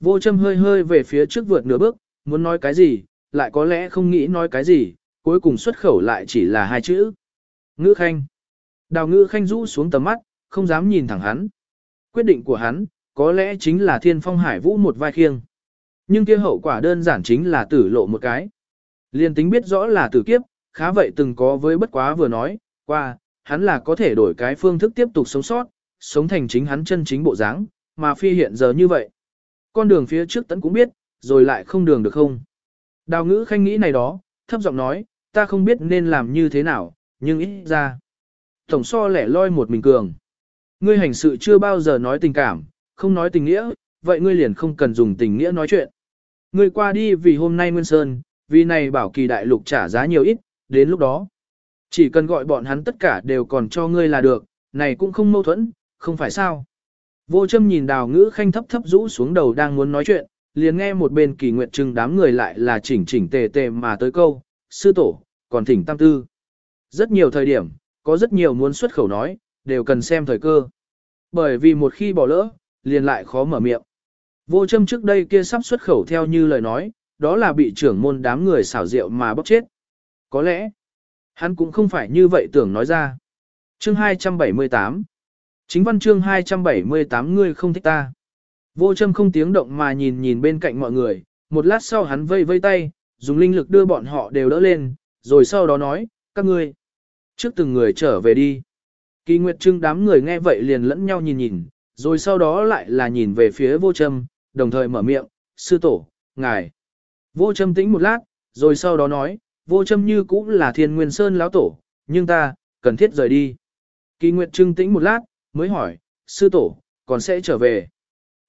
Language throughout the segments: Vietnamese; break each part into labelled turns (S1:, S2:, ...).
S1: Vô châm hơi hơi về phía trước vượt nửa bước, muốn nói cái gì, lại có lẽ không nghĩ nói cái gì, cuối cùng xuất khẩu lại chỉ là hai chữ. Ngữ khanh. Đào ngữ khanh rũ xuống tầm mắt, không dám nhìn thẳng hắn. Quyết định của hắn, có lẽ chính là thiên phong hải vũ một vai khiêng. Nhưng kia hậu quả đơn giản chính là tử lộ một cái. Liên tính biết rõ là tử kiếp, khá vậy từng có với bất quá vừa nói, qua, hắn là có thể đổi cái phương thức tiếp tục sống sót, sống thành chính hắn chân chính bộ dáng, mà phi hiện giờ như vậy. Con đường phía trước tấn cũng biết, rồi lại không đường được không. Đào ngữ khanh nghĩ này đó, thấp giọng nói, ta không biết nên làm như thế nào, nhưng ít ra. Tổng so lẻ loi một mình cường. Ngươi hành sự chưa bao giờ nói tình cảm, không nói tình nghĩa, vậy ngươi liền không cần dùng tình nghĩa nói chuyện. Ngươi qua đi vì hôm nay Nguyên Sơn, vì này bảo kỳ đại lục trả giá nhiều ít, đến lúc đó. Chỉ cần gọi bọn hắn tất cả đều còn cho ngươi là được, này cũng không mâu thuẫn, không phải sao. Vô châm nhìn đào ngữ khanh thấp thấp rũ xuống đầu đang muốn nói chuyện, liền nghe một bên kỳ nguyện trưng đám người lại là chỉnh chỉnh tề tề mà tới câu, sư tổ, còn thỉnh tam tư. Rất nhiều thời điểm, có rất nhiều muốn xuất khẩu nói, đều cần xem thời cơ. Bởi vì một khi bỏ lỡ, liền lại khó mở miệng. Vô châm trước đây kia sắp xuất khẩu theo như lời nói, đó là bị trưởng môn đám người xảo rượu mà bóc chết. Có lẽ, hắn cũng không phải như vậy tưởng nói ra. Chương 278 Chính văn chương 278 ngươi không thích ta. Vô châm không tiếng động mà nhìn nhìn bên cạnh mọi người, một lát sau hắn vây vây tay, dùng linh lực đưa bọn họ đều đỡ lên, rồi sau đó nói, các ngươi, trước từng người trở về đi. Kỳ Nguyệt Trưng đám người nghe vậy liền lẫn nhau nhìn nhìn, rồi sau đó lại là nhìn về phía vô châm, đồng thời mở miệng, sư tổ, ngài. Vô châm tĩnh một lát, rồi sau đó nói, vô châm như cũng là thiên nguyên sơn lão tổ, nhưng ta, cần thiết rời đi. Kỳ Nguyệt Trưng tĩnh một lát, mới hỏi, sư tổ, còn sẽ trở về.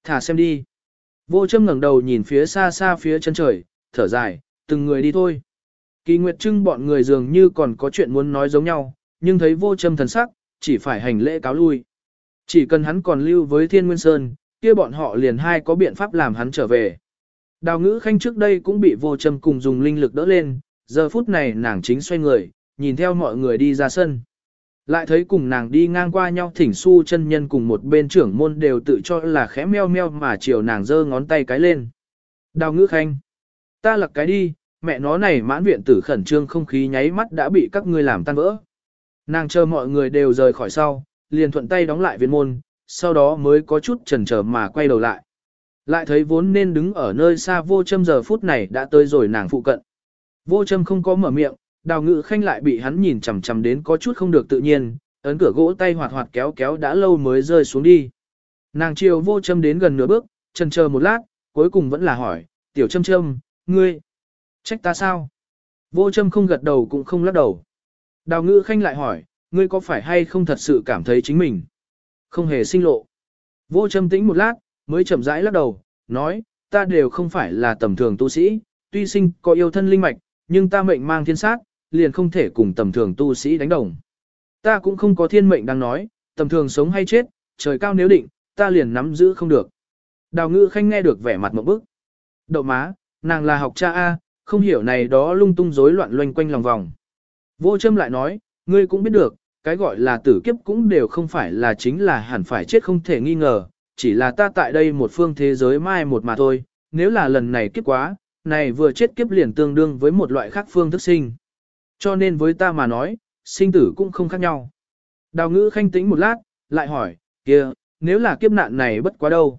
S1: Thả xem đi. Vô châm ngẩng đầu nhìn phía xa xa phía chân trời, thở dài, từng người đi thôi. Kỳ Nguyệt Trưng bọn người dường như còn có chuyện muốn nói giống nhau, nhưng thấy vô châm thần sắc, chỉ phải hành lễ cáo lui. Chỉ cần hắn còn lưu với Thiên Nguyên Sơn, kia bọn họ liền hai có biện pháp làm hắn trở về. Đào ngữ khanh trước đây cũng bị vô châm cùng dùng linh lực đỡ lên, giờ phút này nàng chính xoay người, nhìn theo mọi người đi ra sân. Lại thấy cùng nàng đi ngang qua nhau thỉnh su chân nhân cùng một bên trưởng môn đều tự cho là khẽ meo meo mà chiều nàng giơ ngón tay cái lên. Đào ngữ khanh. Ta lặc cái đi, mẹ nó này mãn viện tử khẩn trương không khí nháy mắt đã bị các ngươi làm tan vỡ. Nàng chờ mọi người đều rời khỏi sau, liền thuận tay đóng lại viện môn, sau đó mới có chút chần chờ mà quay đầu lại. Lại thấy vốn nên đứng ở nơi xa vô châm giờ phút này đã tới rồi nàng phụ cận. Vô châm không có mở miệng, đào ngự khanh lại bị hắn nhìn chằm chằm đến có chút không được tự nhiên, ấn cửa gỗ tay hoạt hoạt kéo kéo đã lâu mới rơi xuống đi. Nàng chiều vô châm đến gần nửa bước, chần chờ một lát, cuối cùng vẫn là hỏi, tiểu châm châm, ngươi, trách ta sao? Vô châm không gật đầu cũng không lắc đầu. Đào ngự khanh lại hỏi, ngươi có phải hay không thật sự cảm thấy chính mình? Không hề sinh lộ. Vô châm tĩnh một lát, mới chậm rãi lắc đầu, nói, ta đều không phải là tầm thường tu sĩ, tuy sinh có yêu thân linh mạch, nhưng ta mệnh mang thiên sát, liền không thể cùng tầm thường tu sĩ đánh đồng. Ta cũng không có thiên mệnh đang nói, tầm thường sống hay chết, trời cao nếu định, ta liền nắm giữ không được. Đào ngữ khanh nghe được vẻ mặt một bức. Đậu má, nàng là học cha A, không hiểu này đó lung tung rối loạn loanh quanh lòng vòng. Vô châm lại nói, ngươi cũng biết được, cái gọi là tử kiếp cũng đều không phải là chính là hẳn phải chết không thể nghi ngờ, chỉ là ta tại đây một phương thế giới mai một mà thôi, nếu là lần này kiếp quá, này vừa chết kiếp liền tương đương với một loại khác phương thức sinh. Cho nên với ta mà nói, sinh tử cũng không khác nhau. Đào ngữ khanh tĩnh một lát, lại hỏi, kia, nếu là kiếp nạn này bất quá đâu?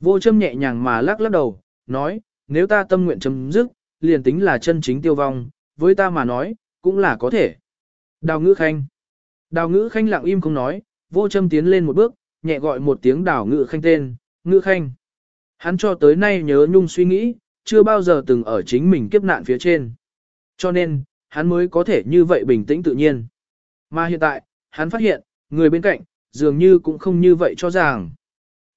S1: Vô châm nhẹ nhàng mà lắc lắc đầu, nói, nếu ta tâm nguyện chấm dứt, liền tính là chân chính tiêu vong, với ta mà nói, cũng là có thể. Đào ngữ khanh. Đào ngữ khanh lặng im không nói, vô châm tiến lên một bước, nhẹ gọi một tiếng đào ngữ khanh tên, ngữ khanh. Hắn cho tới nay nhớ nhung suy nghĩ, chưa bao giờ từng ở chính mình kiếp nạn phía trên. Cho nên, hắn mới có thể như vậy bình tĩnh tự nhiên. Mà hiện tại, hắn phát hiện, người bên cạnh, dường như cũng không như vậy cho rằng.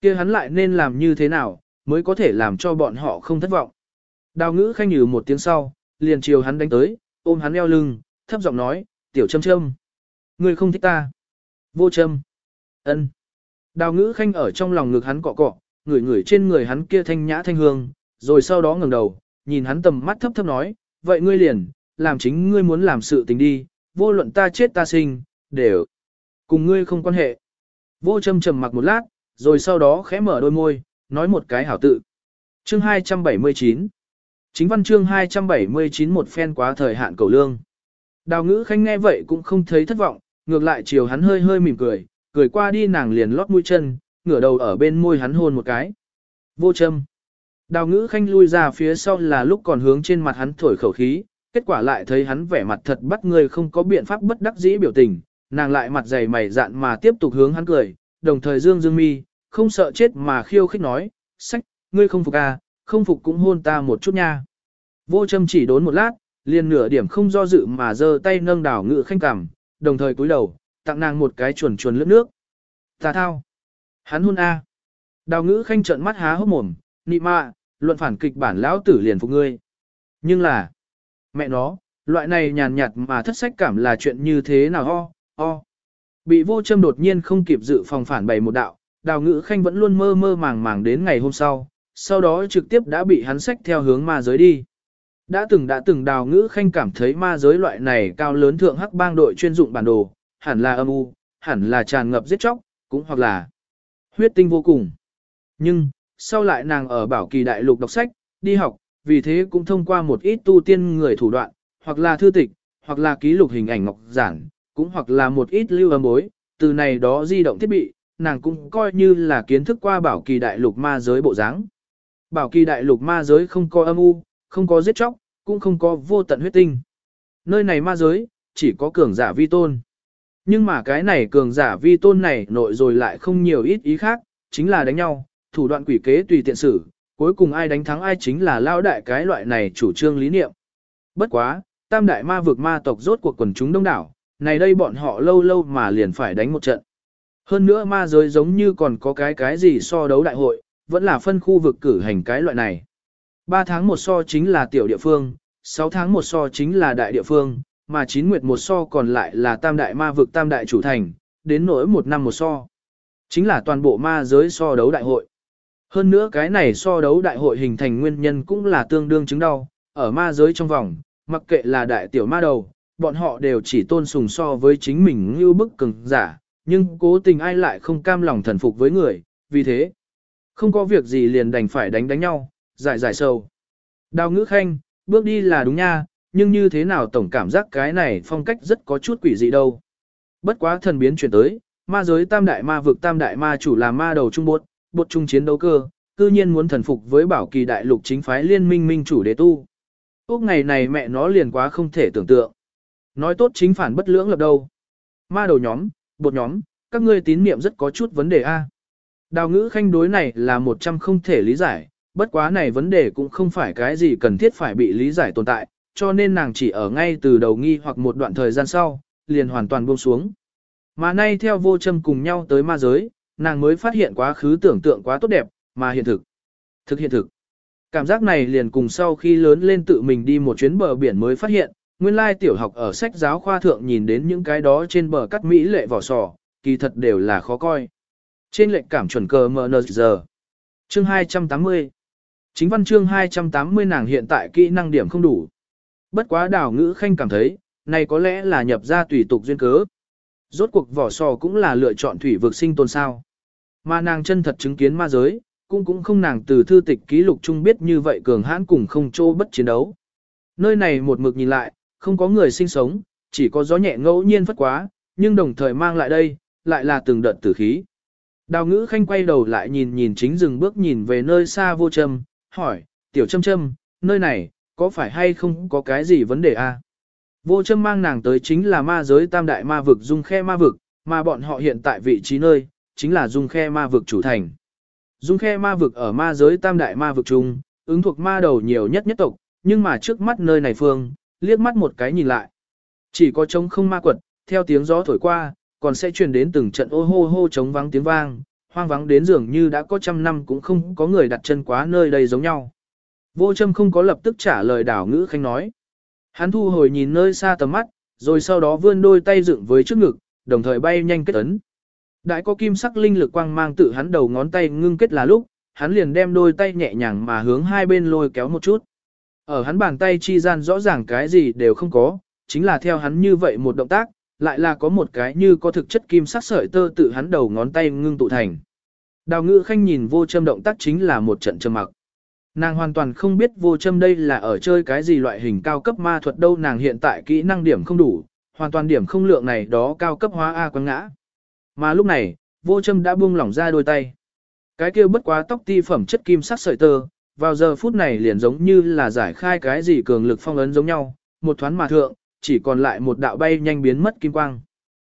S1: kia hắn lại nên làm như thế nào, mới có thể làm cho bọn họ không thất vọng. Đào ngữ khanh nhừ một tiếng sau, liền chiều hắn đánh tới, ôm hắn eo lưng, thấp giọng nói, tiểu châm châm. người không thích ta. Vô châm. ân. Đào ngữ khanh ở trong lòng ngực hắn cọ cọ, ngửi ngửi trên người hắn kia thanh nhã thanh hương, rồi sau đó ngẩng đầu, nhìn hắn tầm mắt thấp thấp nói, vậy ngươi liền, làm chính ngươi muốn làm sự tình đi, vô luận ta chết ta sinh, đều cùng ngươi không quan hệ. Vô châm trầm mặc một lát, rồi sau đó khẽ mở đôi môi, nói một cái hảo tự. Chương 279 Chính văn chương 279 một phen quá thời hạn cầu lương. Đào ngữ khanh nghe vậy cũng không thấy thất vọng, ngược lại chiều hắn hơi hơi mỉm cười, cười qua đi nàng liền lót mũi chân, ngửa đầu ở bên môi hắn hôn một cái. Vô châm. Đào ngữ khanh lui ra phía sau là lúc còn hướng trên mặt hắn thổi khẩu khí, kết quả lại thấy hắn vẻ mặt thật bắt người không có biện pháp bất đắc dĩ biểu tình, nàng lại mặt dày mày dạn mà tiếp tục hướng hắn cười, đồng thời dương dương mi, không sợ chết mà khiêu khích nói, sách, ngươi không phục à, không phục cũng hôn ta một chút nha. Vô châm chỉ đốn một lát, liền nửa điểm không do dự mà giơ tay nâng đảo ngự khanh cằm, đồng thời cúi đầu, tặng nàng một cái chuồn chuồn lướt nước. Ta thao. Hắn hôn a. Đào ngữ khanh trợn mắt há hốc mồm, nị mạ, luận phản kịch bản lão tử liền phục ngươi. Nhưng là, mẹ nó, loại này nhàn nhạt mà thất sách cảm là chuyện như thế nào ho, ho. Bị vô châm đột nhiên không kịp dự phòng phản bày một đạo, đào ngữ khanh vẫn luôn mơ mơ màng màng đến ngày hôm sau, sau đó trực tiếp đã bị hắn sách theo hướng ma giới đi. Đã từng đã từng đào ngữ khanh cảm thấy ma giới loại này cao lớn thượng hắc bang đội chuyên dụng bản đồ, hẳn là âm u, hẳn là tràn ngập giết chóc, cũng hoặc là huyết tinh vô cùng. Nhưng, sau lại nàng ở bảo kỳ đại lục đọc sách, đi học, vì thế cũng thông qua một ít tu tiên người thủ đoạn, hoặc là thư tịch, hoặc là ký lục hình ảnh ngọc giản, cũng hoặc là một ít lưu âm bối, từ này đó di động thiết bị, nàng cũng coi như là kiến thức qua bảo kỳ đại lục ma giới bộ dáng. Bảo kỳ đại lục ma giới không có âm u, không có giết chóc, cũng không có vô tận huyết tinh. Nơi này ma giới, chỉ có cường giả vi tôn. Nhưng mà cái này cường giả vi tôn này nội rồi lại không nhiều ít ý khác, chính là đánh nhau, thủ đoạn quỷ kế tùy tiện sử cuối cùng ai đánh thắng ai chính là lao đại cái loại này chủ trương lý niệm. Bất quá, tam đại ma vực ma tộc rốt cuộc quần chúng đông đảo, này đây bọn họ lâu lâu mà liền phải đánh một trận. Hơn nữa ma giới giống như còn có cái cái gì so đấu đại hội, vẫn là phân khu vực cử hành cái loại này. 3 tháng một so chính là tiểu địa phương, 6 tháng một so chính là đại địa phương, mà 9 nguyệt một so còn lại là tam đại ma vực tam đại chủ thành, đến nỗi một năm một so. Chính là toàn bộ ma giới so đấu đại hội. Hơn nữa cái này so đấu đại hội hình thành nguyên nhân cũng là tương đương chứng đau, ở ma giới trong vòng, mặc kệ là đại tiểu ma đầu, bọn họ đều chỉ tôn sùng so với chính mình như bức cường giả, nhưng cố tình ai lại không cam lòng thần phục với người, vì thế, không có việc gì liền đành phải đánh đánh nhau, giải giải sâu. Đào ngữ khanh, bước đi là đúng nha, nhưng như thế nào tổng cảm giác cái này phong cách rất có chút quỷ dị đâu. Bất quá thần biến chuyển tới, ma giới tam đại ma vực tam đại ma chủ là ma đầu trung bột, bột trung chiến đấu cơ, cư nhiên muốn thần phục với bảo kỳ đại lục chính phái liên minh minh chủ đế tu. Úc ngày này mẹ nó liền quá không thể tưởng tượng. Nói tốt chính phản bất lưỡng lập đâu. Ma đầu nhóm, bột nhóm, các ngươi tín niệm rất có chút vấn đề A. Đào ngữ khanh đối này là một trăm không thể lý giải, bất quá này vấn đề cũng không phải cái gì cần thiết phải bị lý giải tồn tại, cho nên nàng chỉ ở ngay từ đầu nghi hoặc một đoạn thời gian sau, liền hoàn toàn buông xuống. Mà nay theo vô châm cùng nhau tới ma giới, nàng mới phát hiện quá khứ tưởng tượng quá tốt đẹp, mà hiện thực. Thực hiện thực. Cảm giác này liền cùng sau khi lớn lên tự mình đi một chuyến bờ biển mới phát hiện, nguyên lai tiểu học ở sách giáo khoa thượng nhìn đến những cái đó trên bờ cắt mỹ lệ vỏ sò, kỳ thật đều là khó coi. Trên lệnh cảm chuẩn cờ giờ. Chương 280 Chính văn chương 280 nàng hiện tại kỹ năng điểm không đủ. Bất quá đảo ngữ khanh cảm thấy, này có lẽ là nhập ra tùy tục duyên cớ. Rốt cuộc vỏ sò cũng là lựa chọn thủy vực sinh tồn sao. Mà nàng chân thật chứng kiến ma giới, cũng cũng không nàng từ thư tịch ký lục chung biết như vậy cường hãn cùng không trô bất chiến đấu. Nơi này một mực nhìn lại, không có người sinh sống, chỉ có gió nhẹ ngẫu nhiên phất quá, nhưng đồng thời mang lại đây, lại là từng đợt tử khí. Đào ngữ khanh quay đầu lại nhìn nhìn chính dừng bước nhìn về nơi xa vô châm, hỏi, tiểu châm châm, nơi này, có phải hay không có cái gì vấn đề a? Vô châm mang nàng tới chính là ma giới tam đại ma vực dung khe ma vực, mà bọn họ hiện tại vị trí nơi, chính là dung khe ma vực chủ thành. Dung khe ma vực ở ma giới tam đại ma vực chung, ứng thuộc ma đầu nhiều nhất nhất tộc, nhưng mà trước mắt nơi này phương, liếc mắt một cái nhìn lại. Chỉ có trống không ma quật, theo tiếng gió thổi qua, còn sẽ truyền đến từng trận ô hô hô trống vắng tiếng vang, hoang vắng đến dường như đã có trăm năm cũng không có người đặt chân quá nơi đây giống nhau. Vô châm không có lập tức trả lời đảo ngữ khanh nói. Hắn thu hồi nhìn nơi xa tầm mắt, rồi sau đó vươn đôi tay dựng với trước ngực, đồng thời bay nhanh kết ấn. Đại có kim sắc linh lực quang mang tự hắn đầu ngón tay ngưng kết là lúc, hắn liền đem đôi tay nhẹ nhàng mà hướng hai bên lôi kéo một chút. Ở hắn bàn tay chi gian rõ ràng cái gì đều không có, chính là theo hắn như vậy một động tác, lại là có một cái như có thực chất kim sắc sợi tơ tự hắn đầu ngón tay ngưng tụ thành. Đào ngự khanh nhìn vô châm động tác chính là một trận trầm mặc. Nàng hoàn toàn không biết vô châm đây là ở chơi cái gì loại hình cao cấp ma thuật đâu nàng hiện tại kỹ năng điểm không đủ, hoàn toàn điểm không lượng này đó cao cấp hóa A quăng ngã. Mà lúc này, vô châm đã buông lỏng ra đôi tay. Cái kia bất quá tóc ti phẩm chất kim sắc sợi tơ, vào giờ phút này liền giống như là giải khai cái gì cường lực phong ấn giống nhau, một thoáng mà thượng, chỉ còn lại một đạo bay nhanh biến mất kim quang.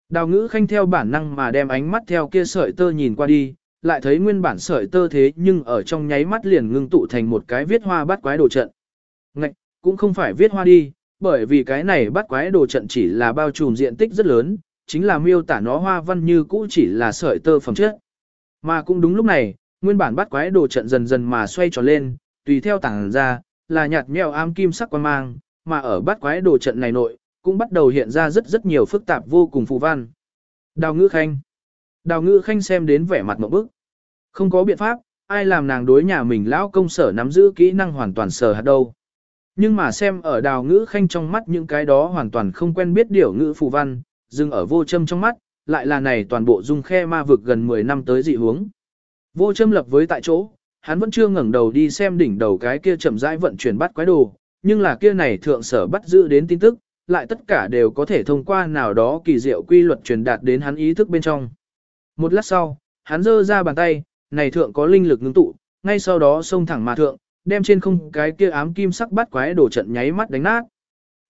S1: Đào ngữ khanh theo bản năng mà đem ánh mắt theo kia sợi tơ nhìn qua đi, lại thấy nguyên bản sợi tơ thế nhưng ở trong nháy mắt liền ngưng tụ thành một cái viết hoa bắt quái đồ trận. Ngạch, cũng không phải viết hoa đi, bởi vì cái này bắt quái đồ trận chỉ là bao trùm diện tích rất lớn, chính là miêu tả nó hoa văn như cũ chỉ là sợi tơ phẩm chất. Mà cũng đúng lúc này, nguyên bản bắt quái đồ trận dần dần mà xoay tròn lên, tùy theo tảng ra, là nhạt mèo am kim sắc quan mang, mà ở bắt quái đồ trận này nội, cũng bắt đầu hiện ra rất rất nhiều phức tạp vô cùng phù văn. Đào ngữ khanh. Đào ngữ khanh xem đến vẻ mặt một bức. Không có biện pháp, ai làm nàng đối nhà mình lão công sở nắm giữ kỹ năng hoàn toàn sở hạt đâu. Nhưng mà xem ở đào ngữ khanh trong mắt những cái đó hoàn toàn không quen biết điều ngữ phù văn, dừng ở vô châm trong mắt, lại là này toàn bộ dung khe ma vực gần 10 năm tới dị hướng. Vô châm lập với tại chỗ, hắn vẫn chưa ngẩng đầu đi xem đỉnh đầu cái kia chậm rãi vận chuyển bắt quái đồ, nhưng là kia này thượng sở bắt giữ đến tin tức, lại tất cả đều có thể thông qua nào đó kỳ diệu quy luật truyền đạt đến hắn ý thức bên trong. Một lát sau, hắn giơ ra bàn tay, này thượng có linh lực ngưng tụ, ngay sau đó xông thẳng mà thượng, đem trên không cái kia ám kim sắc bắt quái đổ trận nháy mắt đánh nát.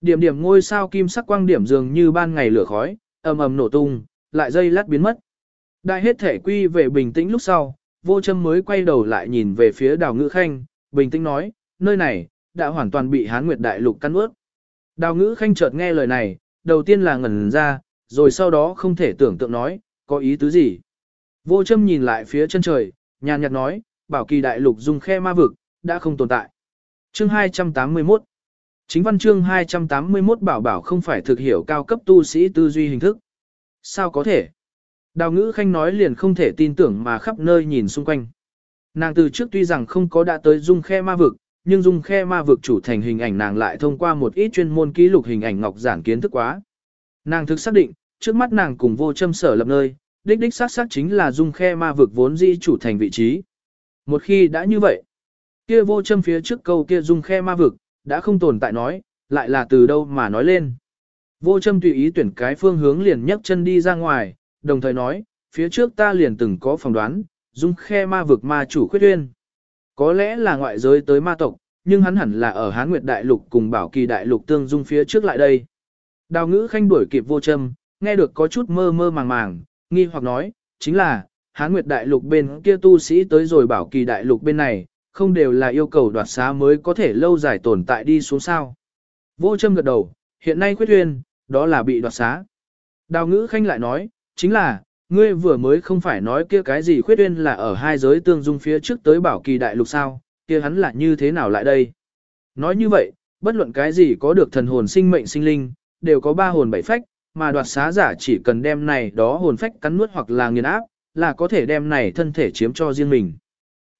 S1: Điểm điểm ngôi sao kim sắc quang điểm dường như ban ngày lửa khói, ầm ầm nổ tung, lại dây lát biến mất. Đại hết thể quy về bình tĩnh lúc sau, vô châm mới quay đầu lại nhìn về phía đào ngữ khanh, bình tĩnh nói, nơi này, đã hoàn toàn bị hán nguyệt đại lục căn ướt. Đào ngữ khanh chợt nghe lời này, đầu tiên là ngẩn ra, rồi sau đó không thể tưởng tượng nói, có ý tứ gì. Vô châm nhìn lại phía chân trời, nhàn nhạt nói, bảo kỳ đại lục dùng khe ma vực, đã không tồn tại. Chương 281 Chính văn chương 281 bảo bảo không phải thực hiểu cao cấp tu sĩ tư duy hình thức. Sao có thể? Đào ngữ khanh nói liền không thể tin tưởng mà khắp nơi nhìn xung quanh. Nàng từ trước tuy rằng không có đã tới dung khe ma vực, nhưng dung khe ma vực chủ thành hình ảnh nàng lại thông qua một ít chuyên môn ký lục hình ảnh ngọc giản kiến thức quá. Nàng thực xác định, trước mắt nàng cùng vô châm sở lập nơi, đích đích sát sát chính là dung khe ma vực vốn di chủ thành vị trí. Một khi đã như vậy, kia vô châm phía trước câu kia dung khe ma vực, đã không tồn tại nói, lại là từ đâu mà nói lên. Vô châm tùy ý tuyển cái phương hướng liền nhấc chân đi ra ngoài, đồng thời nói, phía trước ta liền từng có phỏng đoán, dung khe ma vực ma chủ khuyết uyên. Có lẽ là ngoại giới tới ma tộc, nhưng hắn hẳn là ở Hán Nguyệt Đại Lục cùng Bảo Kỳ Đại Lục tương dung phía trước lại đây. Đào ngữ khanh đuổi kịp vô châm, nghe được có chút mơ mơ màng màng, nghi hoặc nói, chính là, Hán Nguyệt Đại Lục bên kia tu sĩ tới rồi Bảo Kỳ Đại Lục bên này, không đều là yêu cầu đoạt xá mới có thể lâu dài tồn tại đi xuống sao. Vô châm gật đầu, hiện nay khuyết uyên, đó là bị đoạt xá. Đào ngữ khanh lại nói, chính là, ngươi vừa mới không phải nói kia cái gì khuyết uyên là ở hai giới tương dung phía trước tới bảo kỳ đại lục sao, kia hắn là như thế nào lại đây? Nói như vậy, bất luận cái gì có được thần hồn sinh mệnh sinh linh, đều có ba hồn bảy phách, mà đoạt xá giả chỉ cần đem này đó hồn phách cắn nuốt hoặc là nghiền áp, là có thể đem này thân thể chiếm cho riêng mình.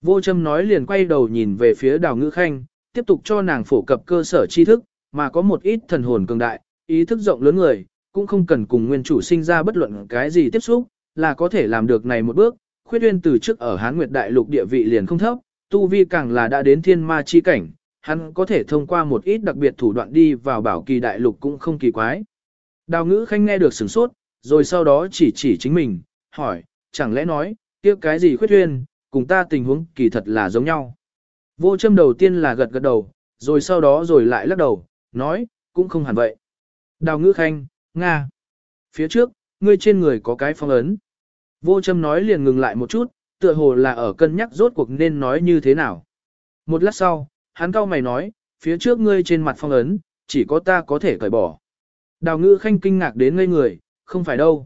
S1: Vô châm nói liền quay đầu nhìn về phía đào ngữ khanh, tiếp tục cho nàng phổ cập cơ sở tri thức, mà có một ít thần hồn cường đại, ý thức rộng lớn người, cũng không cần cùng nguyên chủ sinh ra bất luận cái gì tiếp xúc, là có thể làm được này một bước. Khuyết uyên từ trước ở Hán Nguyệt Đại Lục địa vị liền không thấp, tu vi càng là đã đến thiên ma chi cảnh, hắn có thể thông qua một ít đặc biệt thủ đoạn đi vào bảo kỳ đại lục cũng không kỳ quái. Đào ngữ khanh nghe được sửng sốt, rồi sau đó chỉ chỉ chính mình, hỏi, chẳng lẽ nói, tiếc cái gì khuyết huyên, cùng ta tình huống kỳ thật là giống nhau. Vô châm đầu tiên là gật gật đầu, rồi sau đó rồi lại lắc đầu, nói, cũng không hẳn vậy. Đào ngữ khanh, Nga. Phía trước, ngươi trên người có cái phong ấn. Vô châm nói liền ngừng lại một chút, tựa hồ là ở cân nhắc rốt cuộc nên nói như thế nào. Một lát sau, hắn cau mày nói, phía trước ngươi trên mặt phong ấn, chỉ có ta có thể cởi bỏ. Đào ngữ khanh kinh ngạc đến ngây người, không phải đâu.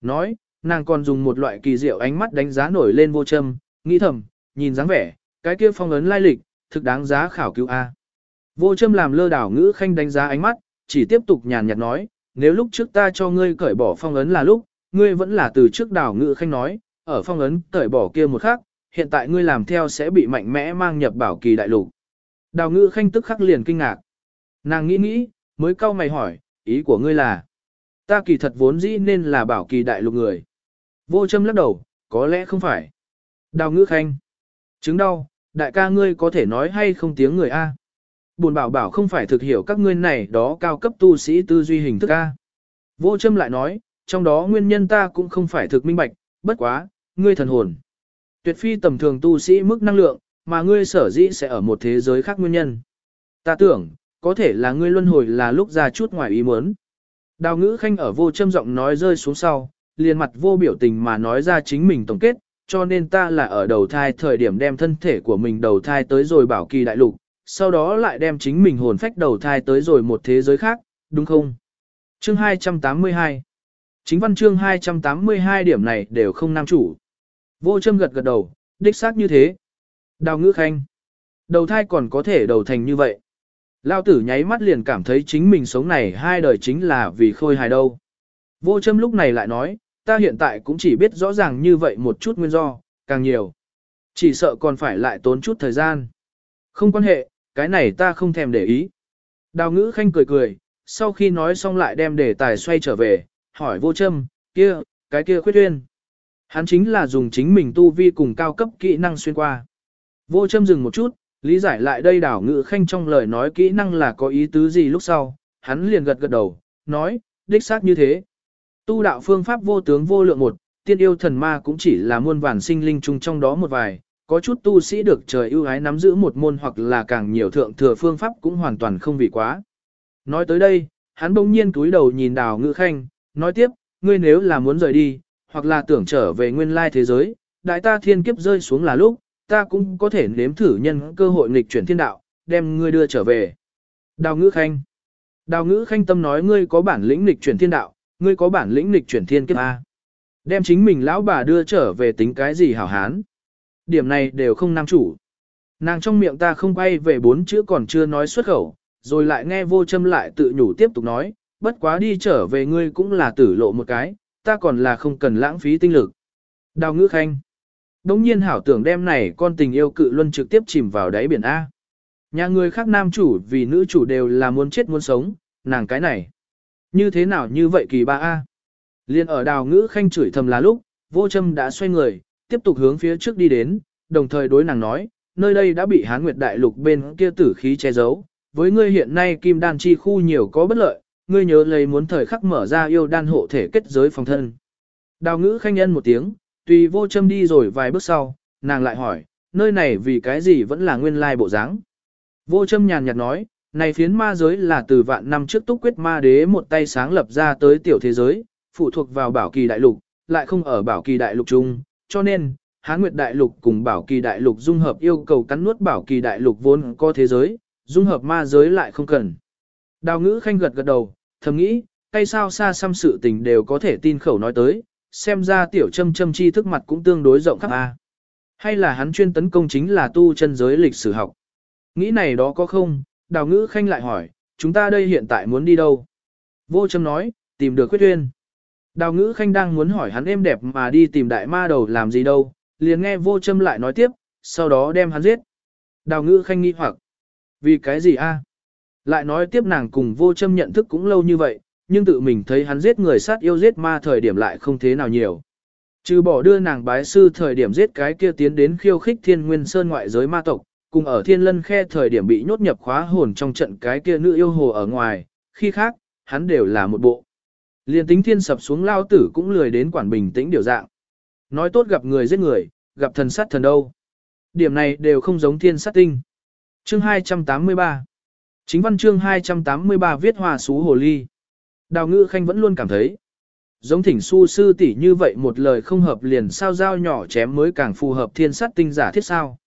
S1: Nói, nàng còn dùng một loại kỳ diệu ánh mắt đánh giá nổi lên vô châm, nghĩ thầm, nhìn dáng vẻ, cái kia phong ấn lai lịch, thực đáng giá khảo cứu A. Vô châm làm lơ đảo ngữ khanh đánh giá ánh mắt, chỉ tiếp tục nhàn nhạt nói, nếu lúc trước ta cho ngươi cởi bỏ phong ấn là lúc, ngươi vẫn là từ trước đảo ngữ khanh nói, ở phong ấn cởi bỏ kia một khắc, hiện tại ngươi làm theo sẽ bị mạnh mẽ mang nhập bảo kỳ đại lục. Đào ngữ khanh tức khắc liền kinh ngạc. Nàng nghĩ nghĩ, mới cau mày hỏi, ý của ngươi là, ta kỳ thật vốn dĩ nên là bảo kỳ đại lục người. Vô châm lắc đầu, có lẽ không phải. Đào ngữ khanh, chứng đau, Đại ca ngươi có thể nói hay không tiếng người A. Buồn bảo bảo không phải thực hiểu các ngươi này đó cao cấp tu sĩ tư duy hình thức A. Vô châm lại nói, trong đó nguyên nhân ta cũng không phải thực minh bạch, bất quá, ngươi thần hồn. Tuyệt phi tầm thường tu sĩ mức năng lượng, mà ngươi sở dĩ sẽ ở một thế giới khác nguyên nhân. Ta tưởng, có thể là ngươi luân hồi là lúc ra chút ngoài ý muốn. Đào ngữ khanh ở vô châm giọng nói rơi xuống sau, liền mặt vô biểu tình mà nói ra chính mình tổng kết, cho nên ta là ở đầu thai thời điểm đem thân thể của mình đầu thai tới rồi bảo kỳ đại lục, sau đó lại đem chính mình hồn phách đầu thai tới rồi một thế giới khác, đúng không? Chương 282 Chính văn chương 282 điểm này đều không nam chủ. Vô châm gật gật đầu, đích xác như thế. Đào ngữ khanh. Đầu thai còn có thể đầu thành như vậy. Lao tử nháy mắt liền cảm thấy chính mình sống này hai đời chính là vì khôi hài đâu. Vô châm lúc này lại nói, ta hiện tại cũng chỉ biết rõ ràng như vậy một chút nguyên do, càng nhiều. Chỉ sợ còn phải lại tốn chút thời gian. Không quan hệ, cái này ta không thèm để ý. Đào ngữ khanh cười cười, sau khi nói xong lại đem đề tài xoay trở về, hỏi vô châm, kia, cái kia khuyết tuyên. Hắn chính là dùng chính mình tu vi cùng cao cấp kỹ năng xuyên qua. Vô châm dừng một chút, lý giải lại đây đảo ngự khanh trong lời nói kỹ năng là có ý tứ gì lúc sau, hắn liền gật gật đầu, nói, đích xác như thế. Tu đạo phương pháp vô tướng vô lượng một, tiên yêu thần ma cũng chỉ là muôn vàn sinh linh chung trong đó một vài, có chút tu sĩ được trời ưu ái nắm giữ một môn hoặc là càng nhiều thượng thừa phương pháp cũng hoàn toàn không vì quá. Nói tới đây, hắn bỗng nhiên túi đầu nhìn đào ngự khanh, nói tiếp, ngươi nếu là muốn rời đi, hoặc là tưởng trở về nguyên lai thế giới, đại ta thiên kiếp rơi xuống là lúc, ta cũng có thể nếm thử nhân cơ hội nghịch chuyển thiên đạo, đem ngươi đưa trở về. Đào ngữ khanh. Đào ngữ khanh tâm nói ngươi có bản lĩnh nghịch chuyển thiên đạo, ngươi có bản lĩnh nghịch chuyển thiên kiếp A. Đem chính mình lão bà đưa trở về tính cái gì hảo hán. Điểm này đều không nam chủ. Nàng trong miệng ta không quay về bốn chữ còn chưa nói xuất khẩu, rồi lại nghe vô châm lại tự nhủ tiếp tục nói, bất quá đi trở về ngươi cũng là tử lộ một cái, ta còn là không cần lãng phí tinh lực. Đào ngữ khanh. Đống nhiên hảo tưởng đem này con tình yêu cự luân trực tiếp chìm vào đáy biển A. Nhà người khác nam chủ vì nữ chủ đều là muốn chết muốn sống, nàng cái này. Như thế nào như vậy kỳ ba A. Liên ở đào ngữ khanh chửi thầm là lúc, vô châm đã xoay người, tiếp tục hướng phía trước đi đến, đồng thời đối nàng nói, nơi đây đã bị hán nguyệt đại lục bên kia tử khí che giấu, với ngươi hiện nay kim đan chi khu nhiều có bất lợi, ngươi nhớ lấy muốn thời khắc mở ra yêu đan hộ thể kết giới phòng thân. Đào ngữ khanh nhân một tiếng, tùy vô châm đi rồi vài bước sau, nàng lại hỏi, nơi này vì cái gì vẫn là nguyên lai bộ dáng. Vô châm nhàn nhạt nói, này phiến ma giới là từ vạn năm trước túc quyết ma đế một tay sáng lập ra tới tiểu thế giới, phụ thuộc vào bảo kỳ đại lục, lại không ở bảo kỳ đại lục chung, cho nên, Hán Nguyệt đại lục cùng bảo kỳ đại lục dung hợp yêu cầu cắn nuốt bảo kỳ đại lục vốn có thế giới, dung hợp ma giới lại không cần. Đào ngữ khanh gật gật đầu, thầm nghĩ, tay sao xa xăm sự tình đều có thể tin khẩu nói tới, xem ra tiểu châm châm chi thức mặt cũng tương đối rộng khắp A. Hay là hắn chuyên tấn công chính là tu chân giới lịch sử học. Nghĩ này đó có không, đào ngữ khanh lại hỏi, chúng ta đây hiện tại muốn đi đâu? Vô châm nói, tìm được quyết tuyên. Đào ngữ khanh đang muốn hỏi hắn êm đẹp mà đi tìm đại ma đầu làm gì đâu, liền nghe vô châm lại nói tiếp, sau đó đem hắn giết. Đào ngữ khanh nghi hoặc, vì cái gì a? Lại nói tiếp nàng cùng vô châm nhận thức cũng lâu như vậy, nhưng tự mình thấy hắn giết người sát yêu giết ma thời điểm lại không thế nào nhiều. Trừ bỏ đưa nàng bái sư thời điểm giết cái kia tiến đến khiêu khích thiên nguyên sơn ngoại giới ma tộc, cùng ở thiên lân khe thời điểm bị nhốt nhập khóa hồn trong trận cái kia nữ yêu hồ ở ngoài, khi khác, hắn đều là một bộ. Liên tính thiên sập xuống lao tử cũng lười đến quản bình tĩnh điều dạng. Nói tốt gặp người giết người, gặp thần sát thần đâu. Điểm này đều không giống thiên sát tinh. Chương 283 Chính văn chương 283 viết hòa xú hồ ly. Đào ngữ khanh vẫn luôn cảm thấy. Giống thỉnh su sư tỷ như vậy một lời không hợp liền sao dao nhỏ chém mới càng phù hợp thiên sát tinh giả thiết sao.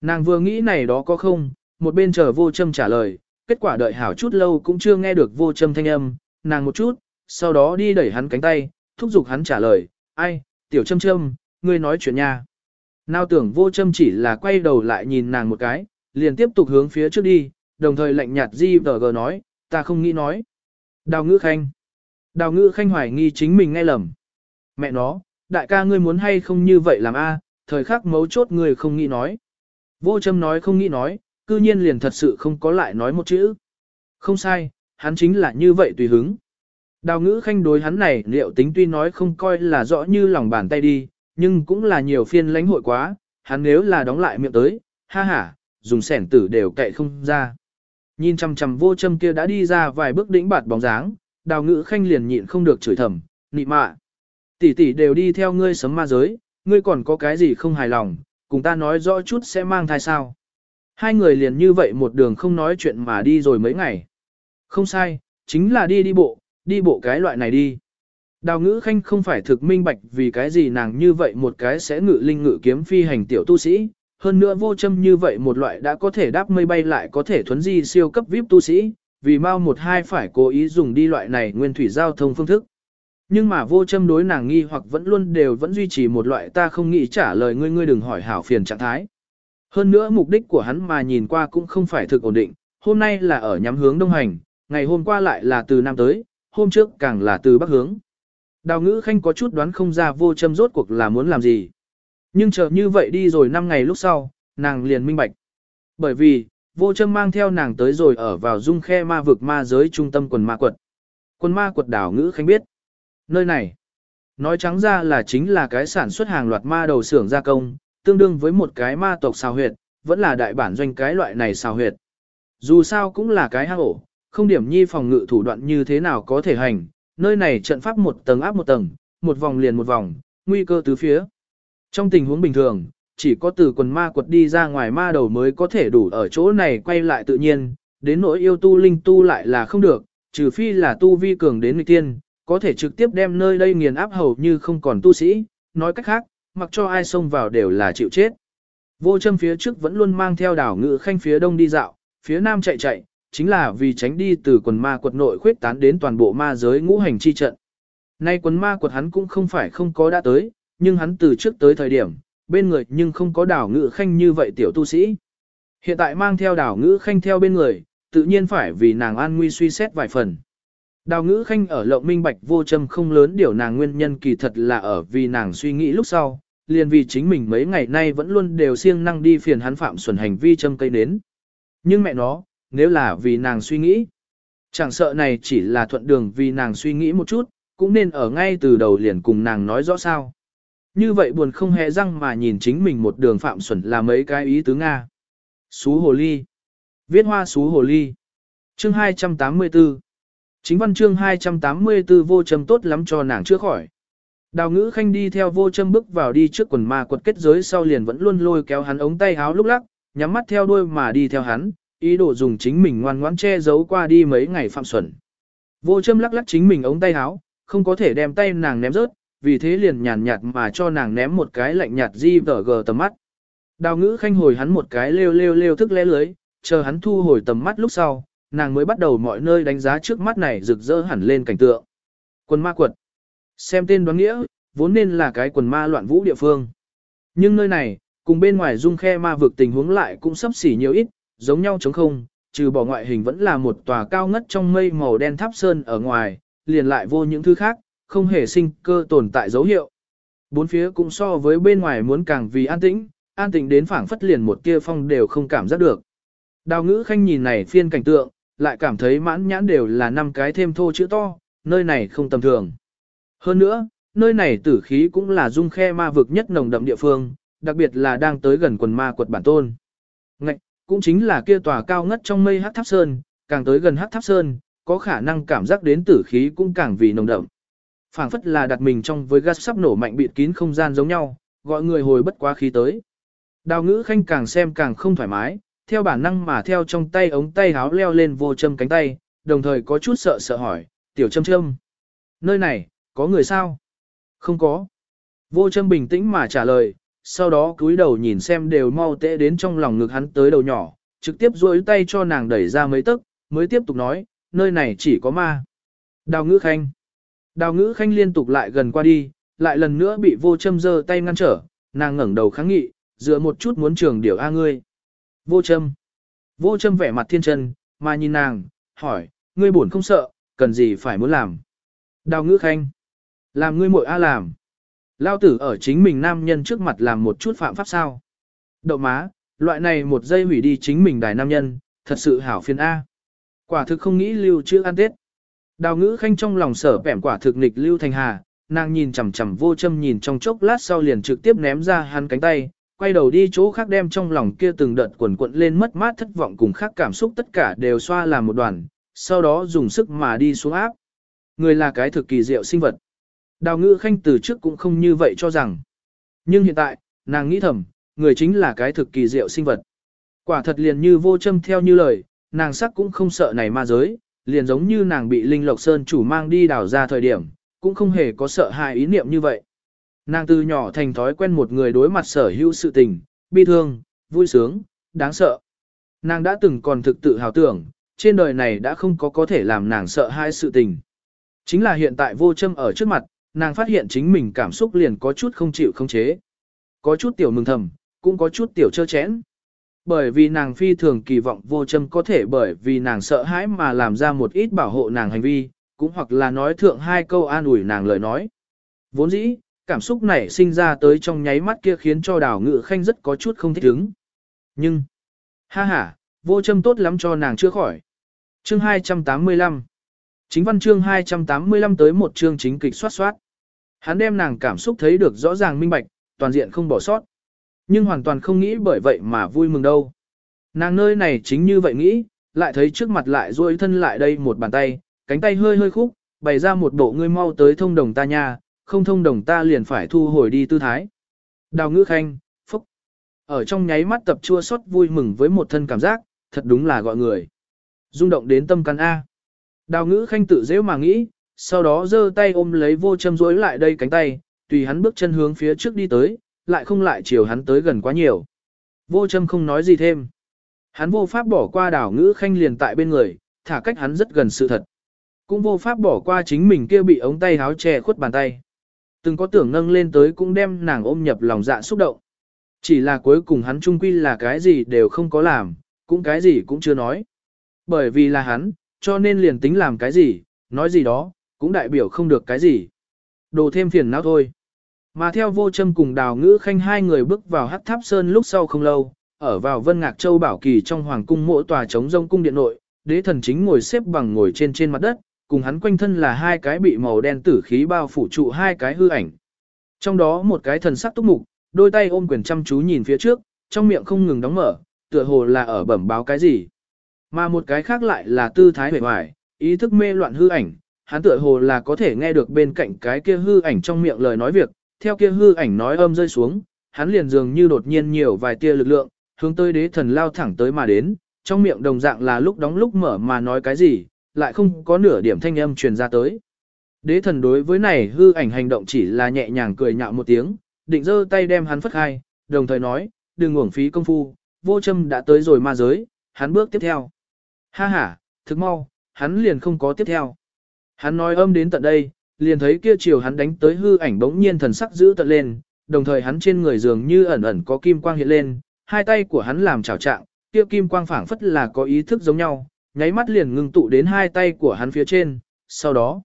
S1: Nàng vừa nghĩ này đó có không, một bên chờ vô châm trả lời, kết quả đợi hảo chút lâu cũng chưa nghe được vô châm thanh âm, nàng một chút, sau đó đi đẩy hắn cánh tay, thúc giục hắn trả lời, ai, tiểu châm châm, ngươi nói chuyện nha. Nào tưởng vô châm chỉ là quay đầu lại nhìn nàng một cái, liền tiếp tục hướng phía trước đi, đồng thời lạnh nhạt di vờ gờ nói, ta không nghĩ nói. Đào ngữ khanh. Đào ngữ khanh hoài nghi chính mình nghe lầm. Mẹ nó, đại ca ngươi muốn hay không như vậy làm a? À, thời khắc mấu chốt ngươi không nghĩ nói. Vô châm nói không nghĩ nói, cư nhiên liền thật sự không có lại nói một chữ. Không sai, hắn chính là như vậy tùy hứng. Đào ngữ khanh đối hắn này liệu tính tuy nói không coi là rõ như lòng bàn tay đi, nhưng cũng là nhiều phiên lãnh hội quá, hắn nếu là đóng lại miệng tới, ha ha, dùng sẻn tử đều cậy không ra. Nhìn chằm chằm vô châm kia đã đi ra vài bước đỉnh bạt bóng dáng, đào ngữ khanh liền nhịn không được chửi thầm, nị mạ. Tỷ tỷ đều đi theo ngươi sấm ma giới, ngươi còn có cái gì không hài lòng, cùng ta nói rõ chút sẽ mang thai sao. Hai người liền như vậy một đường không nói chuyện mà đi rồi mấy ngày. Không sai, chính là đi đi bộ, đi bộ cái loại này đi. Đào ngữ khanh không phải thực minh bạch vì cái gì nàng như vậy một cái sẽ ngự linh ngự kiếm phi hành tiểu tu sĩ, hơn nữa vô châm như vậy một loại đã có thể đáp mây bay lại có thể thuấn di siêu cấp VIP tu sĩ, vì mau một hai phải cố ý dùng đi loại này nguyên thủy giao thông phương thức. Nhưng mà vô châm đối nàng nghi hoặc vẫn luôn đều vẫn duy trì một loại ta không nghĩ trả lời ngươi ngươi đừng hỏi hảo phiền trạng thái. Hơn nữa mục đích của hắn mà nhìn qua cũng không phải thực ổn định, hôm nay là ở nhắm hướng đông hành, ngày hôm qua lại là từ nam tới, hôm trước càng là từ bắc hướng. Đào ngữ khanh có chút đoán không ra vô châm rốt cuộc là muốn làm gì. Nhưng chờ như vậy đi rồi 5 ngày lúc sau, nàng liền minh bạch. Bởi vì, vô châm mang theo nàng tới rồi ở vào dung khe ma vực ma giới trung tâm quần ma quật. Quần ma quật đảo ngữ khánh biết. Nơi này, nói trắng ra là chính là cái sản xuất hàng loạt ma đầu xưởng gia công, tương đương với một cái ma tộc xào huyệt, vẫn là đại bản doanh cái loại này xào huyệt. Dù sao cũng là cái hang ổ, không điểm nhi phòng ngự thủ đoạn như thế nào có thể hành, nơi này trận pháp một tầng áp một tầng, một vòng liền một vòng, nguy cơ tứ phía. Trong tình huống bình thường, chỉ có từ quần ma quật đi ra ngoài ma đầu mới có thể đủ ở chỗ này quay lại tự nhiên, đến nỗi yêu tu linh tu lại là không được, trừ phi là tu vi cường đến nghịch tiên, có thể trực tiếp đem nơi đây nghiền áp hầu như không còn tu sĩ, nói cách khác, mặc cho ai xông vào đều là chịu chết. Vô châm phía trước vẫn luôn mang theo đảo ngự khanh phía đông đi dạo, phía nam chạy chạy, chính là vì tránh đi từ quần ma quật nội khuyết tán đến toàn bộ ma giới ngũ hành chi trận. Nay quần ma quật hắn cũng không phải không có đã tới, nhưng hắn từ trước tới thời điểm, bên người nhưng không có đảo ngữ khanh như vậy tiểu tu sĩ. Hiện tại mang theo đảo ngữ khanh theo bên người, tự nhiên phải vì nàng an nguy suy xét vài phần. Đào ngữ khanh ở lộng minh bạch vô châm không lớn điều nàng nguyên nhân kỳ thật là ở vì nàng suy nghĩ lúc sau, liền vì chính mình mấy ngày nay vẫn luôn đều siêng năng đi phiền hắn phạm xuẩn hành vi châm cây nến. Nhưng mẹ nó, nếu là vì nàng suy nghĩ, chẳng sợ này chỉ là thuận đường vì nàng suy nghĩ một chút, cũng nên ở ngay từ đầu liền cùng nàng nói rõ sao. Như vậy buồn không hề răng mà nhìn chính mình một đường phạm xuẩn là mấy cái ý tứ Nga. Xú hồ ly. Viết hoa xú hồ ly. Chương 284. Chính văn chương 284 vô châm tốt lắm cho nàng chưa khỏi. Đào ngữ khanh đi theo vô châm bước vào đi trước quần ma quật kết giới sau liền vẫn luôn lôi kéo hắn ống tay háo lúc lắc, nhắm mắt theo đuôi mà đi theo hắn, ý đồ dùng chính mình ngoan ngoãn che giấu qua đi mấy ngày phạm xuẩn. Vô châm lắc lắc chính mình ống tay háo, không có thể đem tay nàng ném rớt, vì thế liền nhàn nhạt mà cho nàng ném một cái lạnh nhạt di vở gờ tầm mắt. Đào ngữ khanh hồi hắn một cái lêu lêu lêu thức lẽ lưới, chờ hắn thu hồi tầm mắt lúc sau, nàng mới bắt đầu mọi nơi đánh giá trước mắt này rực rỡ hẳn lên cảnh tượng. Quần ma quật. Xem tên đoán nghĩa, vốn nên là cái quần ma loạn vũ địa phương. Nhưng nơi này, cùng bên ngoài dung khe ma vực tình huống lại cũng sắp xỉ nhiều ít, giống nhau chống không, trừ bỏ ngoại hình vẫn là một tòa cao ngất trong mây màu đen tháp sơn ở ngoài, liền lại vô những thứ khác, không hề sinh cơ tồn tại dấu hiệu. Bốn phía cũng so với bên ngoài muốn càng vì an tĩnh, an tĩnh đến phảng phất liền một tia phong đều không cảm giác được. Đào ngữ khanh nhìn này phiên cảnh tượng, lại cảm thấy mãn nhãn đều là năm cái thêm thô chữ to, nơi này không tầm thường. Hơn nữa, nơi này tử khí cũng là dung khe ma vực nhất nồng đậm địa phương, đặc biệt là đang tới gần quần ma quật bản tôn. Ngạch, cũng chính là kia tòa cao ngất trong mây hắc tháp sơn, càng tới gần hắc tháp sơn, có khả năng cảm giác đến tử khí cũng càng vì nồng đậm phảng phất là đặt mình trong với gas sắp nổ mạnh bịt kín không gian giống nhau, gọi người hồi bất quá khí tới. Đào ngữ khanh càng xem càng không thoải mái, theo bản năng mà theo trong tay ống tay háo leo lên vô châm cánh tay, đồng thời có chút sợ sợ hỏi, tiểu châm châm. Nơi này, có người sao? Không có. Vô châm bình tĩnh mà trả lời, sau đó cúi đầu nhìn xem đều mau tệ đến trong lòng ngực hắn tới đầu nhỏ, trực tiếp duỗi tay cho nàng đẩy ra mấy tấc, mới tiếp tục nói, nơi này chỉ có ma. Đào ngữ khanh. Đào ngữ khanh liên tục lại gần qua đi, lại lần nữa bị vô châm giơ tay ngăn trở, nàng ngẩng đầu kháng nghị, dựa một chút muốn trường điều A ngươi. Vô châm. Vô châm vẻ mặt thiên chân, mà nhìn nàng, hỏi, ngươi buồn không sợ, cần gì phải muốn làm. Đào ngữ khanh. Làm ngươi muội A làm. Lao tử ở chính mình nam nhân trước mặt làm một chút phạm pháp sao. Đậu má, loại này một giây hủy đi chính mình đài nam nhân, thật sự hảo phiền A. Quả thực không nghĩ lưu chưa ăn tết. Đào ngữ khanh trong lòng sở bẻm quả thực nịch lưu thành hà, nàng nhìn chằm chằm vô châm nhìn trong chốc lát sau liền trực tiếp ném ra hắn cánh tay, quay đầu đi chỗ khác đem trong lòng kia từng đợt quần quận lên mất mát thất vọng cùng khác cảm xúc tất cả đều xoa làm một đoàn, sau đó dùng sức mà đi xuống áp. Người là cái thực kỳ diệu sinh vật. Đào ngữ khanh từ trước cũng không như vậy cho rằng. Nhưng hiện tại, nàng nghĩ thầm, người chính là cái thực kỳ diệu sinh vật. Quả thật liền như vô châm theo như lời, nàng sắc cũng không sợ này ma giới, liền giống như nàng bị Linh Lộc Sơn chủ mang đi đào ra thời điểm, cũng không hề có sợ hãi ý niệm như vậy. Nàng từ nhỏ thành thói quen một người đối mặt sở hữu sự tình, bi thương, vui sướng, đáng sợ. Nàng đã từng còn thực tự hào tưởng, trên đời này đã không có có thể làm nàng sợ hai sự tình. Chính là hiện tại vô châm ở trước mặt, nàng phát hiện chính mình cảm xúc liền có chút không chịu không chế. Có chút tiểu mừng thầm, cũng có chút tiểu chơ chẽn. Bởi vì nàng phi thường kỳ vọng vô châm có thể bởi vì nàng sợ hãi mà làm ra một ít bảo hộ nàng hành vi, cũng hoặc là nói thượng hai câu an ủi nàng lời nói. Vốn dĩ, cảm xúc này sinh ra tới trong nháy mắt kia khiến cho đào ngự khanh rất có chút không thích ứng. Nhưng, ha ha, vô châm tốt lắm cho nàng chưa khỏi. Chương 285 Chính văn chương 285 tới một chương chính kịch soát soát. Hắn đem nàng cảm xúc thấy được rõ ràng minh bạch, toàn diện không bỏ sót. Nhưng hoàn toàn không nghĩ bởi vậy mà vui mừng đâu. Nàng nơi này chính như vậy nghĩ, lại thấy trước mặt lại duỗi thân lại đây một bàn tay, cánh tay hơi hơi khúc, bày ra một bộ ngươi mau tới thông đồng ta nha, không thông đồng ta liền phải thu hồi đi tư thái. Đào ngữ khanh, phúc. Ở trong nháy mắt tập chua xót vui mừng với một thân cảm giác, thật đúng là gọi người. rung động đến tâm căn A. Đào ngữ khanh tự dễ mà nghĩ, sau đó giơ tay ôm lấy vô châm rối lại đây cánh tay, tùy hắn bước chân hướng phía trước đi tới, lại không lại chiều hắn tới gần quá nhiều. Vô châm không nói gì thêm. Hắn vô pháp bỏ qua đảo ngữ khanh liền tại bên người, thả cách hắn rất gần sự thật. Cũng vô pháp bỏ qua chính mình kia bị ống tay háo che khuất bàn tay. Từng có tưởng nâng lên tới cũng đem nàng ôm nhập lòng dạ xúc động. Chỉ là cuối cùng hắn trung quy là cái gì đều không có làm, cũng cái gì cũng chưa nói. Bởi vì là hắn, cho nên liền tính làm cái gì, nói gì đó, cũng đại biểu không được cái gì. Đồ thêm phiền não thôi. Mà theo vô châm cùng đào ngữ khanh hai người bước vào hát tháp sơn lúc sau không lâu, ở vào vân ngạc châu bảo kỳ trong hoàng cung mỗi tòa chống rông cung điện nội, đế thần chính ngồi xếp bằng ngồi trên trên mặt đất, cùng hắn quanh thân là hai cái bị màu đen tử khí bao phủ trụ hai cái hư ảnh. Trong đó một cái thần sắc túc mục, đôi tay ôm quyền chăm chú nhìn phía trước, trong miệng không ngừng đóng mở, tựa hồ là ở bẩm báo cái gì. Mà một cái khác lại là tư thái vẻ hoài, ý thức mê loạn hư ảnh, hắn tựa hồ là có thể nghe được bên cạnh cái kia hư ảnh trong miệng lời nói việc, theo kia hư ảnh nói âm rơi xuống, hắn liền dường như đột nhiên nhiều vài tia lực lượng, hướng tới đế thần lao thẳng tới mà đến, trong miệng đồng dạng là lúc đóng lúc mở mà nói cái gì, lại không có nửa điểm thanh âm truyền ra tới. Đế thần đối với này hư ảnh hành động chỉ là nhẹ nhàng cười nhạo một tiếng, định giơ tay đem hắn phất khai, đồng thời nói, đừng uổng phí công phu, vô châm đã tới rồi ma giới, hắn bước tiếp theo. Ha ha, thức mau, hắn liền không có tiếp theo. Hắn nói âm đến tận đây, liền thấy kia chiều hắn đánh tới hư ảnh bỗng nhiên thần sắc giữ tận lên, đồng thời hắn trên người dường như ẩn ẩn có kim quang hiện lên, hai tay của hắn làm chảo trạng, kia kim quang phảng phất là có ý thức giống nhau, nháy mắt liền ngưng tụ đến hai tay của hắn phía trên, sau đó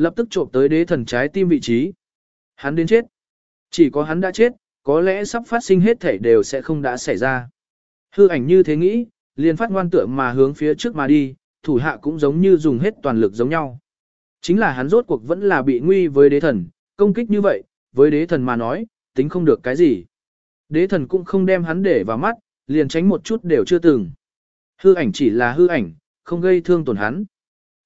S1: lập tức trộm tới đế thần trái tim vị trí. Hắn đến chết. Chỉ có hắn đã chết, có lẽ sắp phát sinh hết thể đều sẽ không đã xảy ra. Hư ảnh như thế nghĩ, liền phát ngoan tượng mà hướng phía trước mà đi, thủ hạ cũng giống như dùng hết toàn lực giống nhau. Chính là hắn rốt cuộc vẫn là bị nguy với đế thần, công kích như vậy, với đế thần mà nói, tính không được cái gì. Đế thần cũng không đem hắn để vào mắt, liền tránh một chút đều chưa từng. Hư ảnh chỉ là hư ảnh, không gây thương tổn hắn.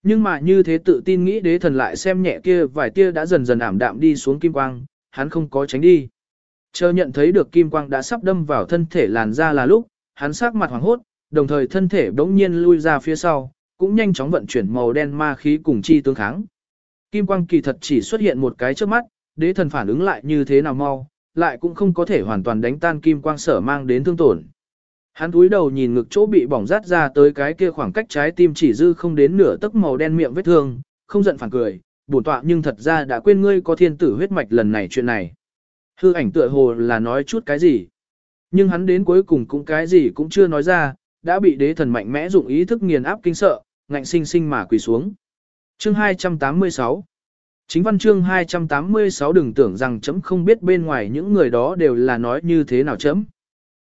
S1: Nhưng mà như thế tự tin nghĩ đế thần lại xem nhẹ kia vài tia đã dần dần ảm đạm đi xuống kim quang, hắn không có tránh đi. Chờ nhận thấy được kim quang đã sắp đâm vào thân thể làn da là lúc, hắn sắc mặt hoảng hốt, đồng thời thân thể bỗng nhiên lui ra phía sau, cũng nhanh chóng vận chuyển màu đen ma khí cùng chi tương kháng. Kim quang kỳ thật chỉ xuất hiện một cái trước mắt, đế thần phản ứng lại như thế nào mau, lại cũng không có thể hoàn toàn đánh tan kim quang sở mang đến thương tổn. Hắn túi đầu nhìn ngực chỗ bị bỏng rát ra tới cái kia khoảng cách trái tim chỉ dư không đến nửa tấc màu đen miệng vết thương, không giận phản cười, bổn tọa nhưng thật ra đã quên ngươi có thiên tử huyết mạch lần này chuyện này. Hư ảnh tựa hồ là nói chút cái gì. Nhưng hắn đến cuối cùng cũng cái gì cũng chưa nói ra, đã bị đế thần mạnh mẽ dụng ý thức nghiền áp kinh sợ, ngạnh sinh sinh mà quỳ xuống. Chương 286 Chính văn chương 286 đừng tưởng rằng chấm không biết bên ngoài những người đó đều là nói như thế nào chấm.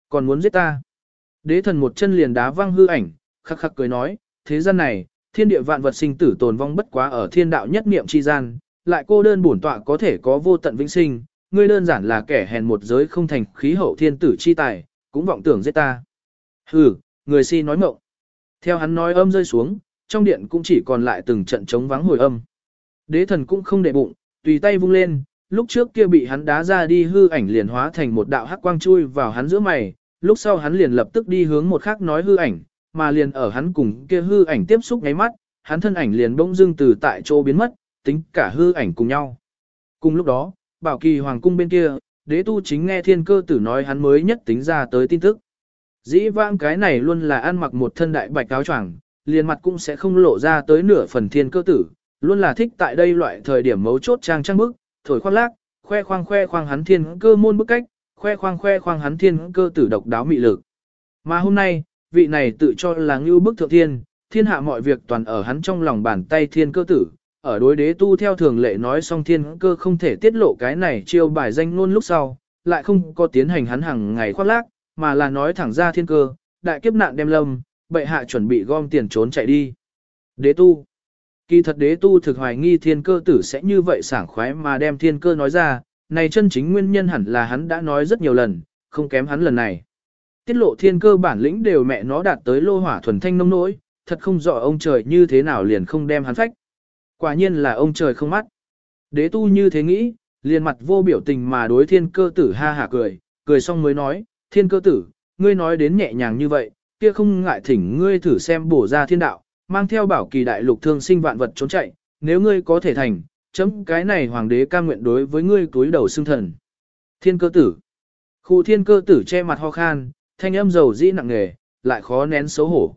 S1: Còn muốn giết ta. Đế thần một chân liền đá văng hư ảnh, khắc khắc cười nói, thế gian này, thiên địa vạn vật sinh tử tồn vong bất quá ở thiên đạo nhất niệm chi gian, lại cô đơn bổn tọa có thể có vô tận vĩnh sinh, ngươi đơn giản là kẻ hèn một giới không thành khí hậu thiên tử chi tài, cũng vọng tưởng giết ta. Hừ, người si nói mộng. Theo hắn nói âm rơi xuống, trong điện cũng chỉ còn lại từng trận trống vắng hồi âm. Đế thần cũng không để bụng, tùy tay vung lên, lúc trước kia bị hắn đá ra đi hư ảnh liền hóa thành một đạo hắc quang chui vào hắn giữa mày, lúc sau hắn liền lập tức đi hướng một khác nói hư ảnh, mà liền ở hắn cùng kia hư ảnh tiếp xúc ngáy mắt, hắn thân ảnh liền bỗng dưng từ tại chỗ biến mất, tính cả hư ảnh cùng nhau. Cùng lúc đó, bảo kỳ hoàng cung bên kia, đế tu chính nghe thiên cơ tử nói hắn mới nhất tính ra tới tin tức. Dĩ vãng cái này luôn là ăn mặc một thân đại bạch áo choàng, liền mặt cũng sẽ không lộ ra tới nửa phần thiên cơ tử, luôn là thích tại đây loại thời điểm mấu chốt trang trang bức, thổi khoác lác, khoe khoang khoe khoang hắn thiên cơ môn bức cách, khoe khoang khoe khoang hắn thiên cơ tử độc đáo mị lực. Mà hôm nay, vị này tự cho là ngưu bức thượng thiên, thiên hạ mọi việc toàn ở hắn trong lòng bàn tay thiên cơ tử, ở đối đế tu theo thường lệ nói xong thiên cơ không thể tiết lộ cái này chiêu bài danh luôn lúc sau, lại không có tiến hành hắn hàng ngày khoác lác, mà là nói thẳng ra thiên cơ, đại kiếp nạn đem lâm, bệ hạ chuẩn bị gom tiền trốn chạy đi. Đế tu Kỳ thật đế tu thực hoài nghi thiên cơ tử sẽ như vậy sảng khoái mà đem thiên cơ nói ra, này chân chính nguyên nhân hẳn là hắn đã nói rất nhiều lần, không kém hắn lần này. Tiết lộ thiên cơ bản lĩnh đều mẹ nó đạt tới lô hỏa thuần thanh nông nỗi, thật không rõ ông trời như thế nào liền không đem hắn phách. Quả nhiên là ông trời không mắt. Đế tu như thế nghĩ, liền mặt vô biểu tình mà đối thiên cơ tử ha hả cười, cười xong mới nói, thiên cơ tử, ngươi nói đến nhẹ nhàng như vậy, kia không ngại thỉnh ngươi thử xem bổ ra thiên đạo, mang theo bảo kỳ đại lục thương sinh vạn vật trốn chạy, nếu ngươi có thể thành, chấm cái này hoàng đế cam nguyện đối với ngươi túi đầu xương thần. Thiên cơ tử. Khu thiên cơ tử che mặt ho khan, thanh âm dầu dĩ nặng nề, lại khó nén xấu hổ.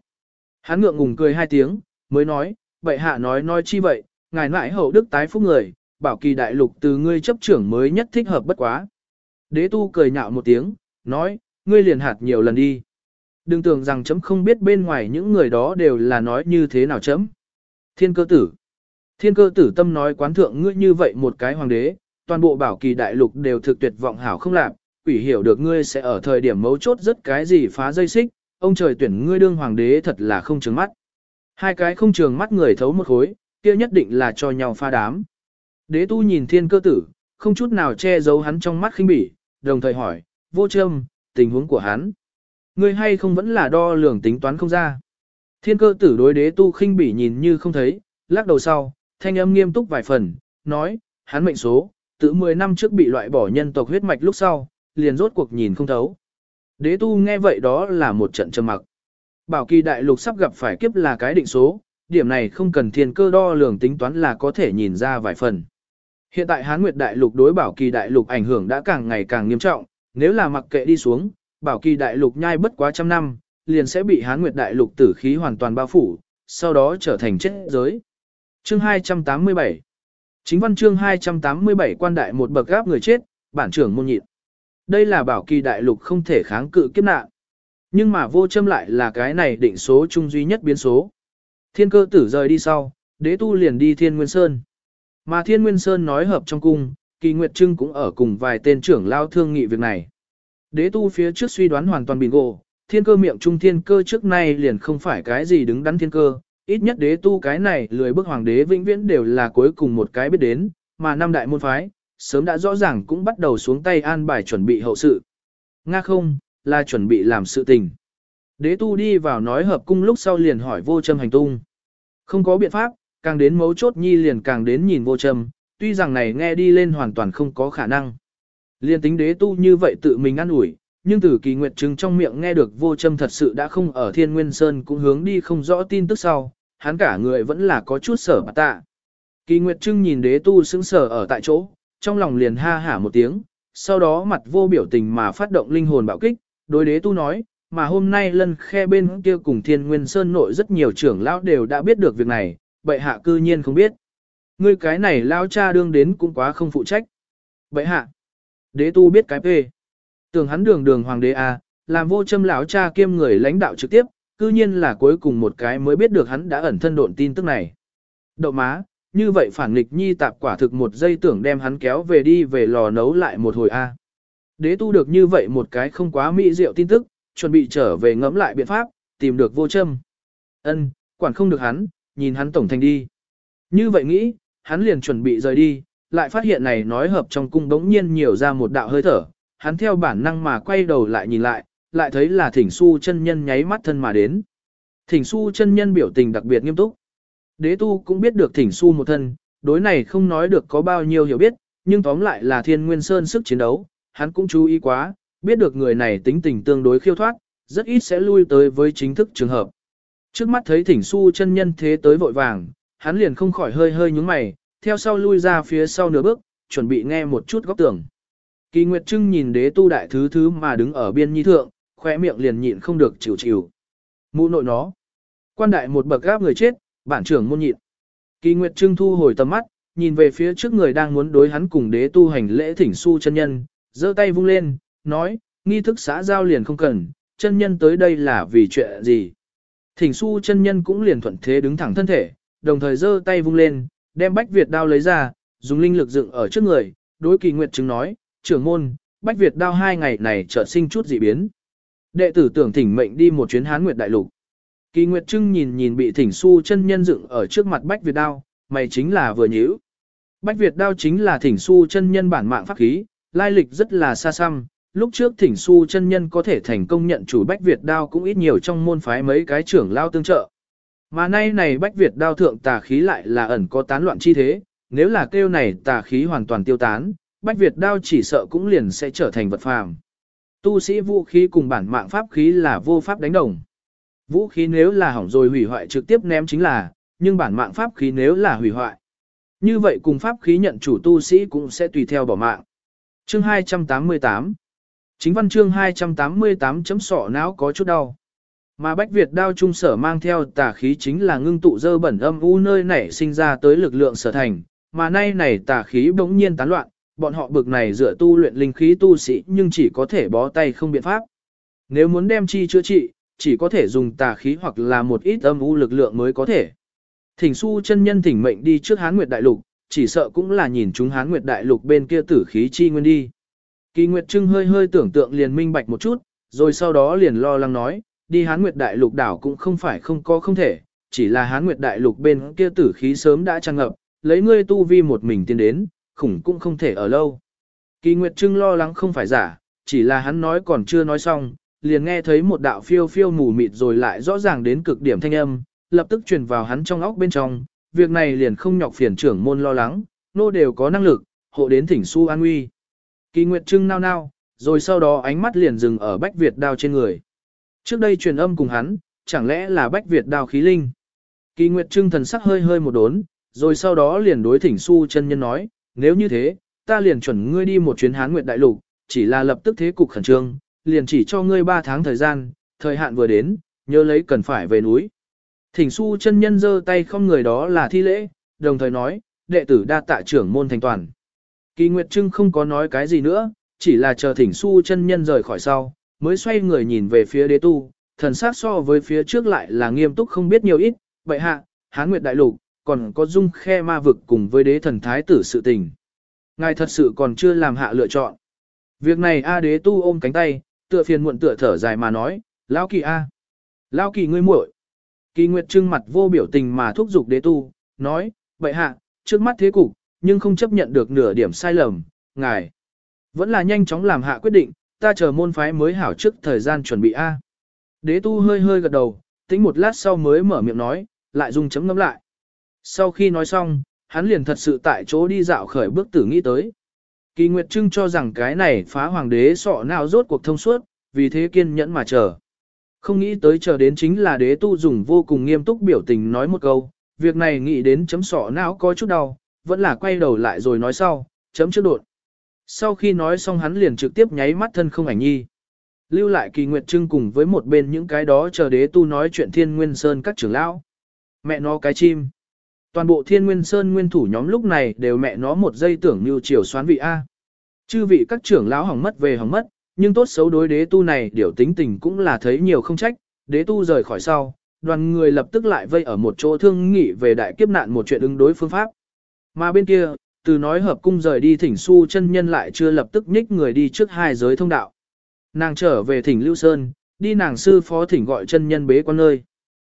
S1: Hắn ngượng ngùng cười hai tiếng, mới nói, vậy hạ nói nói chi vậy, ngài nại hậu đức tái phúc người, bảo kỳ đại lục từ ngươi chấp trưởng mới nhất thích hợp bất quá. Đế tu cười nhạo một tiếng, nói, ngươi liền hạt nhiều lần đi. Đừng tưởng rằng chấm không biết bên ngoài những người đó đều là nói như thế nào chấm. Thiên cơ tử. Thiên cơ tử tâm nói quán thượng ngươi như vậy một cái hoàng đế, toàn bộ bảo kỳ đại lục đều thực tuyệt vọng hảo không làm, quỷ hiểu được ngươi sẽ ở thời điểm mấu chốt rất cái gì phá dây xích, ông trời tuyển ngươi đương hoàng đế thật là không trừng mắt. Hai cái không trường mắt người thấu một khối, kia nhất định là cho nhau pha đám. Đế tu nhìn thiên cơ tử, không chút nào che giấu hắn trong mắt khinh bỉ, đồng thời hỏi, vô trâm, tình huống của hắn. Ngươi hay không vẫn là đo lường tính toán không ra. Thiên cơ tử đối đế tu khinh bỉ nhìn như không thấy, lắc đầu sau, thanh âm nghiêm túc vài phần, nói, hắn mệnh số, tự 10 năm trước bị loại bỏ nhân tộc huyết mạch lúc sau, liền rốt cuộc nhìn không thấu. Đế tu nghe vậy đó là một trận trầm mặc. Bảo kỳ đại lục sắp gặp phải kiếp là cái định số, điểm này không cần thiên cơ đo lường tính toán là có thể nhìn ra vài phần. Hiện tại Hán Nguyệt đại lục đối bảo kỳ đại lục ảnh hưởng đã càng ngày càng nghiêm trọng, nếu là mặc kệ đi xuống, bảo kỳ đại lục nhai bất quá trăm năm, liền sẽ bị Hán Nguyệt đại lục tử khí hoàn toàn bao phủ, sau đó trở thành chết giới. Chương 287 Chính văn chương 287 quan đại một bậc gáp người chết, bản trưởng môn nhịn. Đây là bảo kỳ đại lục không thể kháng cự kiếp nạn. Nhưng mà vô châm lại là cái này định số chung duy nhất biến số. Thiên cơ tử rời đi sau, đế tu liền đi Thiên Nguyên Sơn. Mà Thiên Nguyên Sơn nói hợp trong cung, kỳ nguyệt trưng cũng ở cùng vài tên trưởng lao thương nghị việc này. Đế tu phía trước suy đoán hoàn toàn bingo, thiên cơ miệng trung thiên cơ trước nay liền không phải cái gì đứng đắn thiên cơ, ít nhất đế tu cái này lười bức hoàng đế vĩnh viễn đều là cuối cùng một cái biết đến, mà năm đại môn phái, sớm đã rõ ràng cũng bắt đầu xuống tay an bài chuẩn bị hậu sự. Nga không, là chuẩn bị làm sự tình. Đế tu đi vào nói hợp cung lúc sau liền hỏi vô châm hành tung. Không có biện pháp, càng đến mấu chốt nhi liền càng đến nhìn vô châm, tuy rằng này nghe đi lên hoàn toàn không có khả năng. Liên tính đế tu như vậy tự mình ăn ủi, nhưng từ kỳ nguyệt chứng trong miệng nghe được vô châm thật sự đã không ở thiên nguyên sơn cũng hướng đi không rõ tin tức sau, hắn cả người vẫn là có chút sở bà tạ. Kỳ nguyệt trưng nhìn đế tu sững sở ở tại chỗ, trong lòng liền ha hả một tiếng, sau đó mặt vô biểu tình mà phát động linh hồn bạo kích, đối đế tu nói, mà hôm nay lân khe bên kia cùng thiên nguyên sơn nội rất nhiều trưởng lão đều đã biết được việc này, bệ hạ cư nhiên không biết. Ngươi cái này lao cha đương đến cũng quá không phụ trách. Bệ hạ, đế tu biết cái phê. Tưởng hắn đường đường hoàng đế à, làm vô châm lão cha kiêm người lãnh đạo trực tiếp, cư nhiên là cuối cùng một cái mới biết được hắn đã ẩn thân độn tin tức này. Đậu má, như vậy phản nghịch nhi tạp quả thực một giây tưởng đem hắn kéo về đi về lò nấu lại một hồi a. Đế tu được như vậy một cái không quá mỹ diệu tin tức, chuẩn bị trở về ngẫm lại biện pháp, tìm được vô châm. Ân, quản không được hắn, nhìn hắn tổng thành đi. Như vậy nghĩ, hắn liền chuẩn bị rời đi, lại phát hiện này nói hợp trong cung bỗng nhiên nhiều ra một đạo hơi thở, hắn theo bản năng mà quay đầu lại nhìn lại, lại thấy là thỉnh su chân nhân nháy mắt thân mà đến. Thỉnh su chân nhân biểu tình đặc biệt nghiêm túc. Đế tu cũng biết được thỉnh su một thân, đối này không nói được có bao nhiêu hiểu biết, nhưng tóm lại là thiên nguyên sơn sức chiến đấu, hắn cũng chú ý quá, biết được người này tính tình tương đối khiêu thoát, rất ít sẽ lui tới với chính thức trường hợp. Trước mắt thấy thỉnh su chân nhân thế tới vội vàng, hắn liền không khỏi hơi hơi nhúng mày, theo sau lui ra phía sau nửa bước, chuẩn bị nghe một chút góc tường. Kỳ Nguyệt Trưng nhìn đế tu đại thứ thứ mà đứng ở biên nhi thượng, khỏe miệng liền nhịn không được chịu chịu. Mũ nội nó. Quan đại một bậc gáp người chết, bản trưởng môn nhịn. Kỳ Nguyệt Trưng thu hồi tầm mắt, nhìn về phía trước người đang muốn đối hắn cùng đế tu hành lễ thỉnh su chân nhân, giơ tay vung lên, nói, nghi thức xã giao liền không cần, chân nhân tới đây là vì chuyện gì. Thỉnh su chân nhân cũng liền thuận thế đứng thẳng thân thể, đồng thời giơ tay vung lên, đem bách Việt đao lấy ra, dùng linh lực dựng ở trước người, đối kỳ nguyệt chứng nói, trưởng môn, bách Việt đao hai ngày này chợt sinh chút dị biến. Đệ tử tưởng thỉnh mệnh đi một chuyến hán nguyệt đại lục. Kỳ nguyệt trưng nhìn nhìn bị thỉnh su chân nhân dựng ở trước mặt bách Việt đao, mày chính là vừa nhíu. Bách Việt đao chính là thỉnh su chân nhân bản mạng pháp khí, lai lịch rất là xa xăm. Lúc trước thỉnh su chân nhân có thể thành công nhận chủ Bách Việt đao cũng ít nhiều trong môn phái mấy cái trưởng lao tương trợ. Mà nay này Bách Việt đao thượng tà khí lại là ẩn có tán loạn chi thế, nếu là kêu này tà khí hoàn toàn tiêu tán, Bách Việt đao chỉ sợ cũng liền sẽ trở thành vật phàm. Tu sĩ vũ khí cùng bản mạng pháp khí là vô pháp đánh đồng. Vũ khí nếu là hỏng rồi hủy hoại trực tiếp ném chính là, nhưng bản mạng pháp khí nếu là hủy hoại. Như vậy cùng pháp khí nhận chủ tu sĩ cũng sẽ tùy theo bỏ mạng. Chương 288 Chính văn chương 288 chấm sọ não có chút đau. Mà Bách Việt đao trung sở mang theo tà khí chính là ngưng tụ dơ bẩn âm u nơi nảy sinh ra tới lực lượng sở thành, mà nay này tà khí bỗng nhiên tán loạn, bọn họ bực này dựa tu luyện linh khí tu sĩ nhưng chỉ có thể bó tay không biện pháp. Nếu muốn đem chi chữa trị, chỉ có thể dùng tà khí hoặc là một ít âm u lực lượng mới có thể. Thỉnh su chân nhân thỉnh mệnh đi trước Hán Nguyệt Đại Lục, chỉ sợ cũng là nhìn chúng Hán Nguyệt Đại Lục bên kia tử khí chi nguyên đi. Kỳ Nguyệt Trưng hơi hơi tưởng tượng liền minh bạch một chút, rồi sau đó liền lo lắng nói, đi Hán Nguyệt Đại Lục đảo cũng không phải không có không thể, chỉ là Hán Nguyệt Đại Lục bên kia tử khí sớm đã tràn ngập, lấy ngươi tu vi một mình tiến đến, khủng cũng không thể ở lâu. Kỳ Nguyệt Trưng lo lắng không phải giả, chỉ là hắn nói còn chưa nói xong, liền nghe thấy một đạo phiêu phiêu mù mịt rồi lại rõ ràng đến cực điểm thanh âm, lập tức truyền vào hắn trong óc bên trong, việc này liền không nhọc phiền trưởng môn lo lắng, nô đều có năng lực, hộ đến thỉnh su an nguy. Kỳ Nguyệt Trưng nao nao, rồi sau đó ánh mắt liền dừng ở Bách Việt đao trên người. Trước đây truyền âm cùng hắn, chẳng lẽ là Bách Việt đao khí linh. Kỳ Nguyệt Trưng thần sắc hơi hơi một đốn, rồi sau đó liền đối thỉnh su chân nhân nói, nếu như thế, ta liền chuẩn ngươi đi một chuyến Hán Nguyệt Đại Lục, chỉ là lập tức thế cục khẩn trương, liền chỉ cho ngươi 3 tháng thời gian, thời hạn vừa đến, nhớ lấy cần phải về núi. Thỉnh su chân nhân giơ tay không người đó là thi lễ, đồng thời nói, đệ tử đa tạ trưởng môn thành toàn. Kỳ Nguyệt Trưng không có nói cái gì nữa, chỉ là chờ thỉnh su chân nhân rời khỏi sau, mới xoay người nhìn về phía đế tu, thần sắc so với phía trước lại là nghiêm túc không biết nhiều ít, vậy hạ, hán nguyệt đại lục, còn có dung khe ma vực cùng với đế thần thái tử sự tình. Ngài thật sự còn chưa làm hạ lựa chọn. Việc này A đế tu ôm cánh tay, tựa phiền muộn tựa thở dài mà nói, lão kỳ A. Lão kỳ ngươi muội. Kỳ Nguyệt trưng mặt vô biểu tình mà thúc giục đế tu, nói, vậy hạ, trước mắt thế cục, nhưng không chấp nhận được nửa điểm sai lầm, ngài. Vẫn là nhanh chóng làm hạ quyết định, ta chờ môn phái mới hảo trước thời gian chuẩn bị A. Đế tu hơi hơi gật đầu, tính một lát sau mới mở miệng nói, lại dùng chấm ngâm lại. Sau khi nói xong, hắn liền thật sự tại chỗ đi dạo khởi bước tử nghĩ tới. Kỳ Nguyệt Trưng cho rằng cái này phá hoàng đế sọ nào rốt cuộc thông suốt, vì thế kiên nhẫn mà chờ. Không nghĩ tới chờ đến chính là đế tu dùng vô cùng nghiêm túc biểu tình nói một câu, việc này nghĩ đến chấm sọ não có chút đau, vẫn là quay đầu lại rồi nói sau, chấm trước đột. Sau khi nói xong hắn liền trực tiếp nháy mắt thân không ảnh nhi. Lưu lại kỳ nguyệt trưng cùng với một bên những cái đó chờ đế tu nói chuyện thiên nguyên sơn các trưởng lão. Mẹ nó cái chim. Toàn bộ thiên nguyên sơn nguyên thủ nhóm lúc này đều mẹ nó một giây tưởng như chiều xoán vị A. Chư vị các trưởng lão hỏng mất về hỏng mất, nhưng tốt xấu đối đế tu này điều tính tình cũng là thấy nhiều không trách, đế tu rời khỏi sau, đoàn người lập tức lại vây ở một chỗ thương nghị về đại kiếp nạn một chuyện ứng đối phương pháp. Mà bên kia, từ nói hợp cung rời đi thỉnh su chân nhân lại chưa lập tức nhích người đi trước hai giới thông đạo. Nàng trở về thỉnh Lưu Sơn, đi nàng sư phó thỉnh gọi chân nhân bế quan nơi.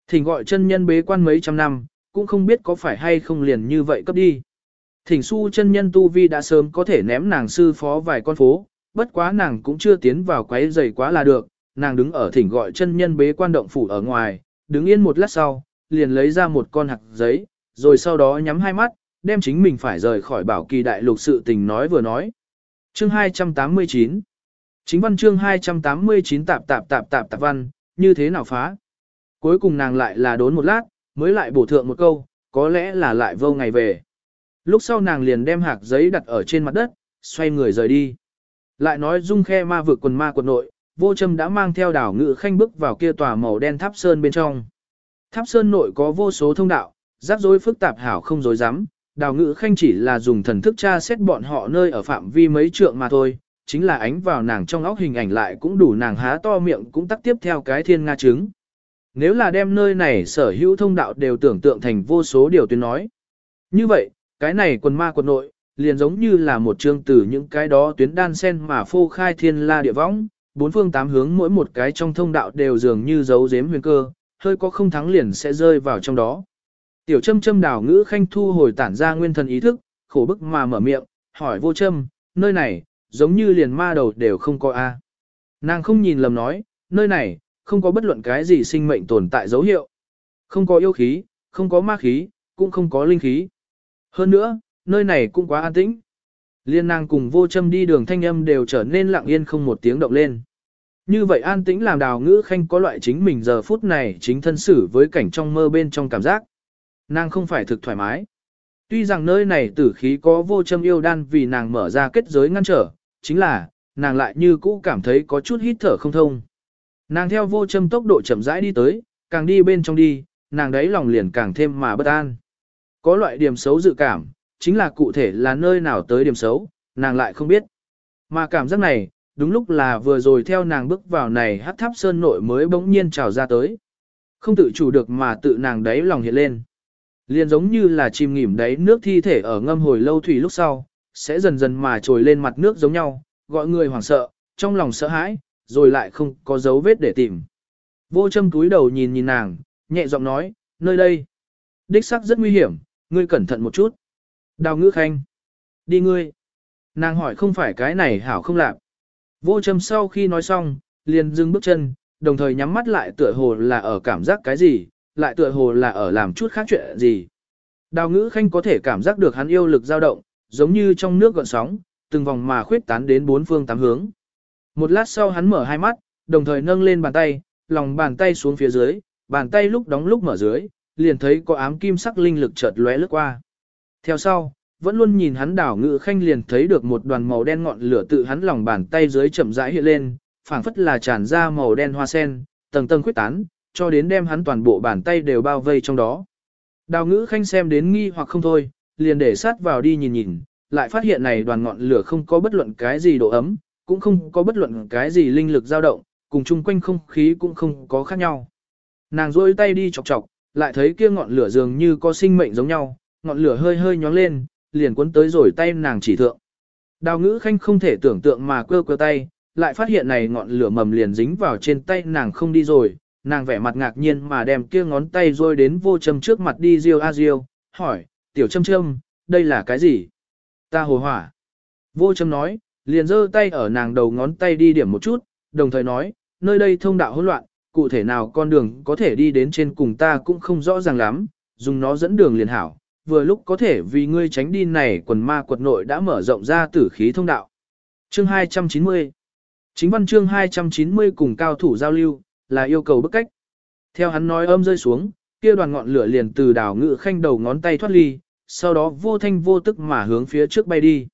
S1: Thỉnh gọi chân nhân bế quan mấy trăm năm, cũng không biết có phải hay không liền như vậy cấp đi. Thỉnh su chân nhân tu vi đã sớm có thể ném nàng sư phó vài con phố, bất quá nàng cũng chưa tiến vào quấy giày quá là được, nàng đứng ở thỉnh gọi chân nhân bế quan động phủ ở ngoài, đứng yên một lát sau, liền lấy ra một con hạt giấy, rồi sau đó nhắm hai mắt, đem chính mình phải rời khỏi bảo kỳ đại lục sự tình nói vừa nói. Chương 289 Chính văn chương 289 tạp tạp tạp tạp tạp văn, như thế nào phá? Cuối cùng nàng lại là đốn một lát, mới lại bổ thượng một câu, có lẽ là lại vô ngày về. Lúc sau nàng liền đem hạt giấy đặt ở trên mặt đất, xoay người rời đi. Lại nói dung khe ma vực quần ma quần nội, vô châm đã mang theo đảo ngự khanh bước vào kia tòa màu đen tháp sơn bên trong. Tháp sơn nội có vô số thông đạo, rắc rối phức tạp hảo không dối rắm đào ngữ khanh chỉ là dùng thần thức tra xét bọn họ nơi ở phạm vi mấy trượng mà thôi, chính là ánh vào nàng trong óc hình ảnh lại cũng đủ nàng há to miệng cũng tắt tiếp theo cái thiên nga trứng. Nếu là đem nơi này sở hữu thông đạo đều tưởng tượng thành vô số điều tuyến nói. Như vậy, cái này quần ma quần nội, liền giống như là một chương từ những cái đó tuyến đan sen mà phô khai thiên la địa võng, bốn phương tám hướng mỗi một cái trong thông đạo đều dường như dấu giếm huyền cơ, hơi có không thắng liền sẽ rơi vào trong đó. Tiểu châm châm đào ngữ khanh thu hồi tản ra nguyên thần ý thức, khổ bức mà mở miệng, hỏi vô châm, nơi này, giống như liền ma đầu đều không có A. Nàng không nhìn lầm nói, nơi này, không có bất luận cái gì sinh mệnh tồn tại dấu hiệu. Không có yêu khí, không có ma khí, cũng không có linh khí. Hơn nữa, nơi này cũng quá an tĩnh. Liên nàng cùng vô châm đi đường thanh âm đều trở nên lặng yên không một tiếng động lên. Như vậy an tĩnh làm đào ngữ khanh có loại chính mình giờ phút này chính thân xử với cảnh trong mơ bên trong cảm giác. Nàng không phải thực thoải mái. Tuy rằng nơi này tử khí có vô châm yêu đan vì nàng mở ra kết giới ngăn trở, chính là, nàng lại như cũ cảm thấy có chút hít thở không thông. Nàng theo vô châm tốc độ chậm rãi đi tới, càng đi bên trong đi, nàng đấy lòng liền càng thêm mà bất an. Có loại điểm xấu dự cảm, chính là cụ thể là nơi nào tới điểm xấu, nàng lại không biết. Mà cảm giác này, đúng lúc là vừa rồi theo nàng bước vào này hát tháp sơn nội mới bỗng nhiên trào ra tới. Không tự chủ được mà tự nàng đấy lòng hiện lên. Liền giống như là chìm nghỉm đáy nước thi thể ở ngâm hồi lâu thủy lúc sau, sẽ dần dần mà trồi lên mặt nước giống nhau, gọi người hoảng sợ, trong lòng sợ hãi, rồi lại không có dấu vết để tìm. Vô châm túi đầu nhìn nhìn nàng, nhẹ giọng nói, nơi đây. Đích xác rất nguy hiểm, ngươi cẩn thận một chút. Đào ngữ khanh. Đi ngươi. Nàng hỏi không phải cái này hảo không lạc. Vô châm sau khi nói xong, liền dừng bước chân, đồng thời nhắm mắt lại tựa hồ là ở cảm giác cái gì, lại tựa hồ là ở làm chút khác chuyện gì. Đào ngữ khanh có thể cảm giác được hắn yêu lực dao động, giống như trong nước gợn sóng, từng vòng mà khuyết tán đến bốn phương tám hướng. Một lát sau hắn mở hai mắt, đồng thời nâng lên bàn tay, lòng bàn tay xuống phía dưới, bàn tay lúc đóng lúc mở dưới, liền thấy có ám kim sắc linh lực chợt lóe lướt qua. Theo sau, vẫn luôn nhìn hắn đảo ngự khanh liền thấy được một đoàn màu đen ngọn lửa tự hắn lòng bàn tay dưới chậm rãi hiện lên, phảng phất là tràn ra màu đen hoa sen, tầng tầng khuyết tán, cho đến đem hắn toàn bộ bàn tay đều bao vây trong đó. Đào ngữ khanh xem đến nghi hoặc không thôi, liền để sát vào đi nhìn nhìn, lại phát hiện này đoàn ngọn lửa không có bất luận cái gì độ ấm, cũng không có bất luận cái gì linh lực dao động, cùng chung quanh không khí cũng không có khác nhau. Nàng rôi tay đi chọc chọc, lại thấy kia ngọn lửa dường như có sinh mệnh giống nhau, ngọn lửa hơi hơi nhóng lên, liền cuốn tới rồi tay nàng chỉ thượng. Đào ngữ khanh không thể tưởng tượng mà quơ quơ tay, lại phát hiện này ngọn lửa mầm liền dính vào trên tay nàng không đi rồi, nàng vẻ mặt ngạc nhiên mà đem kia ngón tay rôi đến vô châm trước mặt đi riêu a riêu, hỏi, tiểu châm châm, đây là cái gì? Ta hồ hỏa. Vô châm nói, liền giơ tay ở nàng đầu ngón tay đi điểm một chút, đồng thời nói, nơi đây thông đạo hỗn loạn, cụ thể nào con đường có thể đi đến trên cùng ta cũng không rõ ràng lắm, dùng nó dẫn đường liền hảo, vừa lúc có thể vì ngươi tránh đi này quần ma quật nội đã mở rộng ra tử khí thông đạo. Chương 290 Chính văn chương 290 cùng cao thủ giao lưu, là yêu cầu bức cách. Theo hắn nói âm rơi xuống, kia đoàn ngọn lửa liền từ đảo ngự khanh đầu ngón tay thoát ly, sau đó vô thanh vô tức mà hướng phía trước bay đi.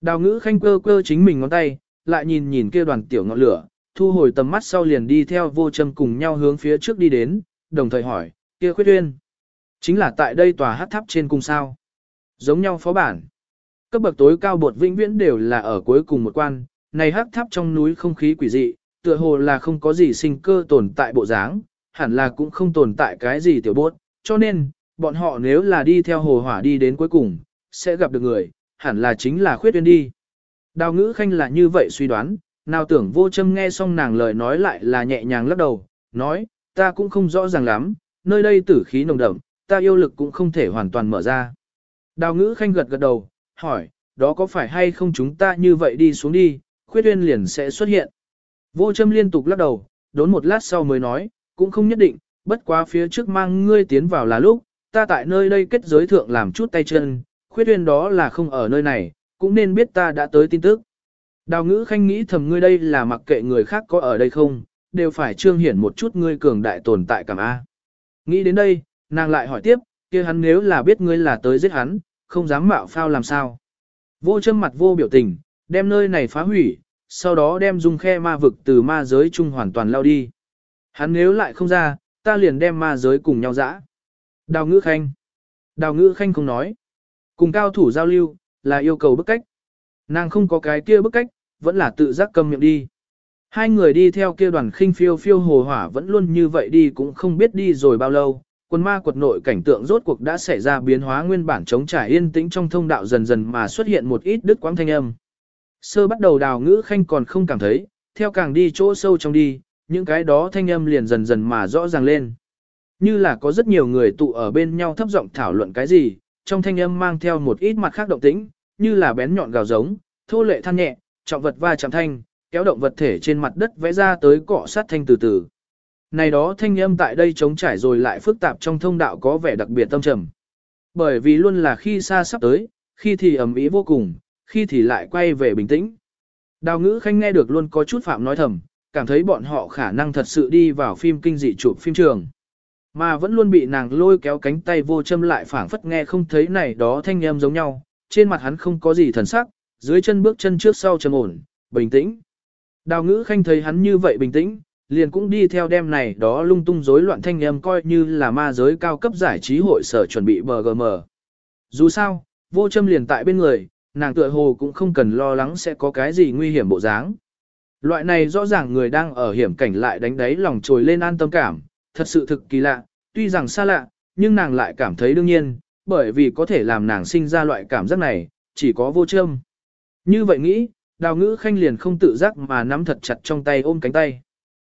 S1: Đào ngữ khanh cơ cơ chính mình ngón tay, lại nhìn nhìn kia đoàn tiểu ngọn lửa, thu hồi tầm mắt sau liền đi theo vô châm cùng nhau hướng phía trước đi đến, đồng thời hỏi, kia khuyết uyên. Chính là tại đây tòa hát tháp trên cung sao. Giống nhau phó bản. Cấp bậc tối cao bột vĩnh viễn đều là ở cuối cùng một quan, này hát tháp trong núi không khí quỷ dị, tựa hồ là không có gì sinh cơ tồn tại bộ dáng, hẳn là cũng không tồn tại cái gì tiểu bốt, cho nên, bọn họ nếu là đi theo hồ hỏa đi đến cuối cùng, sẽ gặp được người, hẳn là chính là khuyết uyên đi. Đào ngữ khanh là như vậy suy đoán, nào tưởng vô châm nghe xong nàng lời nói lại là nhẹ nhàng lắc đầu, nói, ta cũng không rõ ràng lắm, nơi đây tử khí nồng đậm, ta yêu lực cũng không thể hoàn toàn mở ra. Đào ngữ khanh gật gật đầu, hỏi, đó có phải hay không chúng ta như vậy đi xuống đi, khuyết uyên liền sẽ xuất hiện. Vô châm liên tục lắc đầu, đốn một lát sau mới nói, cũng không nhất định, bất quá phía trước mang ngươi tiến vào là lúc, ta tại nơi đây kết giới thượng làm chút tay chân, khuyết uyên đó là không ở nơi này, cũng nên biết ta đã tới tin tức. Đào ngữ khanh nghĩ thầm ngươi đây là mặc kệ người khác có ở đây không, đều phải trương hiển một chút ngươi cường đại tồn tại cảm A. Nghĩ đến đây, nàng lại hỏi tiếp, kia hắn nếu là biết ngươi là tới giết hắn, không dám mạo phao làm sao. Vô châm mặt vô biểu tình, đem nơi này phá hủy, sau đó đem dung khe ma vực từ ma giới chung hoàn toàn lao đi. Hắn nếu lại không ra, ta liền đem ma giới cùng nhau dã. Đào ngữ khanh. Đào ngữ khanh không nói. Cùng cao thủ giao lưu, là yêu cầu bức cách. Nàng không có cái kia bức cách, vẫn là tự giác cầm miệng đi. Hai người đi theo kia đoàn khinh phiêu phiêu hồ hỏa vẫn luôn như vậy đi cũng không biết đi rồi bao lâu. Quân ma quật nội cảnh tượng rốt cuộc đã xảy ra biến hóa nguyên bản chống trải yên tĩnh trong thông đạo dần dần mà xuất hiện một ít đứt quãng thanh âm. Sơ bắt đầu đào ngữ khanh còn không cảm thấy, theo càng đi chỗ sâu trong đi, những cái đó thanh âm liền dần dần mà rõ ràng lên. Như là có rất nhiều người tụ ở bên nhau thấp giọng thảo luận cái gì, trong thanh âm mang theo một ít mặt khác động tĩnh, như là bén nhọn gào giống, thô lệ than nhẹ, trọng vật va chạm thanh, kéo động vật thể trên mặt đất vẽ ra tới cọ sát thanh từ từ. Này đó thanh âm tại đây trống trải rồi lại phức tạp trong thông đạo có vẻ đặc biệt tâm trầm. Bởi vì luôn là khi xa sắp tới, khi thì ầm ĩ vô cùng, khi thì lại quay về bình tĩnh. Đào ngữ khanh nghe được luôn có chút phạm nói thầm, cảm thấy bọn họ khả năng thật sự đi vào phim kinh dị chụp phim trường. Mà vẫn luôn bị nàng lôi kéo cánh tay vô châm lại phảng phất nghe không thấy này đó thanh âm giống nhau, trên mặt hắn không có gì thần sắc, dưới chân bước chân trước sau trầm ổn, bình tĩnh. Đào ngữ khanh thấy hắn như vậy bình tĩnh, liền cũng đi theo đem này đó lung tung rối loạn thanh âm coi như là ma giới cao cấp giải trí hội sở chuẩn bị BGM. Dù sao, vô châm liền tại bên người, nàng tựa hồ cũng không cần lo lắng sẽ có cái gì nguy hiểm bộ dáng. Loại này rõ ràng người đang ở hiểm cảnh lại đánh đáy lòng trồi lên an tâm cảm, thật sự thực kỳ lạ, tuy rằng xa lạ, nhưng nàng lại cảm thấy đương nhiên, bởi vì có thể làm nàng sinh ra loại cảm giác này, chỉ có vô châm. Như vậy nghĩ, đào ngữ khanh liền không tự giác mà nắm thật chặt trong tay ôm cánh tay.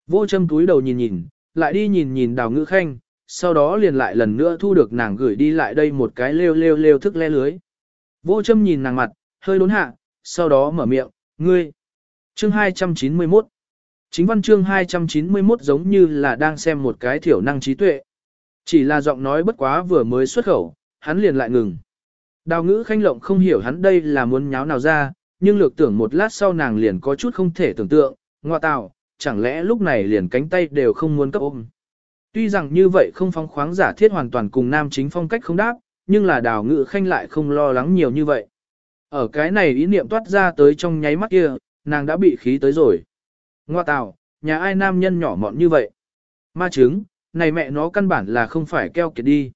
S1: Vô châm túi đầu nhìn nhìn, lại đi nhìn nhìn đào ngữ khanh, sau đó liền lại lần nữa thu được nàng gửi đi lại đây một cái lêu lêu lêu thức le lưới. Vô châm nhìn nàng mặt, hơi đốn hạ, sau đó mở miệng, ngươi. Chương 291 Chính văn chương 291 giống như là đang xem một cái thiểu năng trí tuệ. Chỉ là giọng nói bất quá vừa mới xuất khẩu, hắn liền lại ngừng. Đào ngữ khanh lộng không hiểu hắn đây là muốn nháo nào ra, nhưng lược tưởng một lát sau nàng liền có chút không thể tưởng tượng, ngoa tạo, chẳng lẽ lúc này liền cánh tay đều không muốn cấp ôm. Tuy rằng như vậy không phóng khoáng giả thiết hoàn toàn cùng nam chính phong cách không đáp, nhưng là đào ngự khanh lại không lo lắng nhiều như vậy. Ở cái này ý niệm toát ra tới trong nháy mắt kia, nàng đã bị khí tới rồi. Ngoa tào, nhà ai nam nhân nhỏ mọn như vậy? Ma trứng, này mẹ nó căn bản là không phải keo kiệt đi.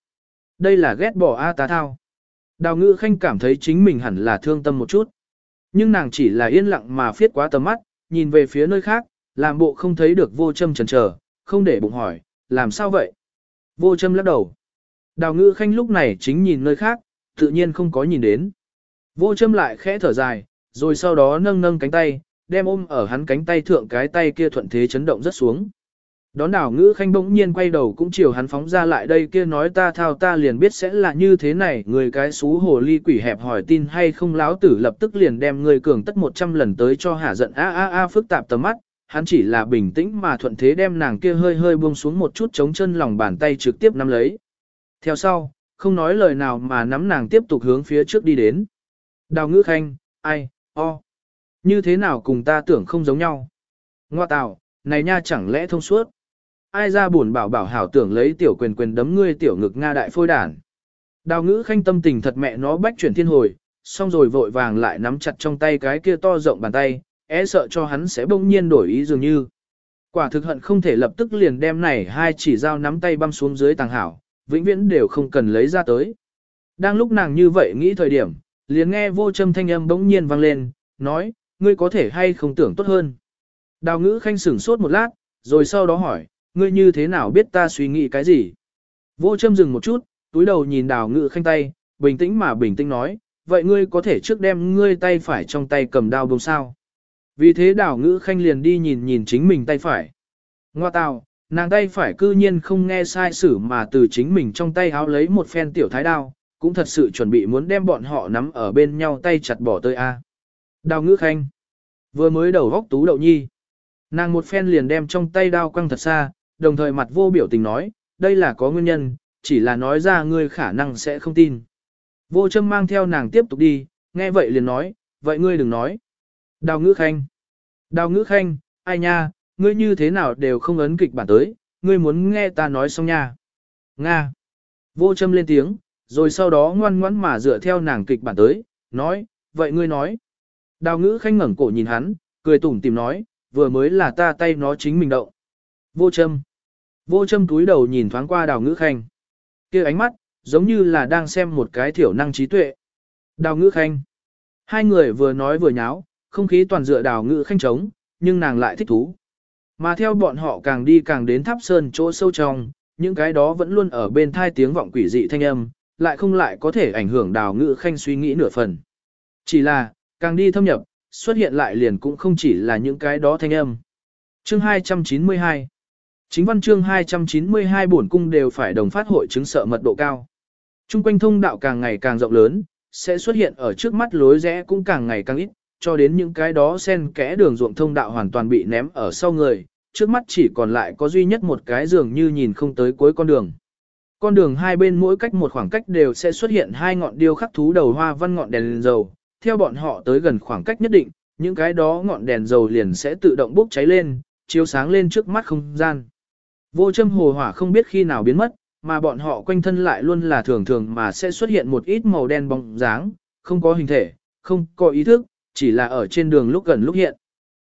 S1: Đây là ghét bỏ A tá thao. Đào ngự khanh cảm thấy chính mình hẳn là thương tâm một chút. Nhưng nàng chỉ là yên lặng mà phiết quá tầm mắt, nhìn về phía nơi khác, làm bộ không thấy được vô châm chần trở, không để bụng hỏi, làm sao vậy? Vô châm lắc đầu. Đào ngữ khanh lúc này chính nhìn nơi khác, tự nhiên không có nhìn đến. Vô châm lại khẽ thở dài, rồi sau đó nâng nâng cánh tay, đem ôm ở hắn cánh tay thượng cái tay kia thuận thế chấn động rất xuống. Đón đảo ngữ khanh bỗng nhiên quay đầu cũng chiều hắn phóng ra lại đây kia nói ta thao ta liền biết sẽ là như thế này, người cái xú hồ ly quỷ hẹp hỏi tin hay không láo tử lập tức liền đem người cường tất 100 lần tới cho hả giận a a a phức tạp tầm mắt, hắn chỉ là bình tĩnh mà thuận thế đem nàng kia hơi hơi buông xuống một chút chống chân lòng bàn tay trực tiếp nắm lấy. Theo sau, không nói lời nào mà nắm nàng tiếp tục hướng phía trước đi đến. Đào ngữ khanh, ai, o, như thế nào cùng ta tưởng không giống nhau. Ngoa tạo, này nha chẳng lẽ thông suốt. Ai ra buồn bảo bảo hảo tưởng lấy tiểu quyền quyền đấm ngươi tiểu ngực Nga đại phôi đản. Đào ngữ khanh tâm tình thật mẹ nó bách chuyển thiên hồi, xong rồi vội vàng lại nắm chặt trong tay cái kia to rộng bàn tay, e sợ cho hắn sẽ bỗng nhiên đổi ý dường như. Quả thực hận không thể lập tức liền đem này hai chỉ dao nắm tay băm xuống dưới tàng hảo, vĩnh viễn đều không cần lấy ra tới. Đang lúc nàng như vậy nghĩ thời điểm, liền nghe vô châm thanh âm bỗng nhiên vang lên, nói, ngươi có thể hay không tưởng tốt hơn. Đào ngữ khanh sửng sốt một lát, rồi sau đó hỏi, ngươi như thế nào biết ta suy nghĩ cái gì? Vô châm dừng một chút, túi đầu nhìn đào ngữ khanh tay, bình tĩnh mà bình tĩnh nói, vậy ngươi có thể trước đem ngươi tay phải trong tay cầm đao bông sao? Vì thế đào ngữ khanh liền đi nhìn nhìn chính mình tay phải. Ngoa tào, nàng tay phải cư nhiên không nghe sai sử mà từ chính mình trong tay háo lấy một phen tiểu thái đao, cũng thật sự chuẩn bị muốn đem bọn họ nắm ở bên nhau tay chặt bỏ tơi a. Đào ngữ khanh. Vừa mới đầu góc tú đậu nhi. Nàng một phen liền đem trong tay đao quăng thật xa, đồng thời mặt vô biểu tình nói, đây là có nguyên nhân, chỉ là nói ra ngươi khả năng sẽ không tin. Vô châm mang theo nàng tiếp tục đi, nghe vậy liền nói, vậy ngươi đừng nói. Đào ngữ khanh. Đào ngữ khanh, ai nha, ngươi như thế nào đều không ấn kịch bản tới, ngươi muốn nghe ta nói xong nha. Nga. Vô châm lên tiếng, rồi sau đó ngoan ngoãn mà dựa theo nàng kịch bản tới, nói, vậy ngươi nói. Đào ngữ khanh ngẩng cổ nhìn hắn, cười tủm tìm nói, vừa mới là ta tay nó chính mình động. Vô châm. Vô châm túi đầu nhìn thoáng qua đào ngữ khanh. kia ánh mắt, giống như là đang xem một cái thiểu năng trí tuệ. Đào ngữ khanh. Hai người vừa nói vừa nháo, không khí toàn dựa đào ngữ khanh trống, nhưng nàng lại thích thú. Mà theo bọn họ càng đi càng đến tháp sơn chỗ sâu trong, những cái đó vẫn luôn ở bên thai tiếng vọng quỷ dị thanh âm, lại không lại có thể ảnh hưởng đào ngự khanh suy nghĩ nửa phần. Chỉ là, càng đi thâm nhập, xuất hiện lại liền cũng không chỉ là những cái đó thanh âm. Chương 292 Chính văn chương 292 bổn cung đều phải đồng phát hội chứng sợ mật độ cao. Trung quanh thông đạo càng ngày càng rộng lớn, sẽ xuất hiện ở trước mắt lối rẽ cũng càng ngày càng ít, cho đến những cái đó sen kẽ đường ruộng thông đạo hoàn toàn bị ném ở sau người, trước mắt chỉ còn lại có duy nhất một cái giường như nhìn không tới cuối con đường. Con đường hai bên mỗi cách một khoảng cách đều sẽ xuất hiện hai ngọn điêu khắc thú đầu hoa văn ngọn đèn, đèn dầu, theo bọn họ tới gần khoảng cách nhất định, những cái đó ngọn đèn dầu liền sẽ tự động bốc cháy lên, chiếu sáng lên trước mắt không gian. Vô châm hồ hỏa không biết khi nào biến mất, mà bọn họ quanh thân lại luôn là thường thường mà sẽ xuất hiện một ít màu đen bóng dáng, không có hình thể, không có ý thức, chỉ là ở trên đường lúc gần lúc hiện.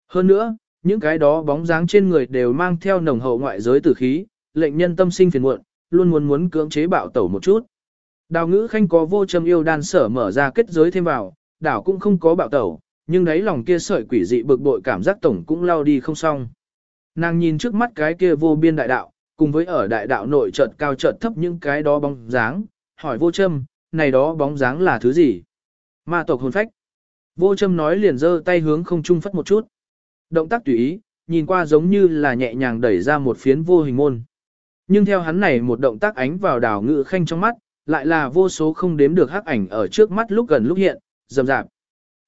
S1: Hơn nữa, những cái đó bóng dáng trên người đều mang theo nồng hậu ngoại giới tử khí, lệnh nhân tâm sinh phiền muộn, luôn muốn muốn cưỡng chế bạo tẩu một chút. Đào ngữ khanh có vô châm yêu đan sở mở ra kết giới thêm vào, đảo cũng không có bạo tẩu, nhưng đấy lòng kia sợi quỷ dị bực bội cảm giác tổng cũng lao đi không xong. Nàng nhìn trước mắt cái kia vô biên đại đạo, cùng với ở đại đạo nội chợt cao chợt thấp những cái đó bóng dáng, hỏi vô châm, này đó bóng dáng là thứ gì? Ma tộc hồn phách. Vô châm nói liền giơ tay hướng không trung phất một chút. Động tác tùy ý, nhìn qua giống như là nhẹ nhàng đẩy ra một phiến vô hình môn. Nhưng theo hắn này một động tác ánh vào đảo ngự khanh trong mắt, lại là vô số không đếm được hắc ảnh ở trước mắt lúc gần lúc hiện, rầm rạp.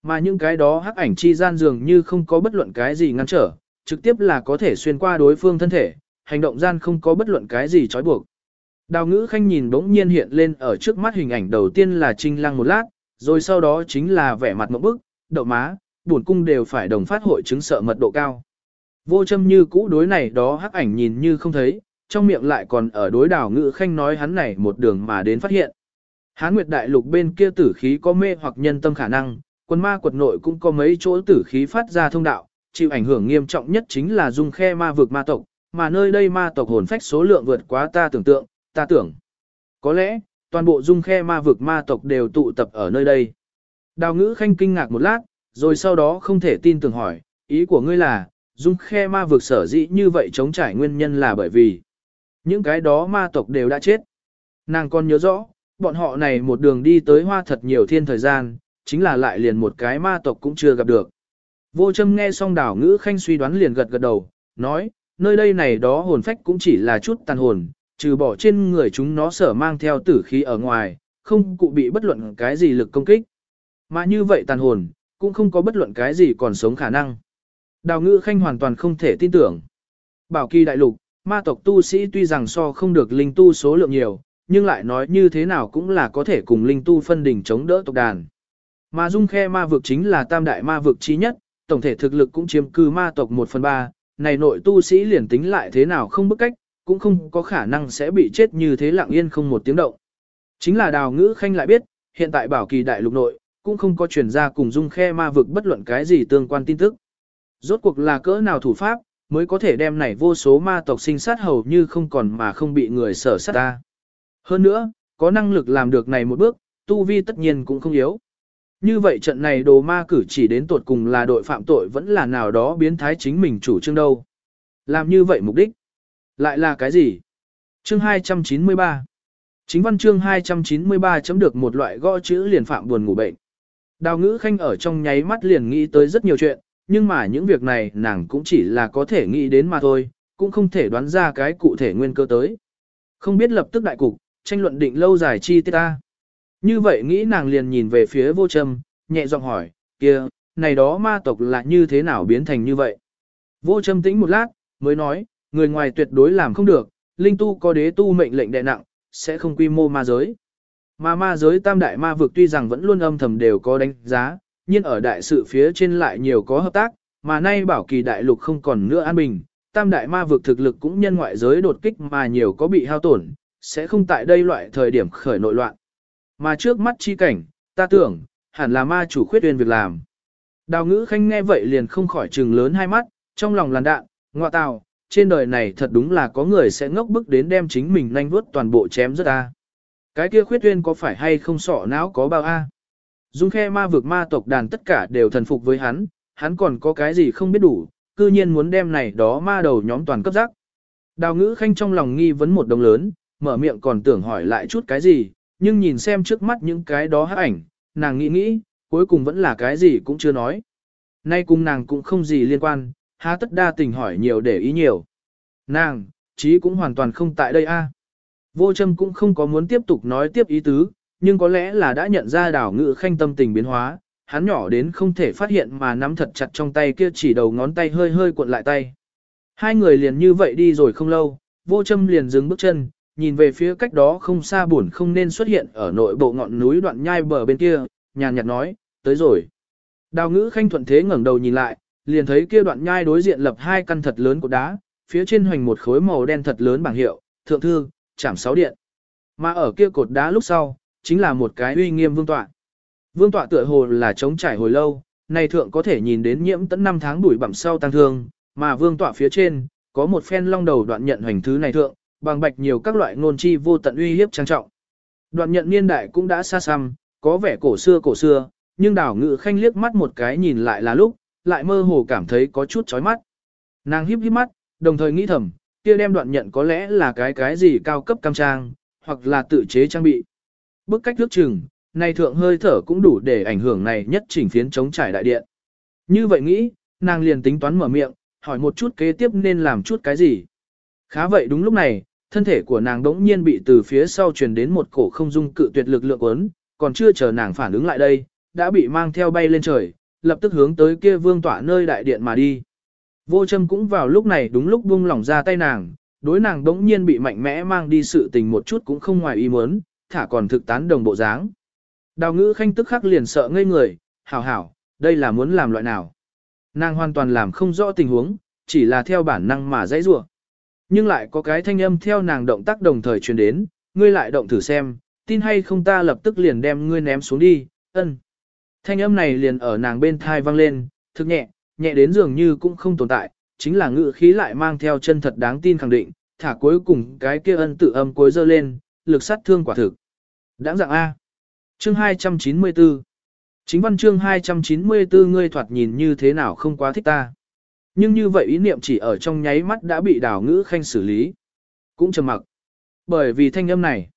S1: Mà những cái đó hắc ảnh chi gian dường như không có bất luận cái gì ngăn trở, trực tiếp là có thể xuyên qua đối phương thân thể, hành động gian không có bất luận cái gì trói buộc. Đào ngữ khanh nhìn bỗng nhiên hiện lên ở trước mắt hình ảnh đầu tiên là trinh lăng một lát, rồi sau đó chính là vẻ mặt mộng bức, đậu má, buồn cung đều phải đồng phát hội chứng sợ mật độ cao. Vô châm như cũ đối này đó hắc ảnh nhìn như không thấy, trong miệng lại còn ở đối đảo ngự khanh nói hắn này một đường mà đến phát hiện. Hán Nguyệt Đại Lục bên kia tử khí có mê hoặc nhân tâm khả năng, quân ma quật nội cũng có mấy chỗ tử khí phát ra thông đạo, chịu ảnh hưởng nghiêm trọng nhất chính là dung khe ma vực ma tộc, mà nơi đây ma tộc hồn phách số lượng vượt quá ta tưởng tượng, ta tưởng. Có lẽ, toàn bộ dung khe ma vực ma tộc đều tụ tập ở nơi đây. Đào ngữ khanh kinh ngạc một lát, rồi sau đó không thể tin tưởng hỏi, ý của ngươi là, dung khe ma vực sở dĩ như vậy chống trải nguyên nhân là bởi vì những cái đó ma tộc đều đã chết. Nàng còn nhớ rõ, bọn họ này một đường đi tới hoa thật nhiều thiên thời gian, chính là lại liền một cái ma tộc cũng chưa gặp được. Vô châm nghe xong đảo ngữ khanh suy đoán liền gật gật đầu, nói, nơi đây này đó hồn phách cũng chỉ là chút tàn hồn, trừ bỏ trên người chúng nó sở mang theo tử khí ở ngoài, không cụ bị bất luận cái gì lực công kích. Mà như vậy tàn hồn, cũng không có bất luận cái gì còn sống khả năng. Đào ngữ khanh hoàn toàn không thể tin tưởng. Bảo kỳ đại lục, ma tộc tu sĩ tuy rằng so không được linh tu số lượng nhiều, nhưng lại nói như thế nào cũng là có thể cùng linh tu phân đỉnh chống đỡ tộc đàn. Mà dung khe ma vực chính là tam đại ma vực chí nhất, tổng thể thực lực cũng chiếm cư ma tộc 1 phần 3, này nội tu sĩ liền tính lại thế nào không bức cách, cũng không có khả năng sẽ bị chết như thế lặng yên không một tiếng động. Chính là đào ngữ khanh lại biết, hiện tại bảo kỳ đại lục nội, cũng không có truyền ra cùng dung khe ma vực bất luận cái gì tương quan tin tức. Rốt cuộc là cỡ nào thủ pháp, mới có thể đem này vô số ma tộc sinh sát hầu như không còn mà không bị người sở sát ta. Hơn nữa, có năng lực làm được này một bước, tu vi tất nhiên cũng không yếu. Như vậy trận này đồ ma cử chỉ đến tột cùng là đội phạm tội vẫn là nào đó biến thái chính mình chủ trương đâu. Làm như vậy mục đích lại là cái gì? Chương 293 Chính văn chương 293 chấm được một loại gõ chữ liền phạm buồn ngủ bệnh. Đào ngữ khanh ở trong nháy mắt liền nghĩ tới rất nhiều chuyện, nhưng mà những việc này nàng cũng chỉ là có thể nghĩ đến mà thôi, cũng không thể đoán ra cái cụ thể nguyên cơ tới. Không biết lập tức đại cục, tranh luận định lâu dài chi tiết ta. Như vậy nghĩ nàng liền nhìn về phía vô trầm, nhẹ giọng hỏi, kia, này đó ma tộc là như thế nào biến thành như vậy? Vô trầm tĩnh một lát, mới nói, người ngoài tuyệt đối làm không được, linh tu có đế tu mệnh lệnh đệ nặng, sẽ không quy mô ma giới. Mà ma giới tam đại ma vực tuy rằng vẫn luôn âm thầm đều có đánh giá, nhưng ở đại sự phía trên lại nhiều có hợp tác, mà nay bảo kỳ đại lục không còn nữa an bình, tam đại ma vực thực lực cũng nhân ngoại giới đột kích mà nhiều có bị hao tổn, sẽ không tại đây loại thời điểm khởi nội loạn. Mà trước mắt chi cảnh, ta tưởng, hẳn là ma chủ khuyết tuyên việc làm. Đào ngữ khanh nghe vậy liền không khỏi trừng lớn hai mắt, trong lòng làn đạn, ngọa tào, trên đời này thật đúng là có người sẽ ngốc bức đến đem chính mình nhanh vuốt toàn bộ chém rất a. Cái kia khuyết tuyên có phải hay không sọ não có bao a? Dung khe ma vực ma tộc đàn tất cả đều thần phục với hắn, hắn còn có cái gì không biết đủ, cư nhiên muốn đem này đó ma đầu nhóm toàn cấp giác. Đào ngữ khanh trong lòng nghi vấn một đồng lớn, mở miệng còn tưởng hỏi lại chút cái gì, nhưng nhìn xem trước mắt những cái đó hát ảnh, nàng nghĩ nghĩ, cuối cùng vẫn là cái gì cũng chưa nói. Nay cùng nàng cũng không gì liên quan, há tất đa tình hỏi nhiều để ý nhiều. Nàng, trí cũng hoàn toàn không tại đây a. Vô châm cũng không có muốn tiếp tục nói tiếp ý tứ, nhưng có lẽ là đã nhận ra đảo ngự khanh tâm tình biến hóa, hắn nhỏ đến không thể phát hiện mà nắm thật chặt trong tay kia chỉ đầu ngón tay hơi hơi cuộn lại tay. Hai người liền như vậy đi rồi không lâu, vô châm liền dừng bước chân, nhìn về phía cách đó không xa buồn không nên xuất hiện ở nội bộ ngọn núi đoạn nhai bờ bên kia, nhàn nhạt nói, tới rồi. Đào ngữ khanh thuận thế ngẩng đầu nhìn lại, liền thấy kia đoạn nhai đối diện lập hai căn thật lớn của đá, phía trên hoành một khối màu đen thật lớn bảng hiệu, thượng thư, chạm sáu điện. Mà ở kia cột đá lúc sau, chính là một cái uy nghiêm vương tọa. Vương tọa tựa hồ là chống trải hồi lâu, này thượng có thể nhìn đến nhiễm tấn năm tháng đuổi bẩm sau tăng thương, mà vương tọa phía trên, có một phen long đầu đoạn nhận hoành thứ này thượng, bằng bạch nhiều các loại ngôn chi vô tận uy hiếp trang trọng. Đoạn nhận niên đại cũng đã xa xăm, có vẻ cổ xưa cổ xưa, nhưng đảo ngự khanh liếc mắt một cái nhìn lại là lúc, lại mơ hồ cảm thấy có chút chói mắt. Nàng híp híp mắt, đồng thời nghĩ thầm, kia đem đoạn nhận có lẽ là cái cái gì cao cấp cam trang, hoặc là tự chế trang bị. Bức cách nước chừng, này thượng hơi thở cũng đủ để ảnh hưởng này nhất chỉnh phiến chống trải đại điện. Như vậy nghĩ, nàng liền tính toán mở miệng, hỏi một chút kế tiếp nên làm chút cái gì. Khá vậy đúng lúc này, thân thể của nàng đỗng nhiên bị từ phía sau truyền đến một cổ không dung cự tuyệt lực lượng ấn, còn chưa chờ nàng phản ứng lại đây, đã bị mang theo bay lên trời, lập tức hướng tới kia vương tỏa nơi đại điện mà đi. Vô châm cũng vào lúc này đúng lúc buông lỏng ra tay nàng, đối nàng đống nhiên bị mạnh mẽ mang đi sự tình một chút cũng không ngoài ý muốn, thả còn thực tán đồng bộ dáng. Đào ngữ khanh tức khắc liền sợ ngây người, hảo hảo, đây là muốn làm loại nào. Nàng hoàn toàn làm không rõ tình huống, chỉ là theo bản năng mà dãy rủa. Nhưng lại có cái thanh âm theo nàng động tác đồng thời truyền đến, ngươi lại động thử xem, tin hay không ta lập tức liền đem ngươi ném xuống đi, ân. Thanh âm này liền ở nàng bên thai vang lên, thực nhẹ, nhẹ đến dường như cũng không tồn tại, chính là ngự khí lại mang theo chân thật đáng tin khẳng định, thả cuối cùng cái kia ân tự âm cuối dơ lên, lực sát thương quả thực. Đáng dạng A. Chương 294 Chính văn chương 294 ngươi thoạt nhìn như thế nào không quá thích ta. Nhưng như vậy ý niệm chỉ ở trong nháy mắt đã bị đảo ngữ khanh xử lý. Cũng trầm mặc. Bởi vì thanh âm này,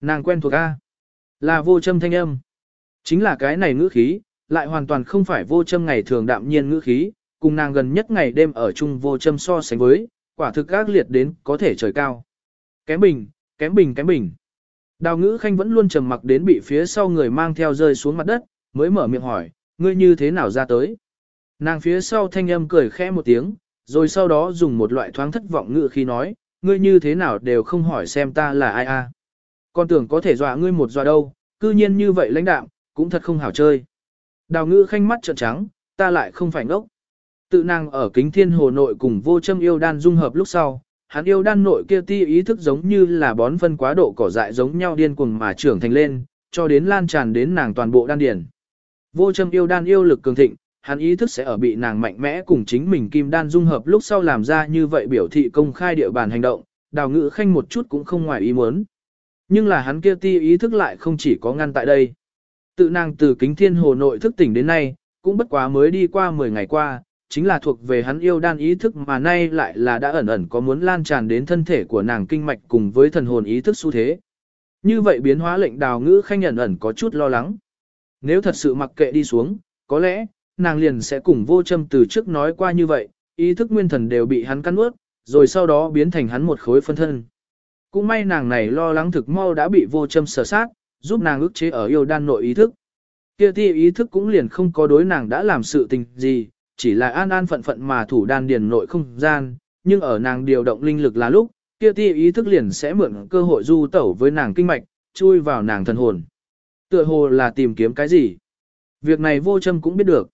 S1: nàng quen thuộc A. Là vô châm thanh âm. Chính là cái này ngữ khí, lại hoàn toàn không phải vô châm ngày thường đạm nhiên ngữ khí, cùng nàng gần nhất ngày đêm ở chung vô châm so sánh với, quả thực ác liệt đến có thể trời cao. Kém bình, kém bình kém bình. Đào ngữ khanh vẫn luôn trầm mặc đến bị phía sau người mang theo rơi xuống mặt đất, mới mở miệng hỏi, ngươi như thế nào ra tới. Nàng phía sau thanh âm cười khẽ một tiếng, rồi sau đó dùng một loại thoáng thất vọng ngữ khi nói, ngươi như thế nào đều không hỏi xem ta là ai a. Con tưởng có thể dọa ngươi một dọa đâu, cư nhiên như vậy lãnh đạm, cũng thật không hảo chơi. Đào ngữ khanh mắt trợn trắng, ta lại không phải ngốc. Tự nàng ở kính thiên hồ nội cùng vô châm yêu đan dung hợp lúc sau, hắn yêu đan nội kia ti ý thức giống như là bón phân quá độ cỏ dại giống nhau điên cuồng mà trưởng thành lên, cho đến lan tràn đến nàng toàn bộ đan điển. Vô châm yêu đan yêu lực cường thịnh, hắn ý thức sẽ ở bị nàng mạnh mẽ cùng chính mình kim đan dung hợp lúc sau làm ra như vậy biểu thị công khai địa bàn hành động, đào ngữ khanh một chút cũng không ngoài ý muốn. Nhưng là hắn kia ti ý thức lại không chỉ có ngăn tại đây. Tự nàng từ kính thiên hồ nội thức tỉnh đến nay, cũng bất quá mới đi qua 10 ngày qua, chính là thuộc về hắn yêu đan ý thức mà nay lại là đã ẩn ẩn có muốn lan tràn đến thân thể của nàng kinh mạch cùng với thần hồn ý thức xu thế. Như vậy biến hóa lệnh đào ngữ khanh ẩn ẩn có chút lo lắng. Nếu thật sự mặc kệ đi xuống, có lẽ, nàng liền sẽ cùng vô châm từ trước nói qua như vậy, ý thức nguyên thần đều bị hắn cắn ướt, rồi sau đó biến thành hắn một khối phân thân. Cũng may nàng này lo lắng thực mau đã bị vô châm sở sát, giúp nàng ức chế ở yêu đan nội ý thức. Kia ti ý thức cũng liền không có đối nàng đã làm sự tình gì, chỉ là an an phận phận mà thủ đan điền nội không gian, nhưng ở nàng điều động linh lực là lúc, kia ti ý thức liền sẽ mượn cơ hội du tẩu với nàng kinh mạch, chui vào nàng thần hồn. Tựa hồ là tìm kiếm cái gì? Việc này vô châm cũng biết được.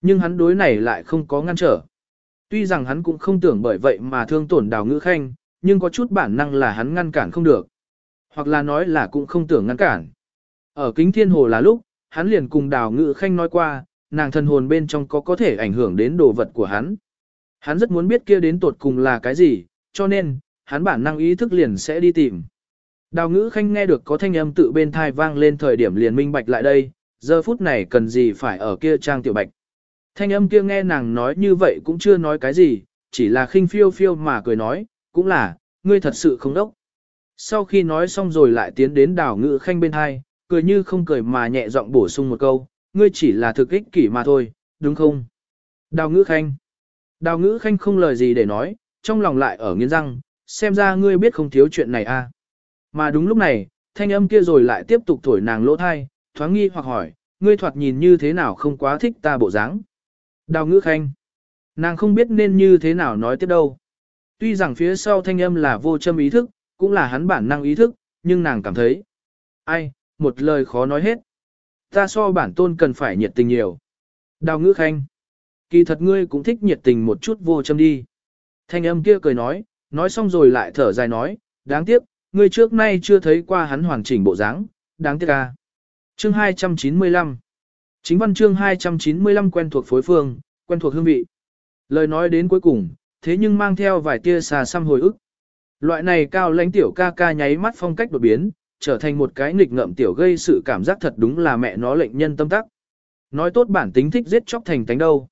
S1: Nhưng hắn đối này lại không có ngăn trở. Tuy rằng hắn cũng không tưởng bởi vậy mà thương tổn đào ngữ khanh, nhưng có chút bản năng là hắn ngăn cản không được. Hoặc là nói là cũng không tưởng ngăn cản. Ở kính thiên hồ là lúc, hắn liền cùng đào ngự khanh nói qua, nàng thần hồn bên trong có có thể ảnh hưởng đến đồ vật của hắn. Hắn rất muốn biết kia đến tột cùng là cái gì, cho nên, hắn bản năng ý thức liền sẽ đi tìm. Đào ngữ khanh nghe được có thanh âm tự bên thai vang lên thời điểm liền minh bạch lại đây, giờ phút này cần gì phải ở kia trang tiểu bạch. Thanh âm kia nghe nàng nói như vậy cũng chưa nói cái gì, chỉ là khinh phiêu phiêu mà cười nói, cũng là, ngươi thật sự không đốc. Sau khi nói xong rồi lại tiến đến đào ngữ khanh bên hai, cười như không cười mà nhẹ giọng bổ sung một câu, ngươi chỉ là thực ích kỷ mà thôi, đúng không? Đào ngữ khanh. Đào ngữ khanh không lời gì để nói, trong lòng lại ở nghiến răng, xem ra ngươi biết không thiếu chuyện này a. À. Mà đúng lúc này, thanh âm kia rồi lại tiếp tục thổi nàng lỗ thai, thoáng nghi hoặc hỏi, ngươi thoạt nhìn như thế nào không quá thích ta bộ dáng. Đào ngữ khanh. Nàng không biết nên như thế nào nói tiếp đâu. Tuy rằng phía sau thanh âm là vô châm ý thức, cũng là hắn bản năng ý thức, nhưng nàng cảm thấy. Ai, một lời khó nói hết. Ta so bản tôn cần phải nhiệt tình nhiều. Đào ngữ khanh. Kỳ thật ngươi cũng thích nhiệt tình một chút vô châm đi. Thanh âm kia cười nói, nói xong rồi lại thở dài nói, đáng tiếc, ngươi trước nay chưa thấy qua hắn hoàn chỉnh bộ dáng, đáng tiếc à. Chương 295 Chính văn chương 295 quen thuộc phối phương, quen thuộc hương vị. Lời nói đến cuối cùng, thế nhưng mang theo vài tia xà xăm hồi ức. Loại này cao lãnh tiểu ca ca nháy mắt phong cách đột biến, trở thành một cái nghịch ngợm tiểu gây sự cảm giác thật đúng là mẹ nó lệnh nhân tâm tắc. Nói tốt bản tính thích giết chóc thành tánh đâu.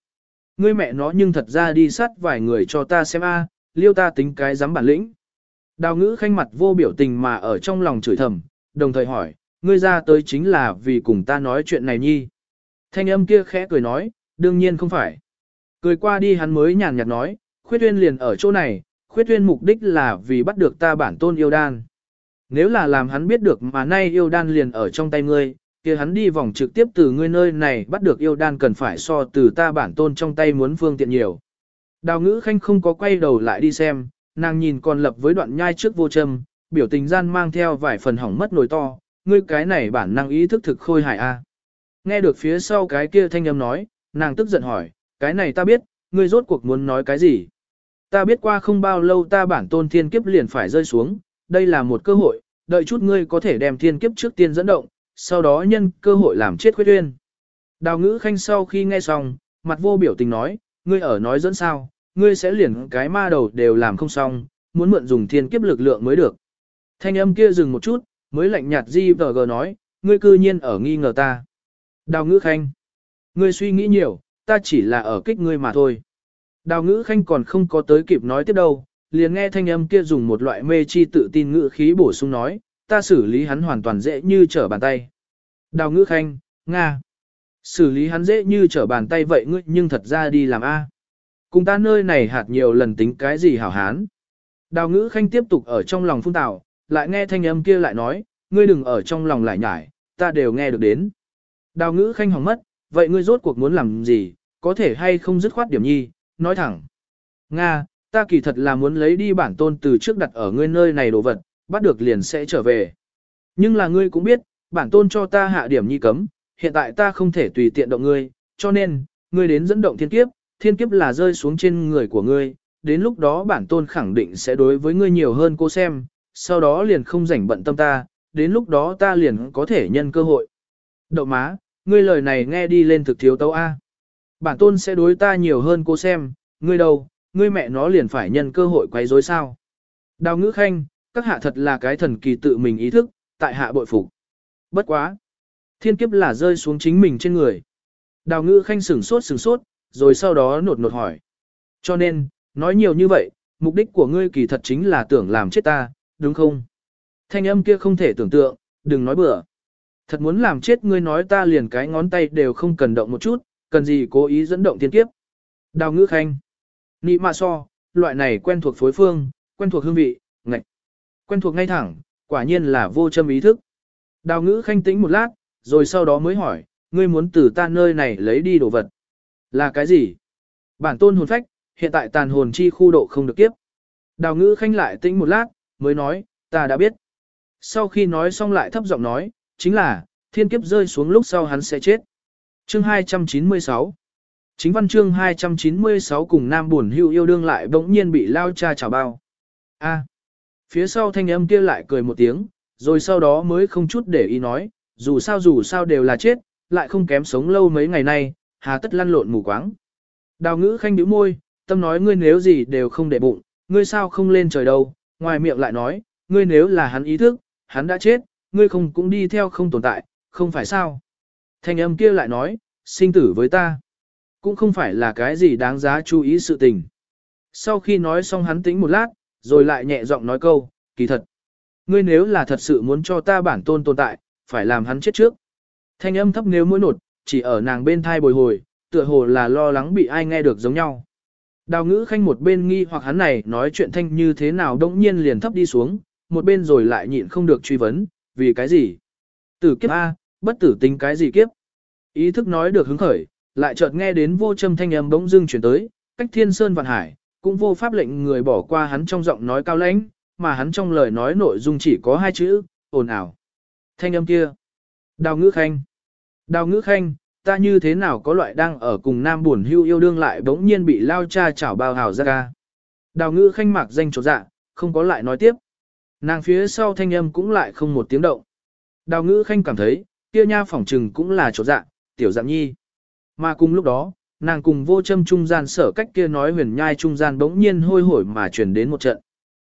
S1: Ngươi mẹ nó nhưng thật ra đi sát vài người cho ta xem a, liêu ta tính cái dám bản lĩnh. Đào ngữ khanh mặt vô biểu tình mà ở trong lòng chửi thầm, đồng thời hỏi, ngươi ra tới chính là vì cùng ta nói chuyện này nhi. Thanh âm kia khẽ cười nói, đương nhiên không phải. Cười qua đi hắn mới nhàn nhạt nói, khuyết tuyên liền ở chỗ này, khuyết tuyên mục đích là vì bắt được ta bản tôn yêu đan. Nếu là làm hắn biết được mà nay yêu đan liền ở trong tay ngươi, kia hắn đi vòng trực tiếp từ ngươi nơi này bắt được yêu đan cần phải so từ ta bản tôn trong tay muốn phương tiện nhiều. Đào ngữ khanh không có quay đầu lại đi xem, nàng nhìn còn lập với đoạn nhai trước vô châm, biểu tình gian mang theo vài phần hỏng mất nổi to, ngươi cái này bản năng ý thức thực khôi hài a. Nghe được phía sau cái kia thanh âm nói, nàng tức giận hỏi, cái này ta biết, ngươi rốt cuộc muốn nói cái gì? Ta biết qua không bao lâu ta bản tôn thiên kiếp liền phải rơi xuống, đây là một cơ hội, đợi chút ngươi có thể đem thiên kiếp trước tiên dẫn động, sau đó nhân cơ hội làm chết khuyết uyên. Đào ngữ khanh sau khi nghe xong, mặt vô biểu tình nói, ngươi ở nói dẫn sao, ngươi sẽ liền cái ma đầu đều làm không xong, muốn mượn dùng thiên kiếp lực lượng mới được. Thanh âm kia dừng một chút, mới lạnh nhạt di vờ gờ nói, ngươi cư nhiên ở nghi ngờ ta. Đào ngữ khanh, ngươi suy nghĩ nhiều, ta chỉ là ở kích ngươi mà thôi. Đào ngữ khanh còn không có tới kịp nói tiếp đâu, liền nghe thanh âm kia dùng một loại mê chi tự tin ngữ khí bổ sung nói, ta xử lý hắn hoàn toàn dễ như trở bàn tay. Đào ngữ khanh, Nga. Xử lý hắn dễ như trở bàn tay vậy ngươi nhưng thật ra đi làm A. Cùng ta nơi này hạt nhiều lần tính cái gì hảo hán. Đào ngữ khanh tiếp tục ở trong lòng phun tạo, lại nghe thanh âm kia lại nói, ngươi đừng ở trong lòng lại nhải, ta đều nghe được đến. Đào ngữ khanh hỏng mất, vậy ngươi rốt cuộc muốn làm gì, có thể hay không dứt khoát điểm nhi, nói thẳng. Nga, ta kỳ thật là muốn lấy đi bản tôn từ trước đặt ở ngươi nơi này đồ vật, bắt được liền sẽ trở về. Nhưng là ngươi cũng biết, bản tôn cho ta hạ điểm nhi cấm, hiện tại ta không thể tùy tiện động ngươi, cho nên, ngươi đến dẫn động thiên kiếp, thiên kiếp là rơi xuống trên người của ngươi, đến lúc đó bản tôn khẳng định sẽ đối với ngươi nhiều hơn cô xem, sau đó liền không rảnh bận tâm ta, đến lúc đó ta liền có thể nhân cơ hội. Đậu má, ngươi lời này nghe đi lên thực thiếu tấu A. Bản tôn sẽ đối ta nhiều hơn cô xem, ngươi đâu, ngươi mẹ nó liền phải nhân cơ hội quấy rối sao. Đào ngữ khanh, các hạ thật là cái thần kỳ tự mình ý thức, tại hạ bội phục. Bất quá. Thiên kiếp là rơi xuống chính mình trên người. Đào ngữ khanh sửng sốt sửng sốt, rồi sau đó nột nột hỏi. Cho nên, nói nhiều như vậy, mục đích của ngươi kỳ thật chính là tưởng làm chết ta, đúng không? Thanh âm kia không thể tưởng tượng, đừng nói bừa. Thật muốn làm chết ngươi nói ta liền cái ngón tay đều không cần động một chút, cần gì cố ý dẫn động thiên kiếp. Đào ngữ khanh. Nị mạ so, loại này quen thuộc phối phương, quen thuộc hương vị, ngạch. Quen thuộc ngay thẳng, quả nhiên là vô châm ý thức. Đào ngữ khanh tĩnh một lát, rồi sau đó mới hỏi, ngươi muốn từ ta nơi này lấy đi đồ vật. Là cái gì? Bản tôn hồn phách, hiện tại tàn hồn chi khu độ không được kiếp. Đào ngữ khanh lại tĩnh một lát, mới nói, ta đã biết. Sau khi nói xong lại thấp giọng nói, chính là, thiên kiếp rơi xuống lúc sau hắn sẽ chết. Chương 296 Chính văn chương 296 cùng nam buồn hưu yêu đương lại bỗng nhiên bị lao cha chào bao. A. Phía sau thanh âm kia lại cười một tiếng, rồi sau đó mới không chút để ý nói, dù sao dù sao đều là chết, lại không kém sống lâu mấy ngày nay, hà tất lăn lộn mù quáng. Đào ngữ khanh bĩu môi, tâm nói ngươi nếu gì đều không để bụng, ngươi sao không lên trời đâu, ngoài miệng lại nói, ngươi nếu là hắn ý thức, hắn đã chết, ngươi không cũng đi theo không tồn tại, không phải sao. Thanh âm kia lại nói, sinh tử với ta, cũng không phải là cái gì đáng giá chú ý sự tình. Sau khi nói xong hắn tĩnh một lát, rồi lại nhẹ giọng nói câu, kỳ thật. Ngươi nếu là thật sự muốn cho ta bản tôn tồn tại, phải làm hắn chết trước. Thanh âm thấp nếu mũi nột, chỉ ở nàng bên thai bồi hồi, tựa hồ là lo lắng bị ai nghe được giống nhau. Đào ngữ khanh một bên nghi hoặc hắn này nói chuyện thanh như thế nào đông nhiên liền thấp đi xuống, một bên rồi lại nhịn không được truy vấn, vì cái gì? Tử kiếp A, bất tử tính cái gì kiếp? Ý thức nói được hứng khởi, lại chợt nghe đến vô châm thanh âm bỗng dưng chuyển tới, cách thiên sơn vạn hải, cũng vô pháp lệnh người bỏ qua hắn trong giọng nói cao lãnh, mà hắn trong lời nói nội dung chỉ có hai chữ, ồn ào. Thanh âm kia. Đào ngữ khanh. Đào ngữ khanh, ta như thế nào có loại đang ở cùng nam buồn hưu yêu đương lại bỗng nhiên bị lao cha chảo bao hào ra ca. Đào ngữ khanh mạc danh trột dạ, không có lại nói tiếp. Nàng phía sau thanh âm cũng lại không một tiếng động. Đào ngữ khanh cảm thấy, kia nha phỏng trừng cũng là chỗ dạ, tiểu dạng nhi. Mà cùng lúc đó, nàng cùng vô châm trung gian sở cách kia nói huyền nhai trung gian bỗng nhiên hôi hổi mà truyền đến một trận.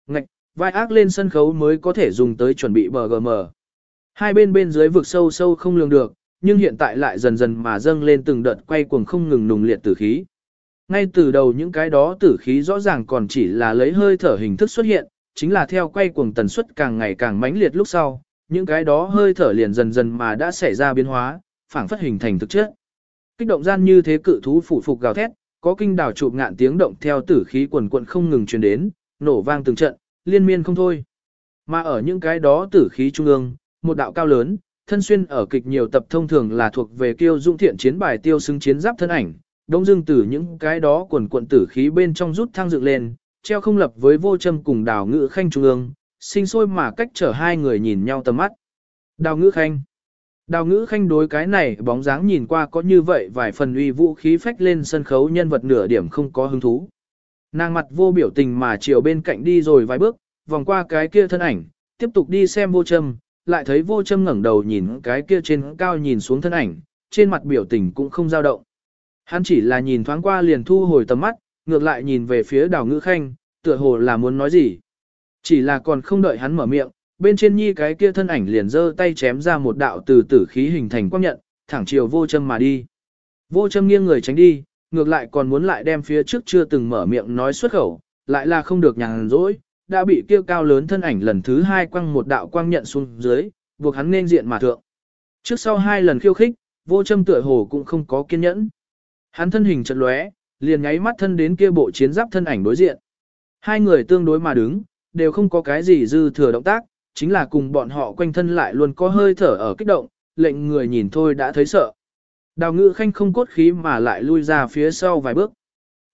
S1: Ngạch, vai ác lên sân khấu mới có thể dùng tới chuẩn bị BGM. Hai bên bên dưới vực sâu sâu không lường được, nhưng hiện tại lại dần dần mà dâng lên từng đợt quay cuồng không ngừng nùng liệt tử khí. Ngay từ đầu những cái đó tử khí rõ ràng còn chỉ là lấy hơi thở hình thức xuất hiện, chính là theo quay cuồng tần suất càng ngày càng mãnh liệt lúc sau, những cái đó hơi thở liền dần dần mà đã xảy ra biến hóa, phản phất hình thành thực chất. Kích động gian như thế cự thú phủ phục gào thét, có kinh đảo chụp ngạn tiếng động theo tử khí quần quận không ngừng truyền đến, nổ vang từng trận, liên miên không thôi. Mà ở những cái đó tử khí trung ương, một đạo cao lớn, thân xuyên ở kịch nhiều tập thông thường là thuộc về kiêu dung thiện chiến bài tiêu xứng chiến giáp thân ảnh, đông dương từ những cái đó quần quận tử khí bên trong rút thang dựng lên, treo không lập với vô châm cùng đảo ngữ khanh trung ương, sinh sôi mà cách trở hai người nhìn nhau tầm mắt. Đào ngữ khanh Đào ngữ khanh đối cái này bóng dáng nhìn qua có như vậy vài phần uy vũ khí phách lên sân khấu nhân vật nửa điểm không có hứng thú. Nàng mặt vô biểu tình mà chiều bên cạnh đi rồi vài bước, vòng qua cái kia thân ảnh, tiếp tục đi xem vô châm, lại thấy vô châm ngẩng đầu nhìn cái kia trên cao nhìn xuống thân ảnh, trên mặt biểu tình cũng không dao động. Hắn chỉ là nhìn thoáng qua liền thu hồi tầm mắt, ngược lại nhìn về phía đào ngữ khanh, tựa hồ là muốn nói gì. Chỉ là còn không đợi hắn mở miệng, bên trên nhi cái kia thân ảnh liền giơ tay chém ra một đạo từ tử khí hình thành quang nhận, thẳng chiều vô châm mà đi. Vô châm nghiêng người tránh đi, ngược lại còn muốn lại đem phía trước chưa từng mở miệng nói xuất khẩu, lại là không được nhàn rỗi, đã bị kia cao lớn thân ảnh lần thứ hai quăng một đạo quang nhận xuống dưới, buộc hắn nên diện mà thượng. Trước sau hai lần khiêu khích, vô châm tựa hồ cũng không có kiên nhẫn. Hắn thân hình chật lóe, liền nháy mắt thân đến kia bộ chiến giáp thân ảnh đối diện. Hai người tương đối mà đứng, đều không có cái gì dư thừa động tác, chính là cùng bọn họ quanh thân lại luôn có hơi thở ở kích động, lệnh người nhìn thôi đã thấy sợ. Đào ngự khanh không cốt khí mà lại lui ra phía sau vài bước.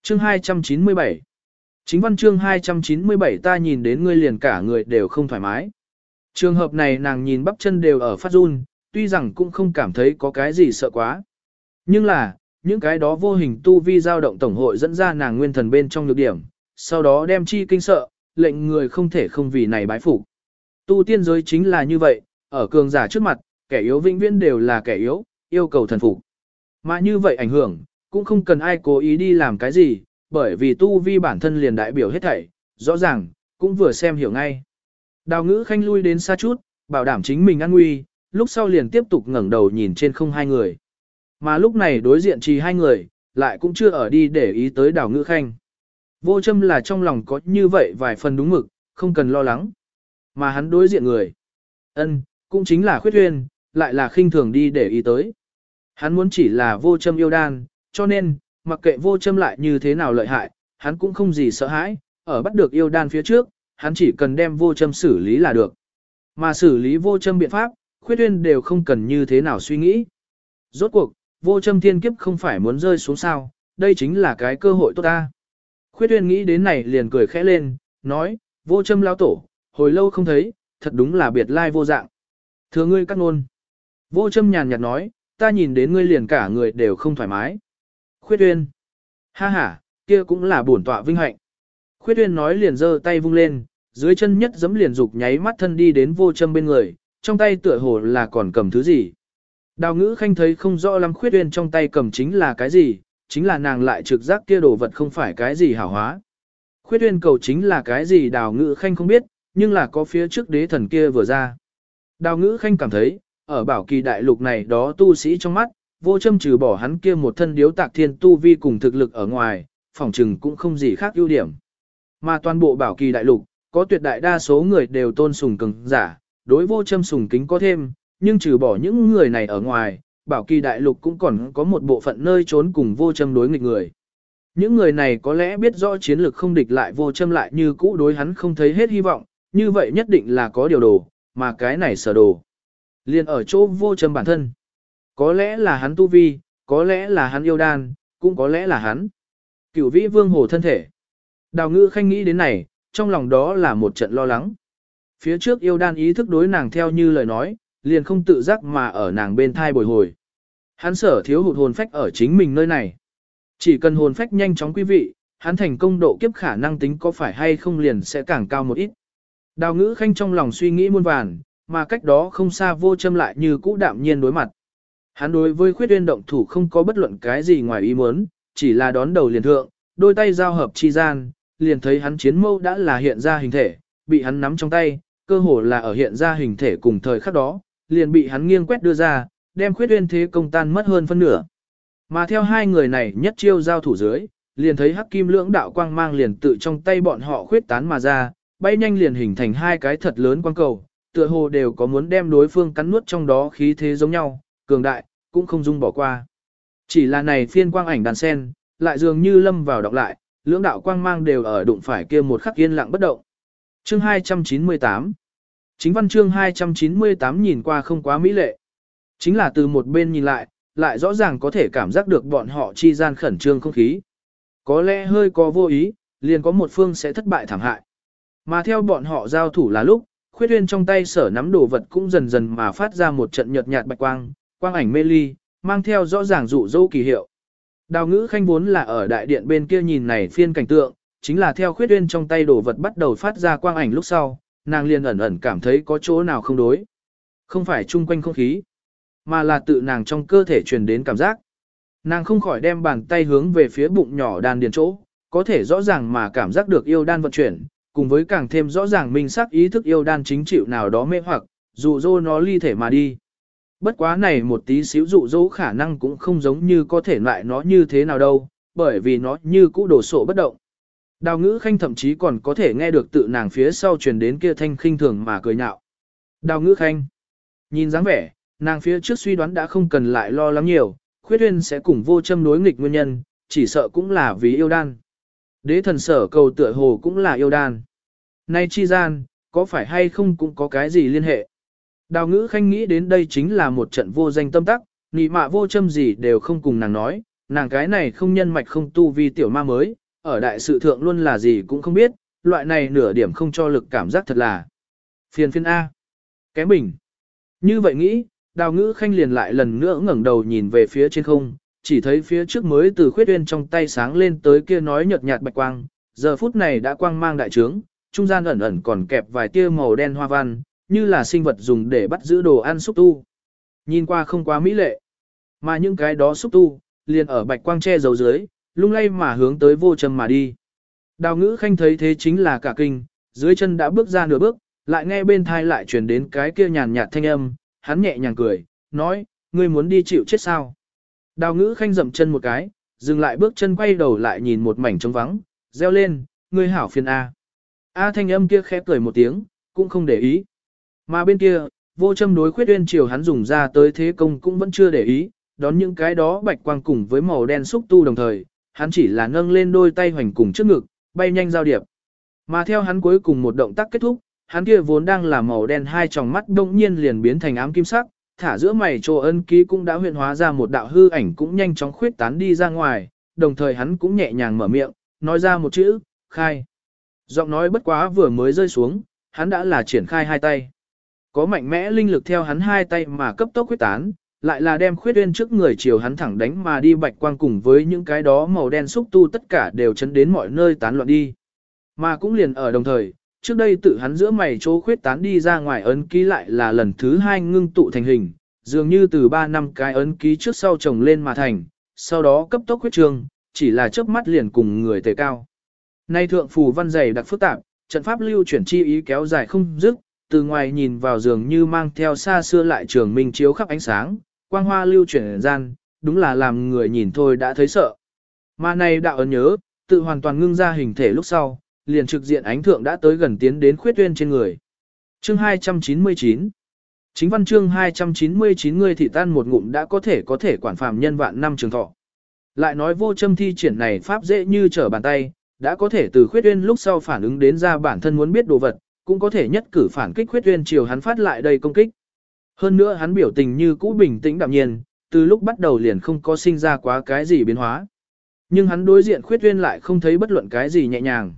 S1: Chương 297 Chính văn chương 297 ta nhìn đến ngươi liền cả người đều không thoải mái. Trường hợp này nàng nhìn bắp chân đều ở phát run, tuy rằng cũng không cảm thấy có cái gì sợ quá. Nhưng là, những cái đó vô hình tu vi dao động tổng hội dẫn ra nàng nguyên thần bên trong nhược điểm, sau đó đem chi kinh sợ, lệnh người không thể không vì này bái phục. Tu tiên giới chính là như vậy, ở cường giả trước mặt, kẻ yếu vĩnh viễn đều là kẻ yếu, yêu cầu thần phục. Mà như vậy ảnh hưởng, cũng không cần ai cố ý đi làm cái gì, bởi vì tu vi bản thân liền đại biểu hết thảy, rõ ràng, cũng vừa xem hiểu ngay. Đào ngữ khanh lui đến xa chút, bảo đảm chính mình an nguy, lúc sau liền tiếp tục ngẩng đầu nhìn trên không hai người. Mà lúc này đối diện chỉ hai người, lại cũng chưa ở đi để ý tới đào ngữ khanh. Vô châm là trong lòng có như vậy vài phần đúng mực, không cần lo lắng. Mà hắn đối diện người. ân cũng chính là khuyết huyên, lại là khinh thường đi để ý tới. Hắn muốn chỉ là vô châm yêu đan, cho nên, mặc kệ vô châm lại như thế nào lợi hại, hắn cũng không gì sợ hãi, ở bắt được yêu đan phía trước, hắn chỉ cần đem vô châm xử lý là được. Mà xử lý vô châm biện pháp, khuyết Huyên đều không cần như thế nào suy nghĩ. Rốt cuộc, vô châm thiên kiếp không phải muốn rơi xuống sao, đây chính là cái cơ hội tốt ta. Khuyết uyên nghĩ đến này liền cười khẽ lên, nói, vô châm lao tổ, hồi lâu không thấy, thật đúng là biệt lai vô dạng. Thưa ngươi cắt ngôn. Vô châm nhàn nhạt nói, ta nhìn đến ngươi liền cả người đều không thoải mái. Khuyết uyên. Ha ha, kia cũng là bổn tọa vinh hạnh. Khuyết uyên nói liền giơ tay vung lên, dưới chân nhất giấm liền dục nháy mắt thân đi đến vô châm bên người, trong tay tựa hồ là còn cầm thứ gì. Đào ngữ khanh thấy không rõ lắm khuyết uyên trong tay cầm chính là cái gì, chính là nàng lại trực giác kia đồ vật không phải cái gì hảo hóa. Khuyết uyên cầu chính là cái gì đào ngữ khanh không biết, nhưng là có phía trước đế thần kia vừa ra. Đào ngữ khanh cảm thấy, ở bảo kỳ đại lục này đó tu sĩ trong mắt, vô châm trừ bỏ hắn kia một thân điếu tạc thiên tu vi cùng thực lực ở ngoài, phỏng chừng cũng không gì khác ưu điểm. Mà toàn bộ bảo kỳ đại lục, có tuyệt đại đa số người đều tôn sùng cường giả, đối vô châm sùng kính có thêm, nhưng trừ bỏ những người này ở ngoài, bảo kỳ đại lục cũng còn có một bộ phận nơi trốn cùng vô châm đối nghịch người. Những người này có lẽ biết rõ chiến lược không địch lại vô châm lại như cũ đối hắn không thấy hết hy vọng, như vậy nhất định là có điều đồ, mà cái này sở đồ. liền ở chỗ vô châm bản thân. Có lẽ là hắn tu vi, có lẽ là hắn yêu đan, cũng có lẽ là hắn. Cửu vĩ vương hồ thân thể. Đào ngữ khanh nghĩ đến này, trong lòng đó là một trận lo lắng. Phía trước yêu đan ý thức đối nàng theo như lời nói, liền không tự giác mà ở nàng bên thai bồi hồi. Hắn sở thiếu hụt hồn phách ở chính mình nơi này. Chỉ cần hồn phách nhanh chóng quý vị, hắn thành công độ kiếp khả năng tính có phải hay không liền sẽ càng cao một ít. Đào ngữ khanh trong lòng suy nghĩ muôn vàn, mà cách đó không xa vô châm lại như cũ đạm nhiên đối mặt. Hắn đối với khuyết uyên động thủ không có bất luận cái gì ngoài ý muốn, chỉ là đón đầu liền thượng, đôi tay giao hợp chi gian, liền thấy hắn chiến mâu đã là hiện ra hình thể, bị hắn nắm trong tay, cơ hồ là ở hiện ra hình thể cùng thời khắc đó, liền bị hắn nghiêng quét đưa ra, đem khuyết uyên thế công tan mất hơn phân nửa. Mà theo hai người này nhất chiêu giao thủ dưới, liền thấy hắc kim lưỡng đạo quang mang liền tự trong tay bọn họ khuyết tán mà ra, bay nhanh liền hình thành hai cái thật lớn quang cầu, tựa hồ đều có muốn đem đối phương cắn nuốt trong đó khí thế giống nhau, cường đại, cũng không dung bỏ qua. Chỉ là này phiên quang ảnh đàn sen, lại dường như lâm vào đọc lại, lưỡng đạo quang mang đều ở đụng phải kia một khắc yên lặng bất động. Chương 298 Chính văn chương 298 nhìn qua không quá mỹ lệ. Chính là từ một bên nhìn lại, lại rõ ràng có thể cảm giác được bọn họ chi gian khẩn trương không khí. Có lẽ hơi có vô ý, liền có một phương sẽ thất bại thảm hại. Mà theo bọn họ giao thủ là lúc, khuyết uyên trong tay sở nắm đồ vật cũng dần dần mà phát ra một trận nhợt nhạt bạch quang, quang ảnh mê ly, mang theo rõ ràng dụ dỗ kỳ hiệu. Đào ngữ khanh vốn là ở đại điện bên kia nhìn này phiên cảnh tượng, chính là theo khuyết uyên trong tay đồ vật bắt đầu phát ra quang ảnh lúc sau, nàng liền ẩn ẩn cảm thấy có chỗ nào không đối. Không phải chung quanh không khí, mà là tự nàng trong cơ thể truyền đến cảm giác. Nàng không khỏi đem bàn tay hướng về phía bụng nhỏ đan điền chỗ, có thể rõ ràng mà cảm giác được yêu đan vận chuyển, cùng với càng thêm rõ ràng minh sắc ý thức yêu đan chính chịu nào đó mê hoặc, dụ dỗ nó ly thể mà đi. Bất quá này một tí xíu dụ dỗ khả năng cũng không giống như có thể loại nó như thế nào đâu, bởi vì nó như cũ đổ sổ bất động. Đào ngữ khanh thậm chí còn có thể nghe được tự nàng phía sau truyền đến kia thanh khinh thường mà cười nhạo. Đào ngữ khanh. Nhìn dáng vẻ, nàng phía trước suy đoán đã không cần lại lo lắng nhiều, khuyết huyên sẽ cùng vô châm đối nghịch nguyên nhân, chỉ sợ cũng là vì yêu đan. Đế thần sở cầu tựa hồ cũng là yêu đan. Nay chi gian, có phải hay không cũng có cái gì liên hệ. Đào ngữ khanh nghĩ đến đây chính là một trận vô danh tâm tắc, nị mạ vô châm gì đều không cùng nàng nói, nàng cái này không nhân mạch không tu vi tiểu ma mới, ở đại sự thượng luôn là gì cũng không biết, loại này nửa điểm không cho lực cảm giác thật là phiền phiên A. Kém bình. Như vậy nghĩ, đào ngữ khanh liền lại lần nữa ngẩng đầu nhìn về phía trên không, chỉ thấy phía trước mới từ khuyết uyên trong tay sáng lên tới kia nói nhợt nhạt bạch quang, giờ phút này đã quang mang đại trướng, trung gian ẩn ẩn còn kẹp vài tia màu đen hoa văn, như là sinh vật dùng để bắt giữ đồ ăn xúc tu. Nhìn qua không quá mỹ lệ, mà những cái đó xúc tu, liền ở bạch quang che dầu dưới, lung lay mà hướng tới vô châm mà đi. Đào ngữ khanh thấy thế chính là cả kinh, dưới chân đã bước ra nửa bước, lại nghe bên thai lại truyền đến cái kia nhàn nhạt thanh âm, hắn nhẹ nhàng cười, nói, ngươi muốn đi chịu chết sao. Đào ngữ khanh dậm chân một cái, dừng lại bước chân quay đầu lại nhìn một mảnh trống vắng, reo lên, ngươi hảo phiền A. A thanh âm kia khẽ cười một tiếng, cũng không để ý. Mà bên kia, vô châm đối khuyết uyên chiều hắn dùng ra tới thế công cũng vẫn chưa để ý, đón những cái đó bạch quang cùng với màu đen xúc tu đồng thời, hắn chỉ là nâng lên đôi tay hoành cùng trước ngực, bay nhanh giao điệp. Mà theo hắn cuối cùng một động tác kết thúc, hắn kia vốn đang là màu đen hai tròng mắt đông nhiên liền biến thành ám kim sắc, thả giữa mày chỗ ân ký cũng đã huyện hóa ra một đạo hư ảnh cũng nhanh chóng khuyết tán đi ra ngoài, đồng thời hắn cũng nhẹ nhàng mở miệng, nói ra một chữ, khai. Giọng nói bất quá vừa mới rơi xuống, hắn đã là triển khai hai tay. Có mạnh mẽ linh lực theo hắn hai tay mà cấp tốc khuyết tán, lại là đem khuyết uyên trước người chiều hắn thẳng đánh mà đi bạch quang cùng với những cái đó màu đen xúc tu tất cả đều chấn đến mọi nơi tán loạn đi. Mà cũng liền ở đồng thời, trước đây tự hắn giữa mày chỗ khuyết tán đi ra ngoài ấn ký lại là lần thứ hai ngưng tụ thành hình, dường như từ 3 năm cái ấn ký trước sau chồng lên mà thành, sau đó cấp tốc huyết trương, chỉ là chớp mắt liền cùng người tề cao. Nay thượng phù văn dày đặc phức tạp, trận pháp lưu chuyển chi ý kéo dài không dứt, từ ngoài nhìn vào dường như mang theo xa xưa lại trường minh chiếu khắp ánh sáng, quang hoa lưu chuyển gian, đúng là làm người nhìn thôi đã thấy sợ. Mà này đạo ấn nhớ, tự hoàn toàn ngưng ra hình thể lúc sau, liền trực diện ánh thượng đã tới gần tiến đến khuyết tuyên trên người. Chương 299 Chính văn chương 299 người thị tan một ngụm đã có thể có thể quản phàm nhân vạn năm trường thọ. Lại nói vô châm thi triển này pháp dễ như trở bàn tay, đã có thể từ khuyết uyên lúc sau phản ứng đến ra bản thân muốn biết đồ vật, cũng có thể nhất cử phản kích khuyết uyên chiều hắn phát lại đây công kích. Hơn nữa hắn biểu tình như cũ bình tĩnh đạm nhiên, từ lúc bắt đầu liền không có sinh ra quá cái gì biến hóa. Nhưng hắn đối diện khuyết uyên lại không thấy bất luận cái gì nhẹ nhàng.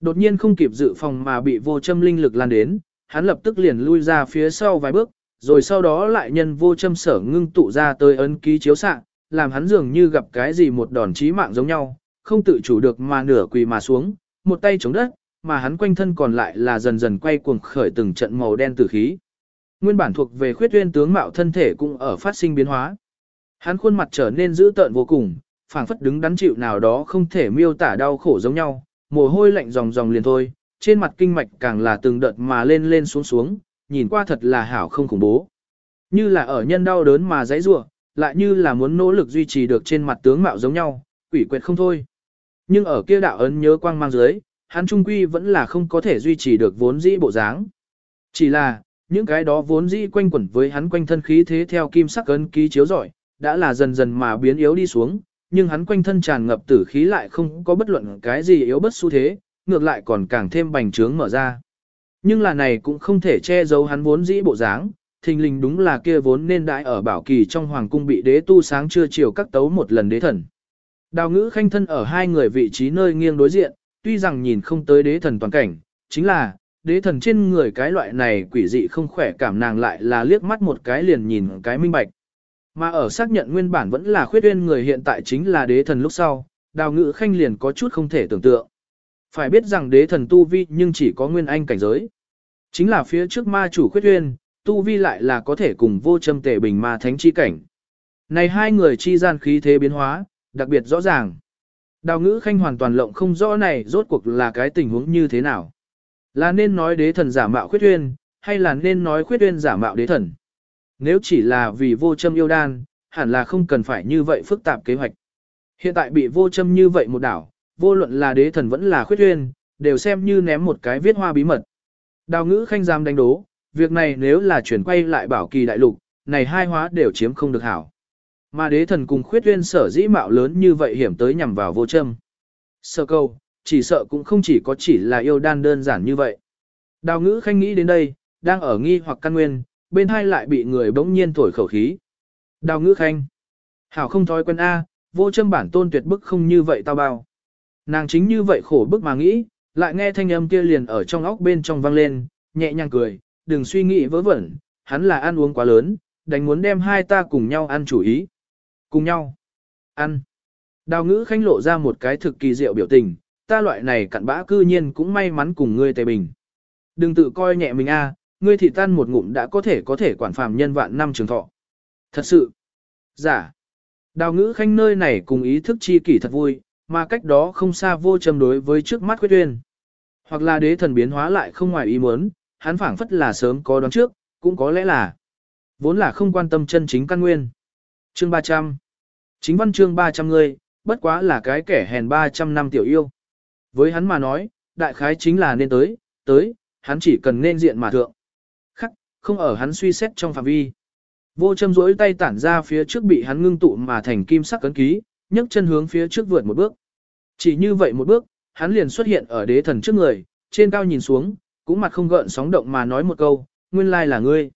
S1: Đột nhiên không kịp dự phòng mà bị vô châm linh lực lan đến, hắn lập tức liền lui ra phía sau vài bước, rồi sau đó lại nhân vô châm sở ngưng tụ ra tới ấn ký chiếu xạ, làm hắn dường như gặp cái gì một đòn chí mạng giống nhau, không tự chủ được mà nửa quỳ mà xuống, một tay chống đất, mà hắn quanh thân còn lại là dần dần quay cuồng khởi từng trận màu đen tử khí. Nguyên bản thuộc về khuyết uyên tướng mạo thân thể cũng ở phát sinh biến hóa. Hắn khuôn mặt trở nên dữ tợn vô cùng, phảng phất đứng đắn chịu nào đó không thể miêu tả đau khổ giống nhau, mồ hôi lạnh ròng ròng liền thôi, trên mặt kinh mạch càng là từng đợt mà lên lên xuống xuống, nhìn qua thật là hảo không khủng bố. Như là ở nhân đau đớn mà dãy rủa, lại như là muốn nỗ lực duy trì được trên mặt tướng mạo giống nhau, quỷ quyệt không thôi. Nhưng ở kia đạo ấn nhớ quang mang dưới, hắn trung quy vẫn là không có thể duy trì được vốn dĩ bộ dáng. Chỉ là, những cái đó vốn dĩ quanh quẩn với hắn quanh thân khí thế theo kim sắc ấn ký chiếu rọi, đã là dần dần mà biến yếu đi xuống, nhưng hắn quanh thân tràn ngập tử khí lại không có bất luận cái gì yếu bất xu thế, ngược lại còn càng thêm bành trướng mở ra. Nhưng là này cũng không thể che giấu hắn vốn dĩ bộ dáng, thình lình đúng là kia vốn nên đại ở bảo kỳ trong hoàng cung bị đế tu sáng trưa chiều các tấu một lần đế thần. Đào ngữ khanh thân ở hai người vị trí nơi nghiêng đối diện, tuy rằng nhìn không tới đế thần toàn cảnh, chính là, đế thần trên người cái loại này quỷ dị không khỏe cảm nàng lại là liếc mắt một cái liền nhìn cái minh bạch. Mà ở xác nhận nguyên bản vẫn là khuyết uyên người hiện tại chính là đế thần lúc sau, đào ngữ khanh liền có chút không thể tưởng tượng. Phải biết rằng đế thần tu vi nhưng chỉ có nguyên anh cảnh giới. Chính là phía trước ma chủ khuyết uyên, tu vi lại là có thể cùng vô châm tể bình ma thánh chi cảnh. Này hai người chi gian khí thế biến hóa, đặc biệt rõ ràng. Đào ngữ khanh hoàn toàn lộng không rõ này rốt cuộc là cái tình huống như thế nào. Là nên nói đế thần giả mạo khuyết uyên, hay là nên nói khuyết uyên giả mạo đế thần. Nếu chỉ là vì vô châm yêu đan, hẳn là không cần phải như vậy phức tạp kế hoạch. Hiện tại bị vô châm như vậy một đảo, vô luận là đế thần vẫn là khuyết uyên, đều xem như ném một cái viết hoa bí mật. Đào ngữ khanh giam đánh đố, việc này nếu là chuyển quay lại bảo kỳ đại lục, này hai hóa đều chiếm không được hảo. Mà đế thần cùng khuyết uyên sở dĩ mạo lớn như vậy hiểm tới nhằm vào vô châm. Sợ câu, chỉ sợ cũng không chỉ có chỉ là yêu đan đơn giản như vậy. Đào ngữ khanh nghĩ đến đây, đang ở nghi hoặc căn nguyên, bên hai lại bị người bỗng nhiên thổi khẩu khí. Đào ngữ khanh. Hảo không thói quen A, vô châm bản tôn tuyệt bức không như vậy tao bao. Nàng chính như vậy khổ bức mà nghĩ, lại nghe thanh âm kia liền ở trong óc bên trong vang lên, nhẹ nhàng cười, đừng suy nghĩ vớ vẩn, hắn là ăn uống quá lớn, đánh muốn đem hai ta cùng nhau ăn chủ ý. Cùng nhau. Ăn. Đào ngữ khanh lộ ra một cái thực kỳ diệu biểu tình, ta loại này cặn bã cư nhiên cũng may mắn cùng ngươi tề bình. Đừng tự coi nhẹ mình a, ngươi thị tan một ngụm đã có thể có thể quản phàm nhân vạn năm trường thọ. Thật sự. Giả. Đào ngữ khanh nơi này cùng ý thức chi kỷ thật vui, mà cách đó không xa vô châm đối với trước mắt khuyết uyên. Hoặc là đế thần biến hóa lại không ngoài ý muốn, hắn phảng phất là sớm có đoán trước, cũng có lẽ là vốn là không quan tâm chân chính căn nguyên. Chương 300 Chính văn chương 300 ngươi, bất quá là cái kẻ hèn 300 năm tiểu yêu. Với hắn mà nói, đại khái chính là nên tới, tới, hắn chỉ cần nên diện mà thượng. Không ở hắn suy xét trong phạm vi. Vô châm rỗi tay tản ra phía trước bị hắn ngưng tụ mà thành kim sắc cấn ký, nhấc chân hướng phía trước vượt một bước. Chỉ như vậy một bước, hắn liền xuất hiện ở đế thần trước người, trên cao nhìn xuống, cũng mặt không gợn sóng động mà nói một câu, nguyên lai là ngươi.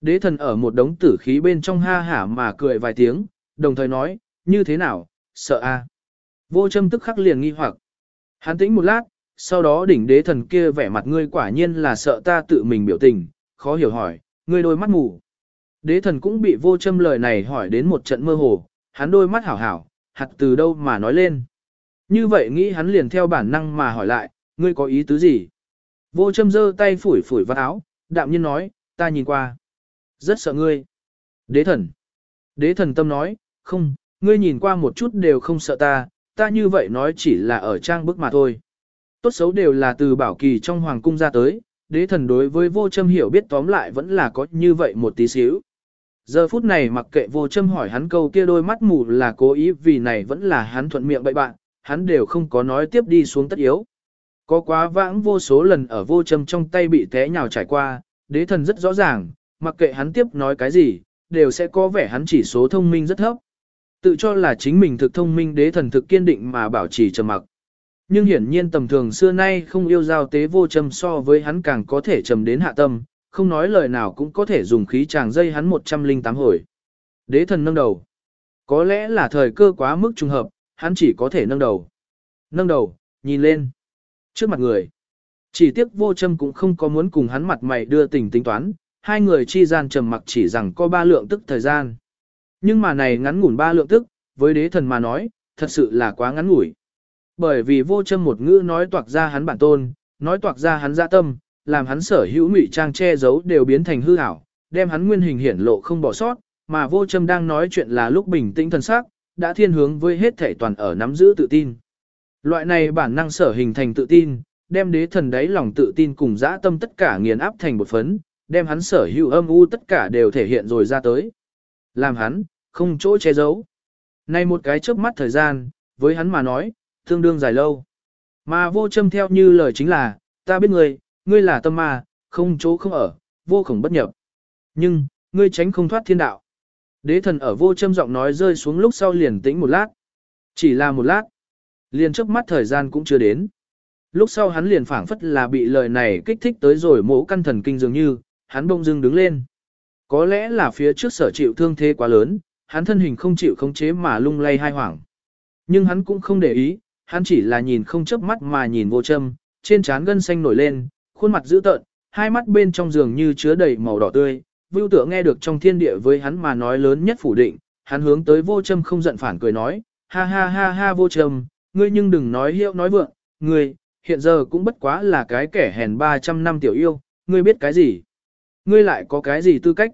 S1: Đế thần ở một đống tử khí bên trong ha hả mà cười vài tiếng, đồng thời nói, như thế nào, sợ a? À? Vô châm tức khắc liền nghi hoặc. Hắn tĩnh một lát, sau đó đỉnh đế thần kia vẻ mặt ngươi quả nhiên là sợ ta tự mình biểu tình, khó hiểu hỏi, ngươi đôi mắt mù. Đế thần cũng bị vô châm lời này hỏi đến một trận mơ hồ, hắn đôi mắt hảo hảo, hạt từ đâu mà nói lên. Như vậy nghĩ hắn liền theo bản năng mà hỏi lại, ngươi có ý tứ gì? Vô châm giơ tay phủi phủi vào áo, đạm nhiên nói, ta nhìn qua. Rất sợ ngươi. Đế thần. Đế thần tâm nói, không, ngươi nhìn qua một chút đều không sợ ta, ta như vậy nói chỉ là ở trang bức mà thôi. Tốt xấu đều là từ bảo kỳ trong hoàng cung ra tới, đế thần đối với vô châm hiểu biết tóm lại vẫn là có như vậy một tí xíu. Giờ phút này mặc kệ vô châm hỏi hắn câu kia đôi mắt mù là cố ý vì này vẫn là hắn thuận miệng bậy bạn, hắn đều không có nói tiếp đi xuống tất yếu. Có quá vãng vô số lần ở vô châm trong tay bị té nhào trải qua, đế thần rất rõ ràng, mặc kệ hắn tiếp nói cái gì, đều sẽ có vẻ hắn chỉ số thông minh rất thấp. Tự cho là chính mình thực thông minh đế thần thực kiên định mà bảo trì trầm mặc. Nhưng hiển nhiên tầm thường xưa nay không yêu giao tế vô châm so với hắn càng có thể trầm đến hạ tâm, không nói lời nào cũng có thể dùng khí chàng dây hắn 108 hồi. Đế thần nâng đầu. Có lẽ là thời cơ quá mức trùng hợp, hắn chỉ có thể nâng đầu. Nâng đầu, nhìn lên. Trước mặt người. Chỉ tiếc vô châm cũng không có muốn cùng hắn mặt mày đưa tình tính toán, hai người chi gian trầm mặc chỉ rằng có ba lượng tức thời gian. Nhưng mà này ngắn ngủn ba lượng tức, với đế thần mà nói, thật sự là quá ngắn ngủi. Bởi vì vô châm một ngữ nói toạc ra hắn bản tôn, nói toạc ra hắn dạ tâm, làm hắn sở hữu ngụy trang che giấu đều biến thành hư ảo, đem hắn nguyên hình hiển lộ không bỏ sót, mà vô châm đang nói chuyện là lúc bình tĩnh thần sắc, đã thiên hướng với hết thể toàn ở nắm giữ tự tin. Loại này bản năng sở hình thành tự tin, đem đế thần đáy lòng tự tin cùng dã tâm tất cả nghiền áp thành một phấn, đem hắn sở hữu âm u tất cả đều thể hiện rồi ra tới. Làm hắn, không chỗ che giấu. Này một cái chớp mắt thời gian, với hắn mà nói, tương đương dài lâu. Mà vô châm theo như lời chính là, ta biết ngươi, ngươi là tâm ma, không chỗ không ở, vô khổng bất nhập. Nhưng, ngươi tránh không thoát thiên đạo. Đế thần ở vô châm giọng nói rơi xuống lúc sau liền tĩnh một lát. Chỉ là một lát. Liền trước mắt thời gian cũng chưa đến. Lúc sau hắn liền phảng phất là bị lời này kích thích tới rồi mỗ căn thần kinh dường như, hắn bông dưng đứng lên. Có lẽ là phía trước sở chịu thương thế quá lớn, hắn thân hình không chịu khống chế mà lung lay hai hoảng. Nhưng hắn cũng không để ý, hắn chỉ là nhìn không chớp mắt mà nhìn vô châm, trên trán gân xanh nổi lên, khuôn mặt dữ tợn, hai mắt bên trong giường như chứa đầy màu đỏ tươi, vưu tựa nghe được trong thiên địa với hắn mà nói lớn nhất phủ định, hắn hướng tới vô châm không giận phản cười nói, ha ha ha ha vô châm, ngươi nhưng đừng nói hiệu nói vượng, ngươi, hiện giờ cũng bất quá là cái kẻ hèn 300 năm tiểu yêu, ngươi biết cái gì? Ngươi lại có cái gì tư cách?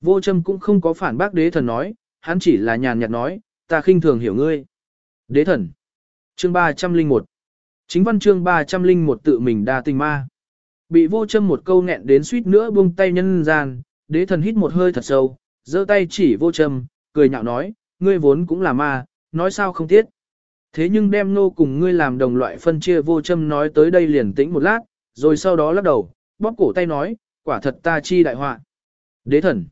S1: Vô châm cũng không có phản bác đế thần nói, hắn chỉ là nhàn nhạt nói, ta khinh thường hiểu ngươi. Đế thần. Chương 301. Chính văn chương 301 tự mình đa tình ma. Bị vô châm một câu nghẹn đến suýt nữa buông tay nhân gian, đế thần hít một hơi thật sâu, giơ tay chỉ vô châm, cười nhạo nói, ngươi vốn cũng là ma, nói sao không tiết. Thế nhưng đem nô cùng ngươi làm đồng loại phân chia vô châm nói tới đây liền tĩnh một lát, rồi sau đó lắc đầu, bóp cổ tay nói, quả thật ta chi đại họa. Đế thần.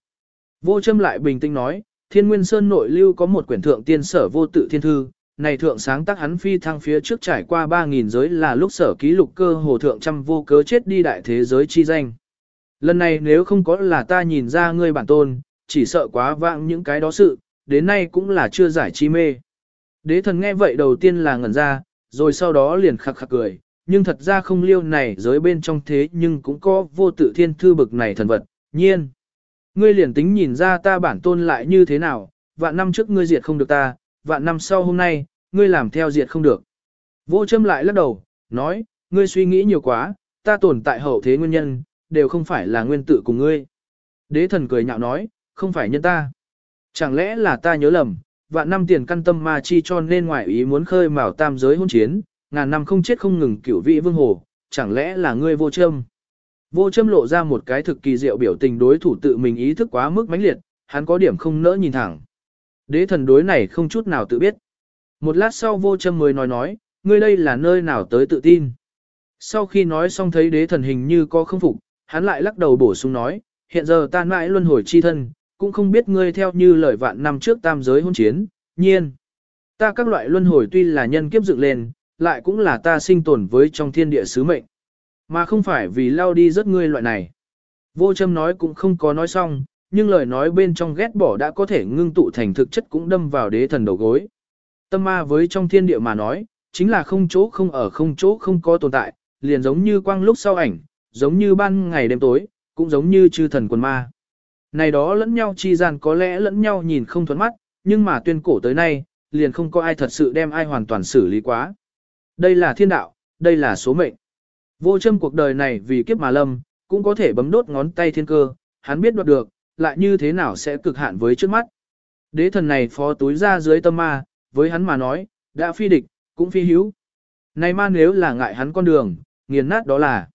S1: Vô châm lại bình tĩnh nói, thiên nguyên sơn nội lưu có một quyển thượng tiên sở vô tự thiên thư, này thượng sáng tác hắn phi thăng phía trước trải qua 3.000 giới là lúc sở ký lục cơ hồ thượng trăm vô cớ chết đi đại thế giới chi danh. Lần này nếu không có là ta nhìn ra ngươi bản tôn, chỉ sợ quá vãng những cái đó sự, đến nay cũng là chưa giải chi mê. Đế thần nghe vậy đầu tiên là ngẩn ra, rồi sau đó liền khắc khắc cười, nhưng thật ra không liêu này giới bên trong thế nhưng cũng có vô tự thiên thư bực này thần vật, nhiên. Ngươi liền tính nhìn ra ta bản tôn lại như thế nào, vạn năm trước ngươi diệt không được ta, vạn năm sau hôm nay, ngươi làm theo diệt không được. Vô châm lại lắc đầu, nói, ngươi suy nghĩ nhiều quá, ta tồn tại hậu thế nguyên nhân, đều không phải là nguyên tự cùng ngươi. Đế thần cười nhạo nói, không phải nhân ta. Chẳng lẽ là ta nhớ lầm, vạn năm tiền căn tâm ma chi cho nên ngoại ý muốn khơi mào tam giới hôn chiến, ngàn năm không chết không ngừng cửu vị vương hồ, chẳng lẽ là ngươi vô châm. Vô châm lộ ra một cái thực kỳ diệu biểu tình đối thủ tự mình ý thức quá mức mãnh liệt, hắn có điểm không nỡ nhìn thẳng. Đế thần đối này không chút nào tự biết. Một lát sau vô châm mới nói nói, ngươi đây là nơi nào tới tự tin. Sau khi nói xong thấy đế thần hình như có không phục, hắn lại lắc đầu bổ sung nói, hiện giờ ta mãi luân hồi chi thân, cũng không biết ngươi theo như lời vạn năm trước tam giới hôn chiến, nhiên. Ta các loại luân hồi tuy là nhân kiếp dựng lên, lại cũng là ta sinh tồn với trong thiên địa sứ mệnh. Mà không phải vì lao đi rất ngươi loại này. Vô châm nói cũng không có nói xong, nhưng lời nói bên trong ghét bỏ đã có thể ngưng tụ thành thực chất cũng đâm vào đế thần đầu gối. Tâm ma với trong thiên địa mà nói, chính là không chỗ không ở không chỗ không có tồn tại, liền giống như quang lúc sau ảnh, giống như ban ngày đêm tối, cũng giống như chư thần quần ma. Này đó lẫn nhau chi gian có lẽ lẫn nhau nhìn không thuẫn mắt, nhưng mà tuyên cổ tới nay, liền không có ai thật sự đem ai hoàn toàn xử lý quá. Đây là thiên đạo, đây là số mệnh. Vô châm cuộc đời này vì kiếp mà lâm, cũng có thể bấm đốt ngón tay thiên cơ, hắn biết đoạt được, lại như thế nào sẽ cực hạn với trước mắt. Đế thần này phó túi ra dưới tâm ma, với hắn mà nói, đã phi địch, cũng phi hữu. Này ma nếu là ngại hắn con đường, nghiền nát đó là.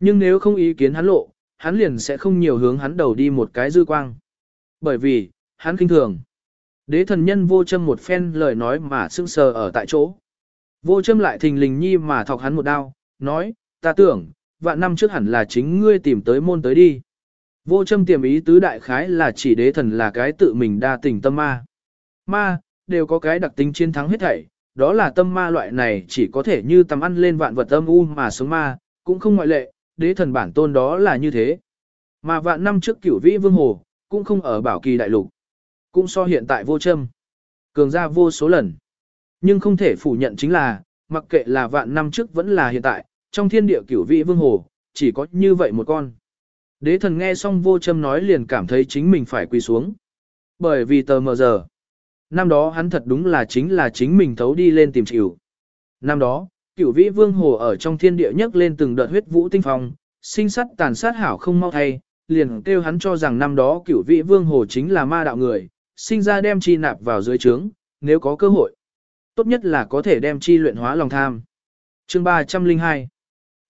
S1: Nhưng nếu không ý kiến hắn lộ, hắn liền sẽ không nhiều hướng hắn đầu đi một cái dư quang. Bởi vì, hắn kinh thường. Đế thần nhân vô châm một phen lời nói mà sưng sờ ở tại chỗ. Vô châm lại thình lình nhi mà thọc hắn một đao, nói, ta tưởng, vạn năm trước hẳn là chính ngươi tìm tới môn tới đi. Vô châm tiềm ý tứ đại khái là chỉ đế thần là cái tự mình đa tình tâm ma. Ma, đều có cái đặc tính chiến thắng hết thảy, đó là tâm ma loại này chỉ có thể như tầm ăn lên vạn vật âm u mà sống ma, cũng không ngoại lệ, đế thần bản tôn đó là như thế. Mà vạn năm trước cửu vĩ vương hồ, cũng không ở bảo kỳ đại lục, cũng so hiện tại vô châm. Cường ra vô số lần. Nhưng không thể phủ nhận chính là, mặc kệ là vạn năm trước vẫn là hiện tại, trong thiên địa cửu vĩ vương hồ, chỉ có như vậy một con. Đế thần nghe xong vô châm nói liền cảm thấy chính mình phải quỳ xuống. Bởi vì tờ mờ giờ. Năm đó hắn thật đúng là chính là chính mình thấu đi lên tìm chịu. Năm đó, cửu vĩ vương hồ ở trong thiên địa nhấc lên từng đợt huyết vũ tinh phong, sinh sắt tàn sát hảo không mau thay, liền kêu hắn cho rằng năm đó cửu vĩ vương hồ chính là ma đạo người, sinh ra đem chi nạp vào dưới trướng, nếu có cơ hội. Tốt nhất là có thể đem chi luyện hóa lòng tham. Chương 302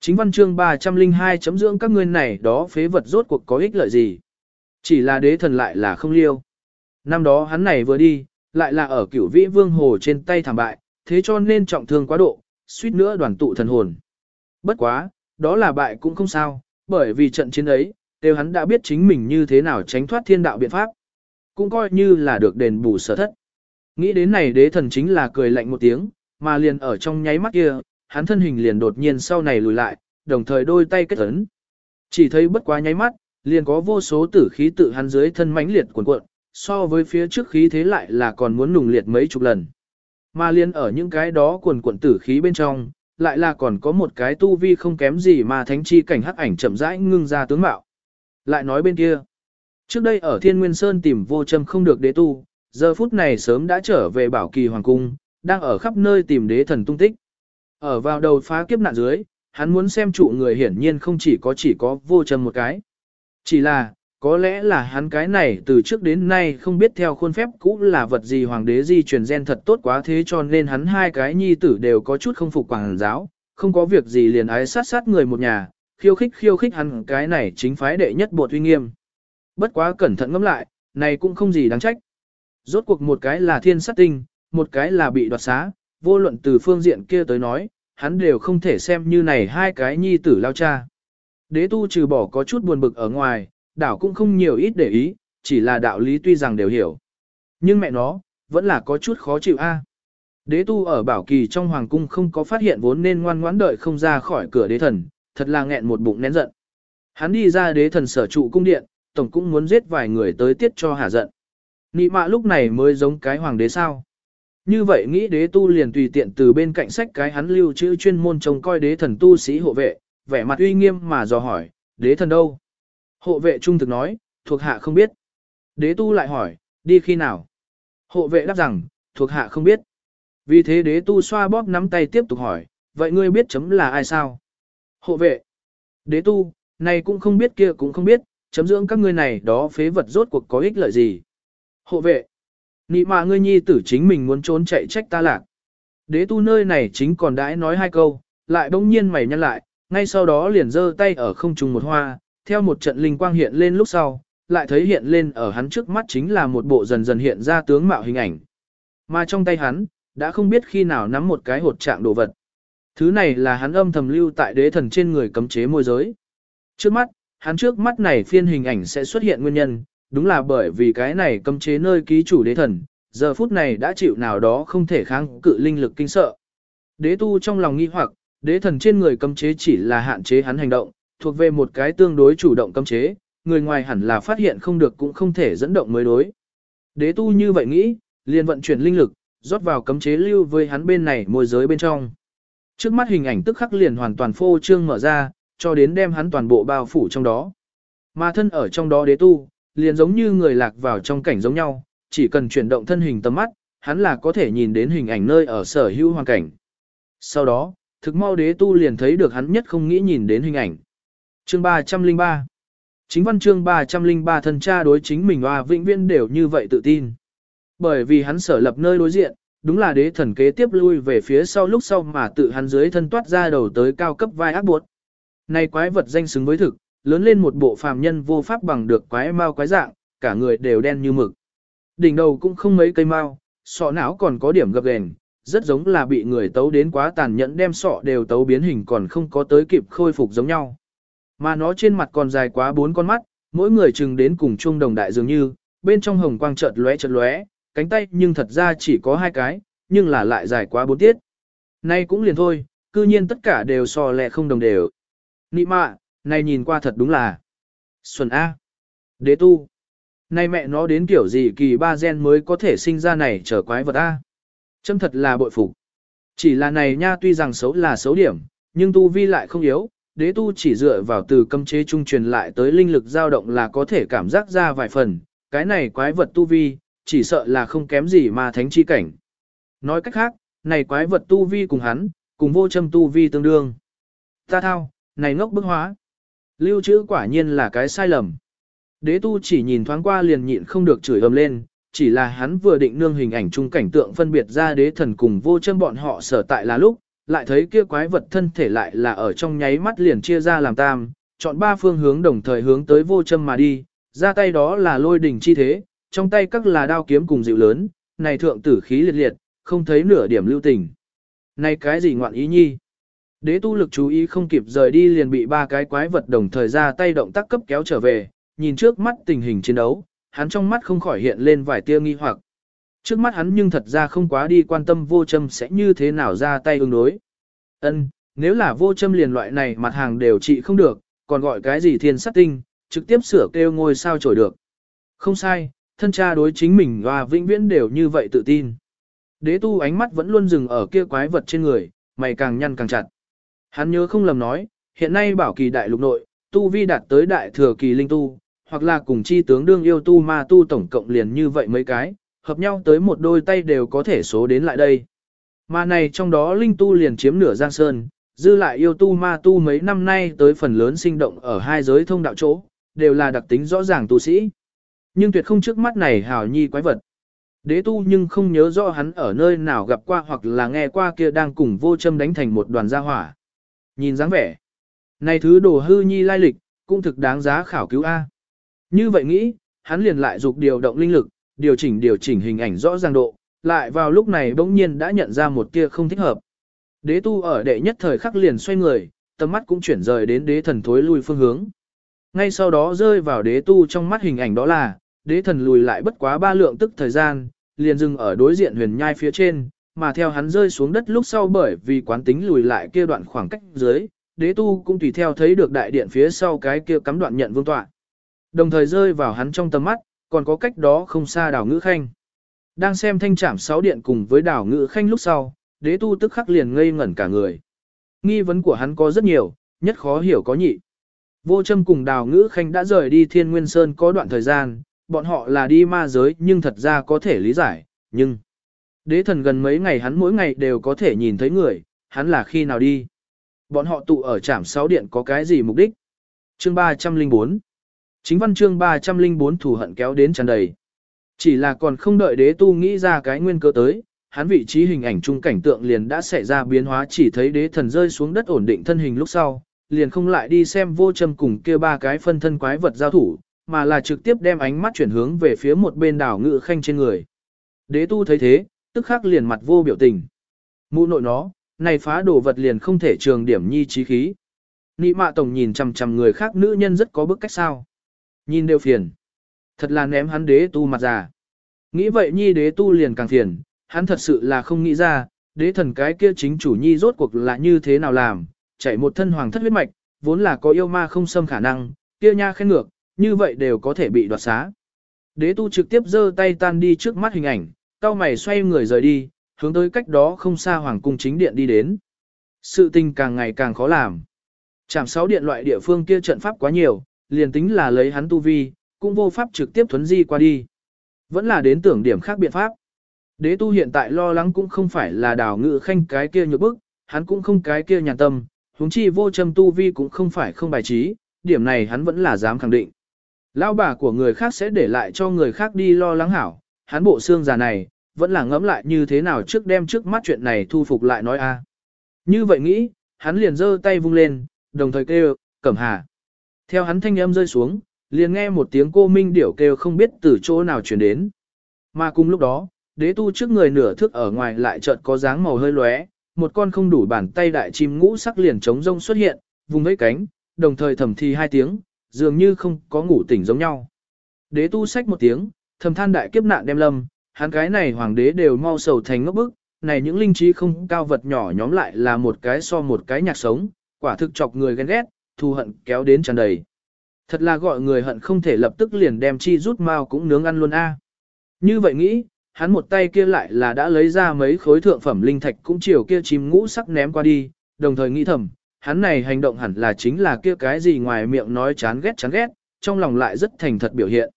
S1: Chính văn chương 302 chấm dưỡng các ngươi này đó phế vật rốt cuộc có ích lợi gì. Chỉ là đế thần lại là không liêu. Năm đó hắn này vừa đi, lại là ở cửu vĩ vương hồ trên tay thảm bại, thế cho nên trọng thương quá độ, suýt nữa đoàn tụ thần hồn. Bất quá, đó là bại cũng không sao, bởi vì trận chiến ấy, đều hắn đã biết chính mình như thế nào tránh thoát thiên đạo biện pháp. Cũng coi như là được đền bù sở thất. Nghĩ đến này đế thần chính là cười lạnh một tiếng, mà liền ở trong nháy mắt kia, hắn thân hình liền đột nhiên sau này lùi lại, đồng thời đôi tay kết ấn. Chỉ thấy bất quá nháy mắt, liền có vô số tử khí tự hắn dưới thân mãnh liệt cuồn cuộn, so với phía trước khí thế lại là còn muốn nùng liệt mấy chục lần. Mà liền ở những cái đó cuồn cuộn tử khí bên trong, lại là còn có một cái tu vi không kém gì mà thánh chi cảnh hắc ảnh chậm rãi ngưng ra tướng mạo. Lại nói bên kia, trước đây ở Thiên Nguyên Sơn tìm vô châm không được đế tu, giờ phút này sớm đã trở về bảo kỳ hoàng cung, đang ở khắp nơi tìm đế thần tung tích. Ở vào đầu phá kiếp nạn dưới, hắn muốn xem trụ người hiển nhiên không chỉ có chỉ có vô châm một cái. Chỉ là, có lẽ là hắn cái này từ trước đến nay không biết theo khuôn phép cũ là vật gì hoàng đế di truyền gen thật tốt quá thế cho nên hắn hai cái nhi tử đều có chút không phục quảng giáo, không có việc gì liền ái sát sát người một nhà, khiêu khích khiêu khích hắn cái này chính phái đệ nhất bộ uy nghiêm. Bất quá cẩn thận ngẫm lại, này cũng không gì đáng trách. Rốt cuộc một cái là thiên sát tinh, một cái là bị đoạt xá, vô luận từ phương diện kia tới nói, hắn đều không thể xem như này hai cái nhi tử lao cha. Đế tu trừ bỏ có chút buồn bực ở ngoài, đảo cũng không nhiều ít để ý, chỉ là đạo lý tuy rằng đều hiểu. Nhưng mẹ nó, vẫn là có chút khó chịu a. Đế tu ở bảo kỳ trong hoàng cung không có phát hiện vốn nên ngoan ngoãn đợi không ra khỏi cửa đế thần, thật là nghẹn một bụng nén giận. Hắn đi ra đế thần sở trụ cung điện, tổng cũng muốn giết vài người tới tiết cho hả giận. Nị mạ lúc này mới giống cái hoàng đế sao. Như vậy nghĩ đế tu liền tùy tiện từ bên cạnh sách cái hắn lưu trữ chuyên môn trông coi đế thần tu sĩ hộ vệ, vẻ mặt uy nghiêm mà dò hỏi, đế thần đâu? Hộ vệ trung thực nói, thuộc hạ không biết. Đế tu lại hỏi, đi khi nào? Hộ vệ đáp rằng, thuộc hạ không biết. Vì thế đế tu xoa bóp nắm tay tiếp tục hỏi, vậy ngươi biết chấm là ai sao? Hộ vệ. Đế tu, này cũng không biết kia cũng không biết, chấm dưỡng các ngươi này đó phế vật rốt cuộc có ích lợi gì. Hộ vệ. Nị mà ngươi nhi tử chính mình muốn trốn chạy trách ta lạc. Đế tu nơi này chính còn đãi nói hai câu, lại bỗng nhiên mày nhăn lại, ngay sau đó liền giơ tay ở không trung một hoa, theo một trận linh quang hiện lên lúc sau, lại thấy hiện lên ở hắn trước mắt chính là một bộ dần dần hiện ra tướng mạo hình ảnh. Mà trong tay hắn, đã không biết khi nào nắm một cái hột trạng đồ vật. Thứ này là hắn âm thầm lưu tại đế thần trên người cấm chế môi giới. Trước mắt, hắn trước mắt này phiên hình ảnh sẽ xuất hiện nguyên nhân, đúng là bởi vì cái này cấm chế nơi ký chủ đế thần, giờ phút này đã chịu nào đó không thể kháng cự linh lực kinh sợ. Đế tu trong lòng nghi hoặc, Đế thần trên người cấm chế chỉ là hạn chế hắn hành động, thuộc về một cái tương đối chủ động cấm chế, người ngoài hẳn là phát hiện không được cũng không thể dẫn động mới đối. Đế tu như vậy nghĩ, liền vận chuyển linh lực, rót vào cấm chế lưu với hắn bên này môi giới bên trong. Trước mắt hình ảnh tức khắc liền hoàn toàn phô trương mở ra, cho đến đem hắn toàn bộ bao phủ trong đó. Mà thân ở trong đó đế tu, liền giống như người lạc vào trong cảnh giống nhau, chỉ cần chuyển động thân hình tầm mắt, hắn là có thể nhìn đến hình ảnh nơi ở sở hữu hoàn cảnh. Sau đó, thực mau đế tu liền thấy được hắn nhất không nghĩ nhìn đến hình ảnh. Chương 303 Chính văn chương 303 thân cha đối chính mình hoa vĩnh viễn đều như vậy tự tin. Bởi vì hắn sở lập nơi đối diện, đúng là đế thần kế tiếp lui về phía sau lúc sau mà tự hắn dưới thân toát ra đầu tới cao cấp vai ác buộc. Này quái vật danh xứng với thực, lớn lên một bộ phàm nhân vô pháp bằng được quái mau quái dạng, cả người đều đen như mực. Đỉnh đầu cũng không mấy cây mau, sọ não còn có điểm gập ghềnh, rất giống là bị người tấu đến quá tàn nhẫn đem sọ đều tấu biến hình còn không có tới kịp khôi phục giống nhau. Mà nó trên mặt còn dài quá bốn con mắt, mỗi người chừng đến cùng chung đồng đại dường như, bên trong hồng quang chợt lóe chợt lóe, cánh tay nhưng thật ra chỉ có hai cái, nhưng là lại dài quá bốn tiết. Nay cũng liền thôi, cư nhiên tất cả đều so lẹ không đồng đều. Nị mạ, này nhìn qua thật đúng là Xuân A. Đế tu. Nay mẹ nó đến kiểu gì kỳ ba gen mới có thể sinh ra này trở quái vật A. Châm thật là bội phục. Chỉ là này nha tuy rằng xấu là xấu điểm, nhưng tu vi lại không yếu, đế tu chỉ dựa vào từ cấm chế trung truyền lại tới linh lực dao động là có thể cảm giác ra vài phần, cái này quái vật tu vi, chỉ sợ là không kém gì mà thánh chi cảnh. Nói cách khác, này quái vật tu vi cùng hắn, cùng vô châm tu vi tương đương. Ta thao, này ngốc bức hóa. Lưu trữ quả nhiên là cái sai lầm. Đế tu chỉ nhìn thoáng qua liền nhịn không được chửi ầm lên, chỉ là hắn vừa định nương hình ảnh chung cảnh tượng phân biệt ra đế thần cùng vô châm bọn họ sở tại là lúc, lại thấy kia quái vật thân thể lại là ở trong nháy mắt liền chia ra làm tam, chọn ba phương hướng đồng thời hướng tới vô châm mà đi, ra tay đó là lôi đỉnh chi thế, trong tay các là đao kiếm cùng dịu lớn, này thượng tử khí liệt liệt, không thấy nửa điểm lưu tình. Này cái gì ngoạn ý nhi? Đế tu lực chú ý không kịp rời đi liền bị ba cái quái vật đồng thời ra tay động tác cấp kéo trở về, nhìn trước mắt tình hình chiến đấu, hắn trong mắt không khỏi hiện lên vài tia nghi hoặc. Trước mắt hắn nhưng thật ra không quá đi quan tâm vô châm sẽ như thế nào ra tay ứng đối. Ân, nếu là vô châm liền loại này mặt hàng đều trị không được, còn gọi cái gì thiên sát tinh, trực tiếp sửa kêu ngôi sao trổi được. Không sai, thân cha đối chính mình và vĩnh viễn đều như vậy tự tin. Đế tu ánh mắt vẫn luôn dừng ở kia quái vật trên người, mày càng nhăn càng chặt. Hắn nhớ không lầm nói, hiện nay bảo kỳ đại lục nội, tu vi đạt tới đại thừa kỳ linh tu, hoặc là cùng chi tướng đương yêu tu ma tu tổng cộng liền như vậy mấy cái, hợp nhau tới một đôi tay đều có thể số đến lại đây. Mà này trong đó linh tu liền chiếm nửa giang sơn, dư lại yêu tu ma tu mấy năm nay tới phần lớn sinh động ở hai giới thông đạo chỗ, đều là đặc tính rõ ràng tu sĩ. Nhưng tuyệt không trước mắt này hào nhi quái vật. Đế tu nhưng không nhớ rõ hắn ở nơi nào gặp qua hoặc là nghe qua kia đang cùng vô châm đánh thành một đoàn gia hỏa. Nhìn dáng vẻ. Này thứ đồ hư nhi lai lịch, cũng thực đáng giá khảo cứu A. Như vậy nghĩ, hắn liền lại dục điều động linh lực, điều chỉnh điều chỉnh hình ảnh rõ ràng độ, lại vào lúc này bỗng nhiên đã nhận ra một kia không thích hợp. Đế tu ở đệ nhất thời khắc liền xoay người, tầm mắt cũng chuyển rời đến đế thần thối lui phương hướng. Ngay sau đó rơi vào đế tu trong mắt hình ảnh đó là, đế thần lùi lại bất quá ba lượng tức thời gian, liền dừng ở đối diện huyền nhai phía trên, mà theo hắn rơi xuống đất lúc sau bởi vì quán tính lùi lại kia đoạn khoảng cách dưới, đế tu cũng tùy theo thấy được đại điện phía sau cái kia cắm đoạn nhận vương tọa. Đồng thời rơi vào hắn trong tầm mắt, còn có cách đó không xa đảo ngữ khanh. Đang xem thanh trảm sáu điện cùng với đảo ngữ khanh lúc sau, đế tu tức khắc liền ngây ngẩn cả người. Nghi vấn của hắn có rất nhiều, nhất khó hiểu có nhị. Vô châm cùng đào ngữ khanh đã rời đi thiên nguyên sơn có đoạn thời gian, bọn họ là đi ma giới nhưng thật ra có thể lý giải, nhưng... Đế thần gần mấy ngày hắn mỗi ngày đều có thể nhìn thấy người, hắn là khi nào đi. Bọn họ tụ ở trảm sáu điện có cái gì mục đích? Chương 304 Chính văn chương 304 thủ hận kéo đến tràn đầy. Chỉ là còn không đợi đế tu nghĩ ra cái nguyên cơ tới, hắn vị trí hình ảnh chung cảnh tượng liền đã xảy ra biến hóa chỉ thấy đế thần rơi xuống đất ổn định thân hình lúc sau, liền không lại đi xem vô châm cùng kia ba cái phân thân quái vật giao thủ, mà là trực tiếp đem ánh mắt chuyển hướng về phía một bên đảo ngự khanh trên người. Đế tu thấy thế, tức khắc liền mặt vô biểu tình. Mụ nội nó, này phá đồ vật liền không thể trường điểm nhi trí khí. Nị mạ tổng nhìn chằm chằm người khác nữ nhân rất có bức cách sao. Nhìn đều phiền. Thật là ném hắn đế tu mặt già. Nghĩ vậy nhi đế tu liền càng phiền, hắn thật sự là không nghĩ ra, đế thần cái kia chính chủ nhi rốt cuộc là như thế nào làm, chạy một thân hoàng thất huyết mạch, vốn là có yêu ma không xâm khả năng, kia nha khen ngược, như vậy đều có thể bị đoạt xá. Đế tu trực tiếp giơ tay tan đi trước mắt hình ảnh, cao mày xoay người rời đi, hướng tới cách đó không xa hoàng cung chính điện đi đến. Sự tình càng ngày càng khó làm. Trạm sáu điện loại địa phương kia trận pháp quá nhiều, liền tính là lấy hắn tu vi, cũng vô pháp trực tiếp thuấn di qua đi. Vẫn là đến tưởng điểm khác biện pháp. Đế tu hiện tại lo lắng cũng không phải là đào ngự khanh cái kia nhược bức, hắn cũng không cái kia nhàn tâm, huống chi vô châm tu vi cũng không phải không bài trí, điểm này hắn vẫn là dám khẳng định. Lão bà của người khác sẽ để lại cho người khác đi lo lắng hảo, hắn bộ xương già này, vẫn là ngẫm lại như thế nào trước đem trước mắt chuyện này thu phục lại nói a. Như vậy nghĩ, hắn liền giơ tay vung lên, đồng thời kêu, cẩm hà. Theo hắn thanh âm rơi xuống, liền nghe một tiếng cô minh điểu kêu không biết từ chỗ nào chuyển đến. Mà cùng lúc đó, đế tu trước người nửa thước ở ngoài lại chợt có dáng màu hơi lóe, một con không đủ bàn tay đại chim ngũ sắc liền trống rông xuất hiện, vùng vẫy cánh, đồng thời thầm thì hai tiếng, dường như không có ngủ tỉnh giống nhau. Đế tu sách một tiếng, thầm than đại kiếp nạn đem lâm, hắn cái này hoàng đế đều mau sầu thành ngốc bức, này những linh trí không cao vật nhỏ nhóm lại là một cái so một cái nhạc sống, quả thực chọc người ghen ghét, thù hận kéo đến tràn đầy. Thật là gọi người hận không thể lập tức liền đem chi rút mau cũng nướng ăn luôn a. Như vậy nghĩ, hắn một tay kia lại là đã lấy ra mấy khối thượng phẩm linh thạch cũng chiều kia chim ngũ sắc ném qua đi, đồng thời nghĩ thầm, hắn này hành động hẳn là chính là kia cái gì ngoài miệng nói chán ghét chán ghét, trong lòng lại rất thành thật biểu hiện.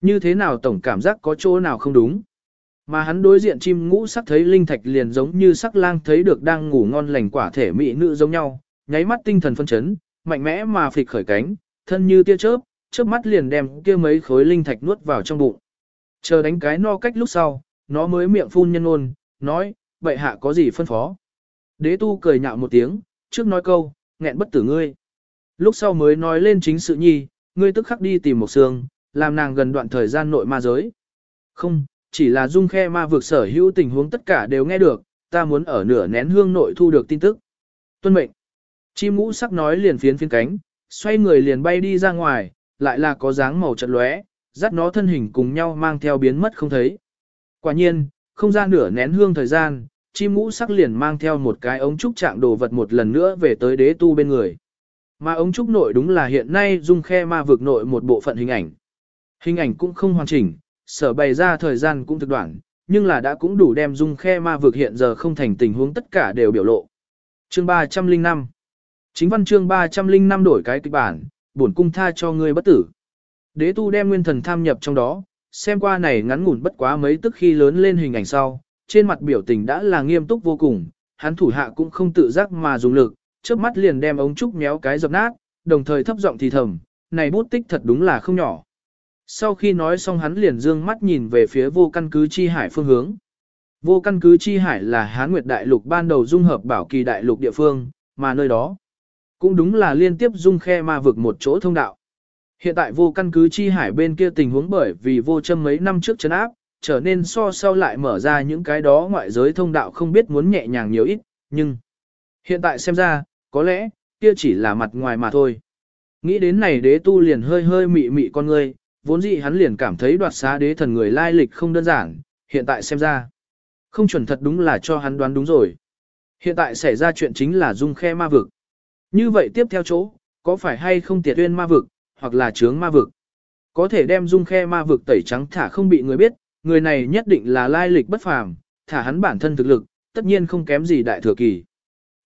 S1: Như thế nào tổng cảm giác có chỗ nào không đúng. Mà hắn đối diện chim ngũ sắc thấy linh thạch liền giống như sắc lang thấy được đang ngủ ngon lành quả thể mỹ nữ giống nhau, nháy mắt tinh thần phân chấn, mạnh mẽ mà phịch khởi cánh, thân như tia chớp, chớp mắt liền đem kia mấy khối linh thạch nuốt vào trong bụng. Chờ đánh cái no cách lúc sau, nó mới miệng phun nhân ôn, nói, vậy hạ có gì phân phó. Đế tu cười nhạo một tiếng, trước nói câu, nghẹn bất tử ngươi. Lúc sau mới nói lên chính sự nhi, ngươi tức khắc đi tìm một xương, làm nàng gần đoạn thời gian nội ma giới. Không, chỉ là dung khe ma vực sở hữu tình huống tất cả đều nghe được, ta muốn ở nửa nén hương nội thu được tin tức. Tuân mệnh. Chim ngũ sắc nói liền phiến phiến cánh, xoay người liền bay đi ra ngoài, lại là có dáng màu trận lóe, dắt nó thân hình cùng nhau mang theo biến mất không thấy. Quả nhiên, không ra nửa nén hương thời gian, chim ngũ sắc liền mang theo một cái ống trúc trạng đồ vật một lần nữa về tới đế tu bên người. Mà ống trúc nội đúng là hiện nay dung khe ma vực nội một bộ phận hình ảnh. Hình ảnh cũng không hoàn chỉnh, sở bày ra thời gian cũng thực đoạn, nhưng là đã cũng đủ đem dung khe ma vực hiện giờ không thành tình huống tất cả đều biểu lộ. Chương 305 Chính văn chương 305 đổi cái kịch bản, bổn cung tha cho ngươi bất tử. Đế tu đem nguyên thần tham nhập trong đó, xem qua này ngắn ngủn bất quá mấy tức khi lớn lên hình ảnh sau, trên mặt biểu tình đã là nghiêm túc vô cùng, hắn thủ hạ cũng không tự giác mà dùng lực, trước mắt liền đem ống trúc méo cái dập nát, đồng thời thấp giọng thì thầm, này bút tích thật đúng là không nhỏ. Sau khi nói xong hắn liền dương mắt nhìn về phía vô căn cứ chi hải phương hướng. Vô căn cứ chi hải là Hán Nguyệt Đại Lục ban đầu dung hợp bảo kỳ đại lục địa phương, mà nơi đó cũng đúng là liên tiếp dung khe ma vực một chỗ thông đạo. Hiện tại vô căn cứ chi hải bên kia tình huống bởi vì vô châm mấy năm trước chấn áp, trở nên so sau lại mở ra những cái đó ngoại giới thông đạo không biết muốn nhẹ nhàng nhiều ít, nhưng hiện tại xem ra, có lẽ, kia chỉ là mặt ngoài mà thôi. Nghĩ đến này đế tu liền hơi hơi mị mị con ngươi, vốn dĩ hắn liền cảm thấy đoạt xá đế thần người lai lịch không đơn giản, hiện tại xem ra. Không chuẩn thật đúng là cho hắn đoán đúng rồi. Hiện tại xảy ra chuyện chính là dung khe ma vực. Như vậy tiếp theo chỗ, có phải hay không tiệt uyên ma vực, hoặc là trướng ma vực. Có thể đem dung khe ma vực tẩy trắng thả không bị người biết, người này nhất định là lai lịch bất phàm, thả hắn bản thân thực lực, tất nhiên không kém gì đại thừa kỳ.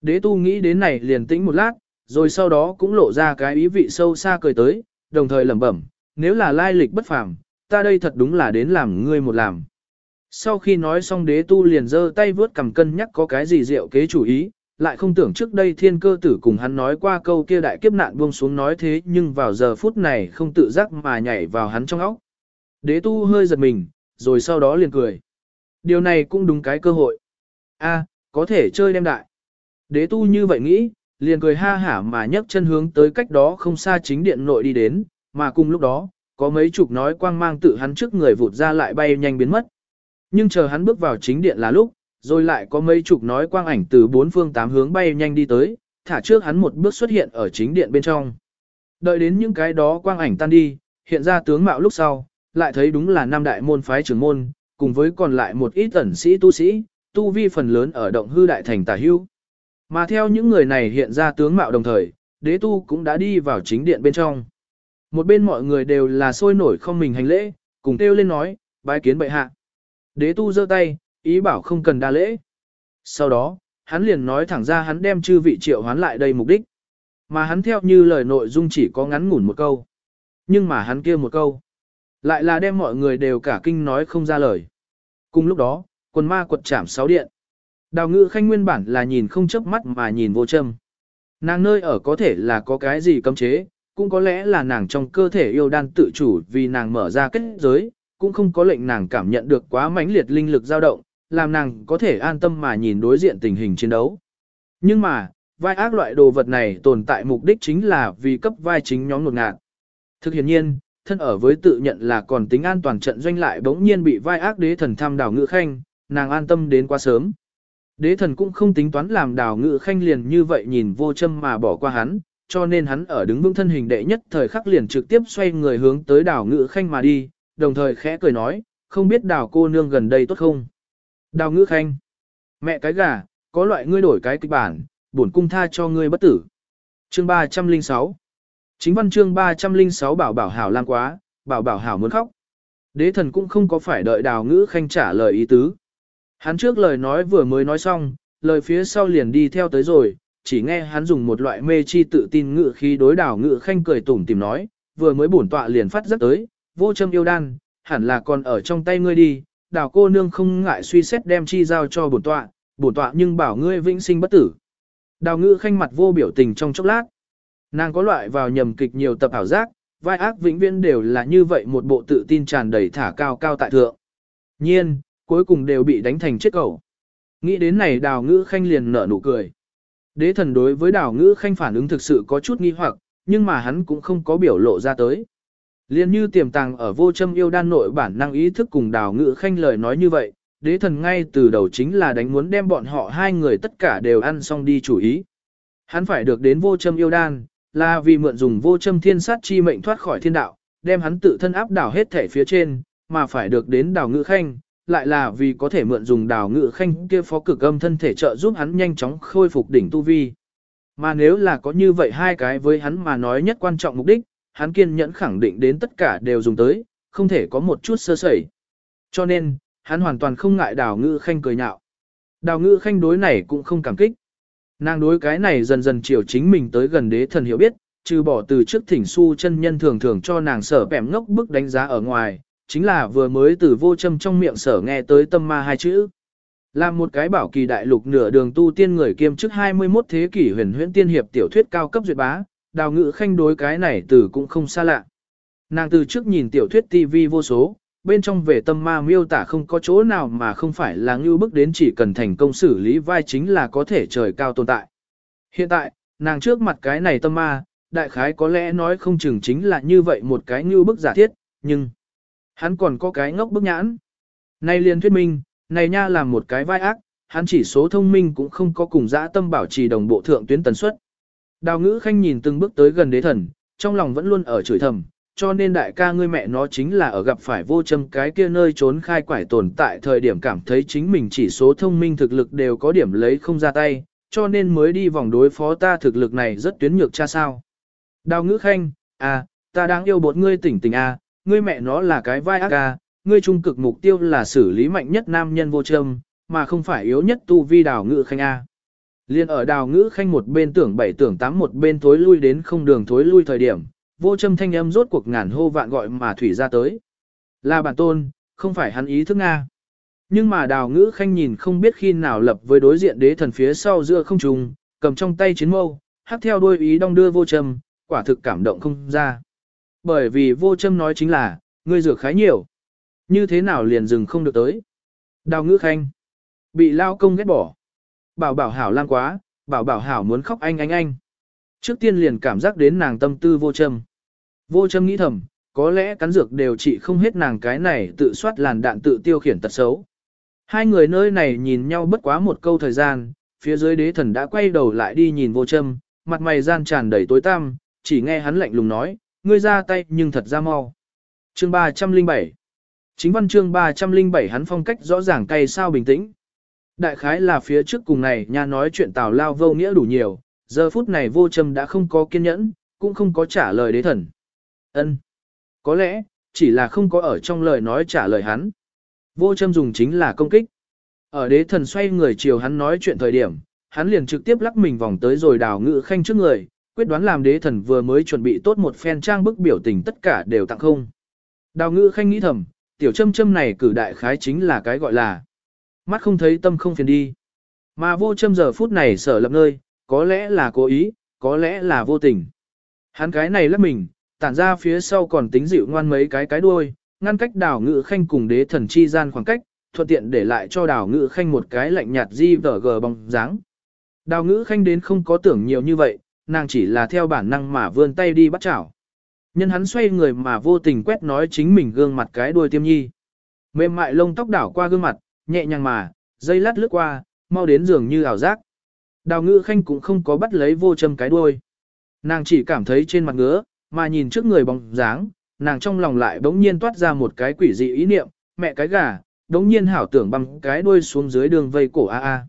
S1: Đế tu nghĩ đến này liền tĩnh một lát, rồi sau đó cũng lộ ra cái ý vị sâu xa cười tới, đồng thời lẩm bẩm, nếu là lai lịch bất phàm, ta đây thật đúng là đến làm ngươi một làm. Sau khi nói xong đế tu liền giơ tay vướt cầm cân nhắc có cái gì rượu kế chủ ý, lại không tưởng trước đây thiên cơ tử cùng hắn nói qua câu kia đại kiếp nạn buông xuống nói thế nhưng vào giờ phút này không tự giác mà nhảy vào hắn trong óc. Đế tu hơi giật mình, rồi sau đó liền cười. Điều này cũng đúng cái cơ hội. a có thể chơi đem đại. Đế tu như vậy nghĩ, liền cười ha hả mà nhấc chân hướng tới cách đó không xa chính điện nội đi đến, mà cùng lúc đó, có mấy chục nói quang mang tự hắn trước người vụt ra lại bay nhanh biến mất. Nhưng chờ hắn bước vào chính điện là lúc, rồi lại có mấy chục nói quang ảnh từ bốn phương tám hướng bay nhanh đi tới, thả trước hắn một bước xuất hiện ở chính điện bên trong. Đợi đến những cái đó quang ảnh tan đi, hiện ra tướng mạo lúc sau, lại thấy đúng là năm đại môn phái trưởng môn, cùng với còn lại một ít ẩn sĩ tu sĩ, tu vi phần lớn ở động hư đại thành tả hưu. Mà theo những người này hiện ra tướng mạo đồng thời, đế tu cũng đã đi vào chính điện bên trong. Một bên mọi người đều là sôi nổi không mình hành lễ, cùng kêu lên nói, bái kiến bệ hạ. Đế tu giơ tay, ý bảo không cần đa lễ. Sau đó, hắn liền nói thẳng ra hắn đem chư vị triệu hoán lại đây mục đích. Mà hắn theo như lời nội dung chỉ có ngắn ngủn một câu. Nhưng mà hắn kia một câu, lại là đem mọi người đều cả kinh nói không ra lời. Cùng lúc đó, quần ma quật chạm sáu điện. Đào ngự khanh nguyên bản là nhìn không chớp mắt mà nhìn vô châm. Nàng nơi ở có thể là có cái gì cấm chế, cũng có lẽ là nàng trong cơ thể yêu đan tự chủ vì nàng mở ra kết giới, cũng không có lệnh nàng cảm nhận được quá mãnh liệt linh lực dao động, làm nàng có thể an tâm mà nhìn đối diện tình hình chiến đấu. Nhưng mà, vai ác loại đồ vật này tồn tại mục đích chính là vì cấp vai chính nhóm nột ngạt. Thực hiện nhiên, thân ở với tự nhận là còn tính an toàn trận doanh lại bỗng nhiên bị vai ác đế thần tham đảo ngự khanh, nàng an tâm đến quá sớm. Đế thần cũng không tính toán làm đào ngự khanh liền như vậy nhìn vô châm mà bỏ qua hắn, cho nên hắn ở đứng vững thân hình đệ nhất thời khắc liền trực tiếp xoay người hướng tới đảo ngự khanh mà đi, đồng thời khẽ cười nói, không biết đảo cô nương gần đây tốt không. Đào ngữ khanh. Mẹ cái gà, có loại ngươi đổi cái kịch bản, bổn cung tha cho ngươi bất tử. Chương 306 Chính văn chương 306 bảo bảo hảo lang quá, bảo bảo hảo muốn khóc. Đế thần cũng không có phải đợi đào ngữ khanh trả lời ý tứ. Hắn trước lời nói vừa mới nói xong, lời phía sau liền đi theo tới rồi, chỉ nghe hắn dùng một loại mê chi tự tin ngự khí đối đảo ngự khanh cười tủm tìm nói, vừa mới bổn tọa liền phát rất tới, vô châm yêu đan, hẳn là còn ở trong tay ngươi đi, đào cô nương không ngại suy xét đem chi giao cho bổn tọa, bổn tọa nhưng bảo ngươi vĩnh sinh bất tử. Đào ngự khanh mặt vô biểu tình trong chốc lát. Nàng có loại vào nhầm kịch nhiều tập ảo giác, vai ác vĩnh viễn đều là như vậy một bộ tự tin tràn đầy thả cao cao tại thượng. Nhiên, cuối cùng đều bị đánh thành chết cầu. Nghĩ đến này đào ngữ khanh liền nở nụ cười. Đế thần đối với đào ngữ khanh phản ứng thực sự có chút nghi hoặc, nhưng mà hắn cũng không có biểu lộ ra tới. Liên như tiềm tàng ở vô châm yêu đan nội bản năng ý thức cùng đào ngữ khanh lời nói như vậy, đế thần ngay từ đầu chính là đánh muốn đem bọn họ hai người tất cả đều ăn xong đi chủ ý. Hắn phải được đến vô châm yêu đan, là vì mượn dùng vô châm thiên sát chi mệnh thoát khỏi thiên đạo, đem hắn tự thân áp đảo hết thể phía trên, mà phải được đến đào ngữ khanh, lại là vì có thể mượn dùng đào ngự khanh kia phó cực âm thân thể trợ giúp hắn nhanh chóng khôi phục đỉnh tu vi. Mà nếu là có như vậy hai cái với hắn mà nói nhất quan trọng mục đích, hắn kiên nhẫn khẳng định đến tất cả đều dùng tới, không thể có một chút sơ sẩy. Cho nên, hắn hoàn toàn không ngại đào ngự khanh cười nhạo. Đào ngự khanh đối này cũng không cảm kích. Nàng đối cái này dần dần chiều chính mình tới gần đế thần hiểu biết, trừ bỏ từ trước thỉnh su chân nhân thường thường cho nàng sở bẻm ngốc bức đánh giá ở ngoài, chính là vừa mới từ vô châm trong miệng sở nghe tới tâm ma hai chữ. Làm một cái bảo kỳ đại lục nửa đường tu tiên người kiêm chức 21 thế kỷ huyền huyễn tiên hiệp tiểu thuyết cao cấp duyệt bá, đào ngữ khanh đối cái này từ cũng không xa lạ. Nàng từ trước nhìn tiểu thuyết TV vô số, bên trong về tâm ma miêu tả không có chỗ nào mà không phải là ngưu bức đến chỉ cần thành công xử lý vai chính là có thể trời cao tồn tại. Hiện tại, nàng trước mặt cái này tâm ma, đại khái có lẽ nói không chừng chính là như vậy một cái ngưu bức giả thiết, nhưng hắn còn có cái ngốc bức nhãn. Này liền thuyết minh, này nha làm một cái vai ác, hắn chỉ số thông minh cũng không có cùng dã tâm bảo trì đồng bộ thượng tuyến tần suất. Đào ngữ khanh nhìn từng bước tới gần đế thần, trong lòng vẫn luôn ở chửi thầm, cho nên đại ca ngươi mẹ nó chính là ở gặp phải vô châm cái kia nơi trốn khai quải tồn tại thời điểm cảm thấy chính mình chỉ số thông minh thực lực đều có điểm lấy không ra tay, cho nên mới đi vòng đối phó ta thực lực này rất tuyến nhược cha sao. Đào ngữ khanh, à, ta đang yêu bột ngươi tỉnh tỉnh à, ngươi mẹ nó là cái vai ác ca, ngươi trung cực mục tiêu là xử lý mạnh nhất nam nhân vô châm, mà không phải yếu nhất tu vi đào ngữ khanh a. Liên ở đào ngữ khanh một bên tưởng bảy tưởng tám một bên thối lui đến không đường thối lui thời điểm, vô châm thanh âm rốt cuộc ngàn hô vạn gọi mà thủy ra tới. Là bản tôn, không phải hắn ý thức Nga. Nhưng mà đào ngữ khanh nhìn không biết khi nào lập với đối diện đế thần phía sau giữa không trùng, cầm trong tay chiến mâu, hát theo đôi ý đong đưa vô châm, quả thực cảm động không ra. Bởi vì vô châm nói chính là, ngươi dược khái nhiều. Như thế nào liền dừng không được tới. Đào ngữ khanh. Bị lao công ghét bỏ. Bảo bảo hảo lang quá, bảo bảo hảo muốn khóc anh anh anh. Trước tiên liền cảm giác đến nàng tâm tư vô châm. Vô châm nghĩ thầm, có lẽ cắn dược đều trị không hết nàng cái này tự soát làn đạn tự tiêu khiển tật xấu. Hai người nơi này nhìn nhau bất quá một câu thời gian, phía dưới đế thần đã quay đầu lại đi nhìn vô châm, mặt mày gian tràn đầy tối tăm, chỉ nghe hắn lạnh lùng nói, ngươi ra tay nhưng thật ra mau. Chương 307 Chính văn chương 307 hắn phong cách rõ ràng cay sao bình tĩnh. Đại khái là phía trước cùng này nha nói chuyện tào lao vô nghĩa đủ nhiều, giờ phút này vô châm đã không có kiên nhẫn, cũng không có trả lời đế thần. ân Có lẽ, chỉ là không có ở trong lời nói trả lời hắn. Vô châm dùng chính là công kích. Ở đế thần xoay người chiều hắn nói chuyện thời điểm, hắn liền trực tiếp lắc mình vòng tới rồi đào ngự khanh trước người, quyết đoán làm đế thần vừa mới chuẩn bị tốt một phen trang bức biểu tình tất cả đều tặng không. Đào Ngữ khanh nghĩ thầm, tiểu châm châm này cử đại khái chính là cái gọi là mắt không thấy tâm không phiền đi. Mà vô châm giờ phút này sở lập nơi, có lẽ là cố ý, có lẽ là vô tình. Hắn cái này lắc mình, tản ra phía sau còn tính dịu ngoan mấy cái cái đuôi, ngăn cách đào ngự khanh cùng đế thần chi gian khoảng cách, thuận tiện để lại cho đào ngự khanh một cái lạnh nhạt di vở gờ bóng dáng. Đào ngữ khanh đến không có tưởng nhiều như vậy, nàng chỉ là theo bản năng mà vươn tay đi bắt chảo. Nhân hắn xoay người mà vô tình quét nói chính mình gương mặt cái đuôi tiêm nhi. Mềm mại lông tóc đảo qua gương mặt, nhẹ nhàng mà, dây lát lướt qua, mau đến giường như ảo giác. Đào ngữ khanh cũng không có bắt lấy vô châm cái đuôi. Nàng chỉ cảm thấy trên mặt ngứa, mà nhìn trước người bóng dáng, nàng trong lòng lại bỗng nhiên toát ra một cái quỷ dị ý niệm, mẹ cái gà, bỗng nhiên hảo tưởng bằng cái đuôi xuống dưới đường vây cổ a a.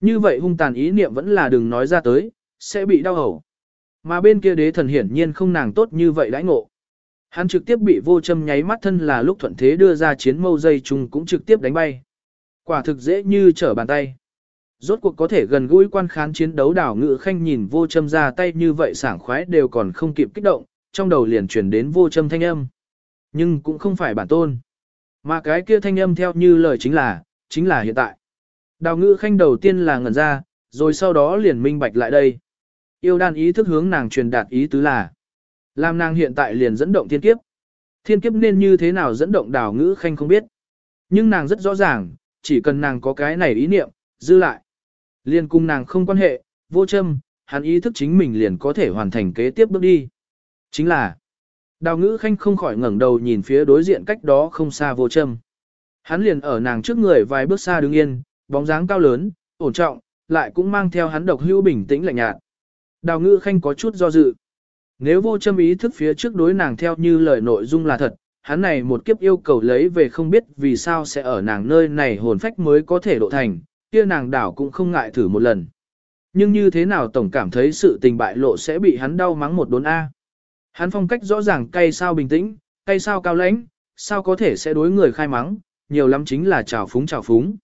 S1: Như vậy hung tàn ý niệm vẫn là đừng nói ra tới, sẽ bị đau hầu. Mà bên kia đế thần hiển nhiên không nàng tốt như vậy đãi ngộ. Hắn trực tiếp bị vô châm nháy mắt thân là lúc thuận thế đưa ra chiến mâu dây chung cũng trực tiếp đánh bay. Quả thực dễ như trở bàn tay. Rốt cuộc có thể gần gũi quan khán chiến đấu đảo ngự khanh nhìn vô châm ra tay như vậy sảng khoái đều còn không kịp kích động, trong đầu liền chuyển đến vô châm thanh âm. Nhưng cũng không phải bản tôn. Mà cái kia thanh âm theo như lời chính là, chính là hiện tại. Đào ngữ khanh đầu tiên là ngẩn ra, rồi sau đó liền minh bạch lại đây. Yêu đan ý thức hướng nàng truyền đạt ý tứ là. Làm nàng hiện tại liền dẫn động thiên kiếp. Thiên kiếp nên như thế nào dẫn động đào ngữ khanh không biết. Nhưng nàng rất rõ ràng, chỉ cần nàng có cái này ý niệm, dư lại. Liền cùng nàng không quan hệ, vô châm, hắn ý thức chính mình liền có thể hoàn thành kế tiếp bước đi. Chính là, đào ngữ khanh không khỏi ngẩng đầu nhìn phía đối diện cách đó không xa vô châm. Hắn liền ở nàng trước người vài bước xa đứng yên, bóng dáng cao lớn, ổn trọng, lại cũng mang theo hắn độc hữu bình tĩnh lạnh nhạt. Đào ngữ khanh có chút do dự. Nếu vô châm ý thức phía trước đối nàng theo như lời nội dung là thật, hắn này một kiếp yêu cầu lấy về không biết vì sao sẽ ở nàng nơi này hồn phách mới có thể độ thành, kia nàng đảo cũng không ngại thử một lần. Nhưng như thế nào tổng cảm thấy sự tình bại lộ sẽ bị hắn đau mắng một đốn A. Hắn phong cách rõ ràng cay sao bình tĩnh, cay sao cao lãnh, sao có thể sẽ đối người khai mắng, nhiều lắm chính là trào phúng trào phúng.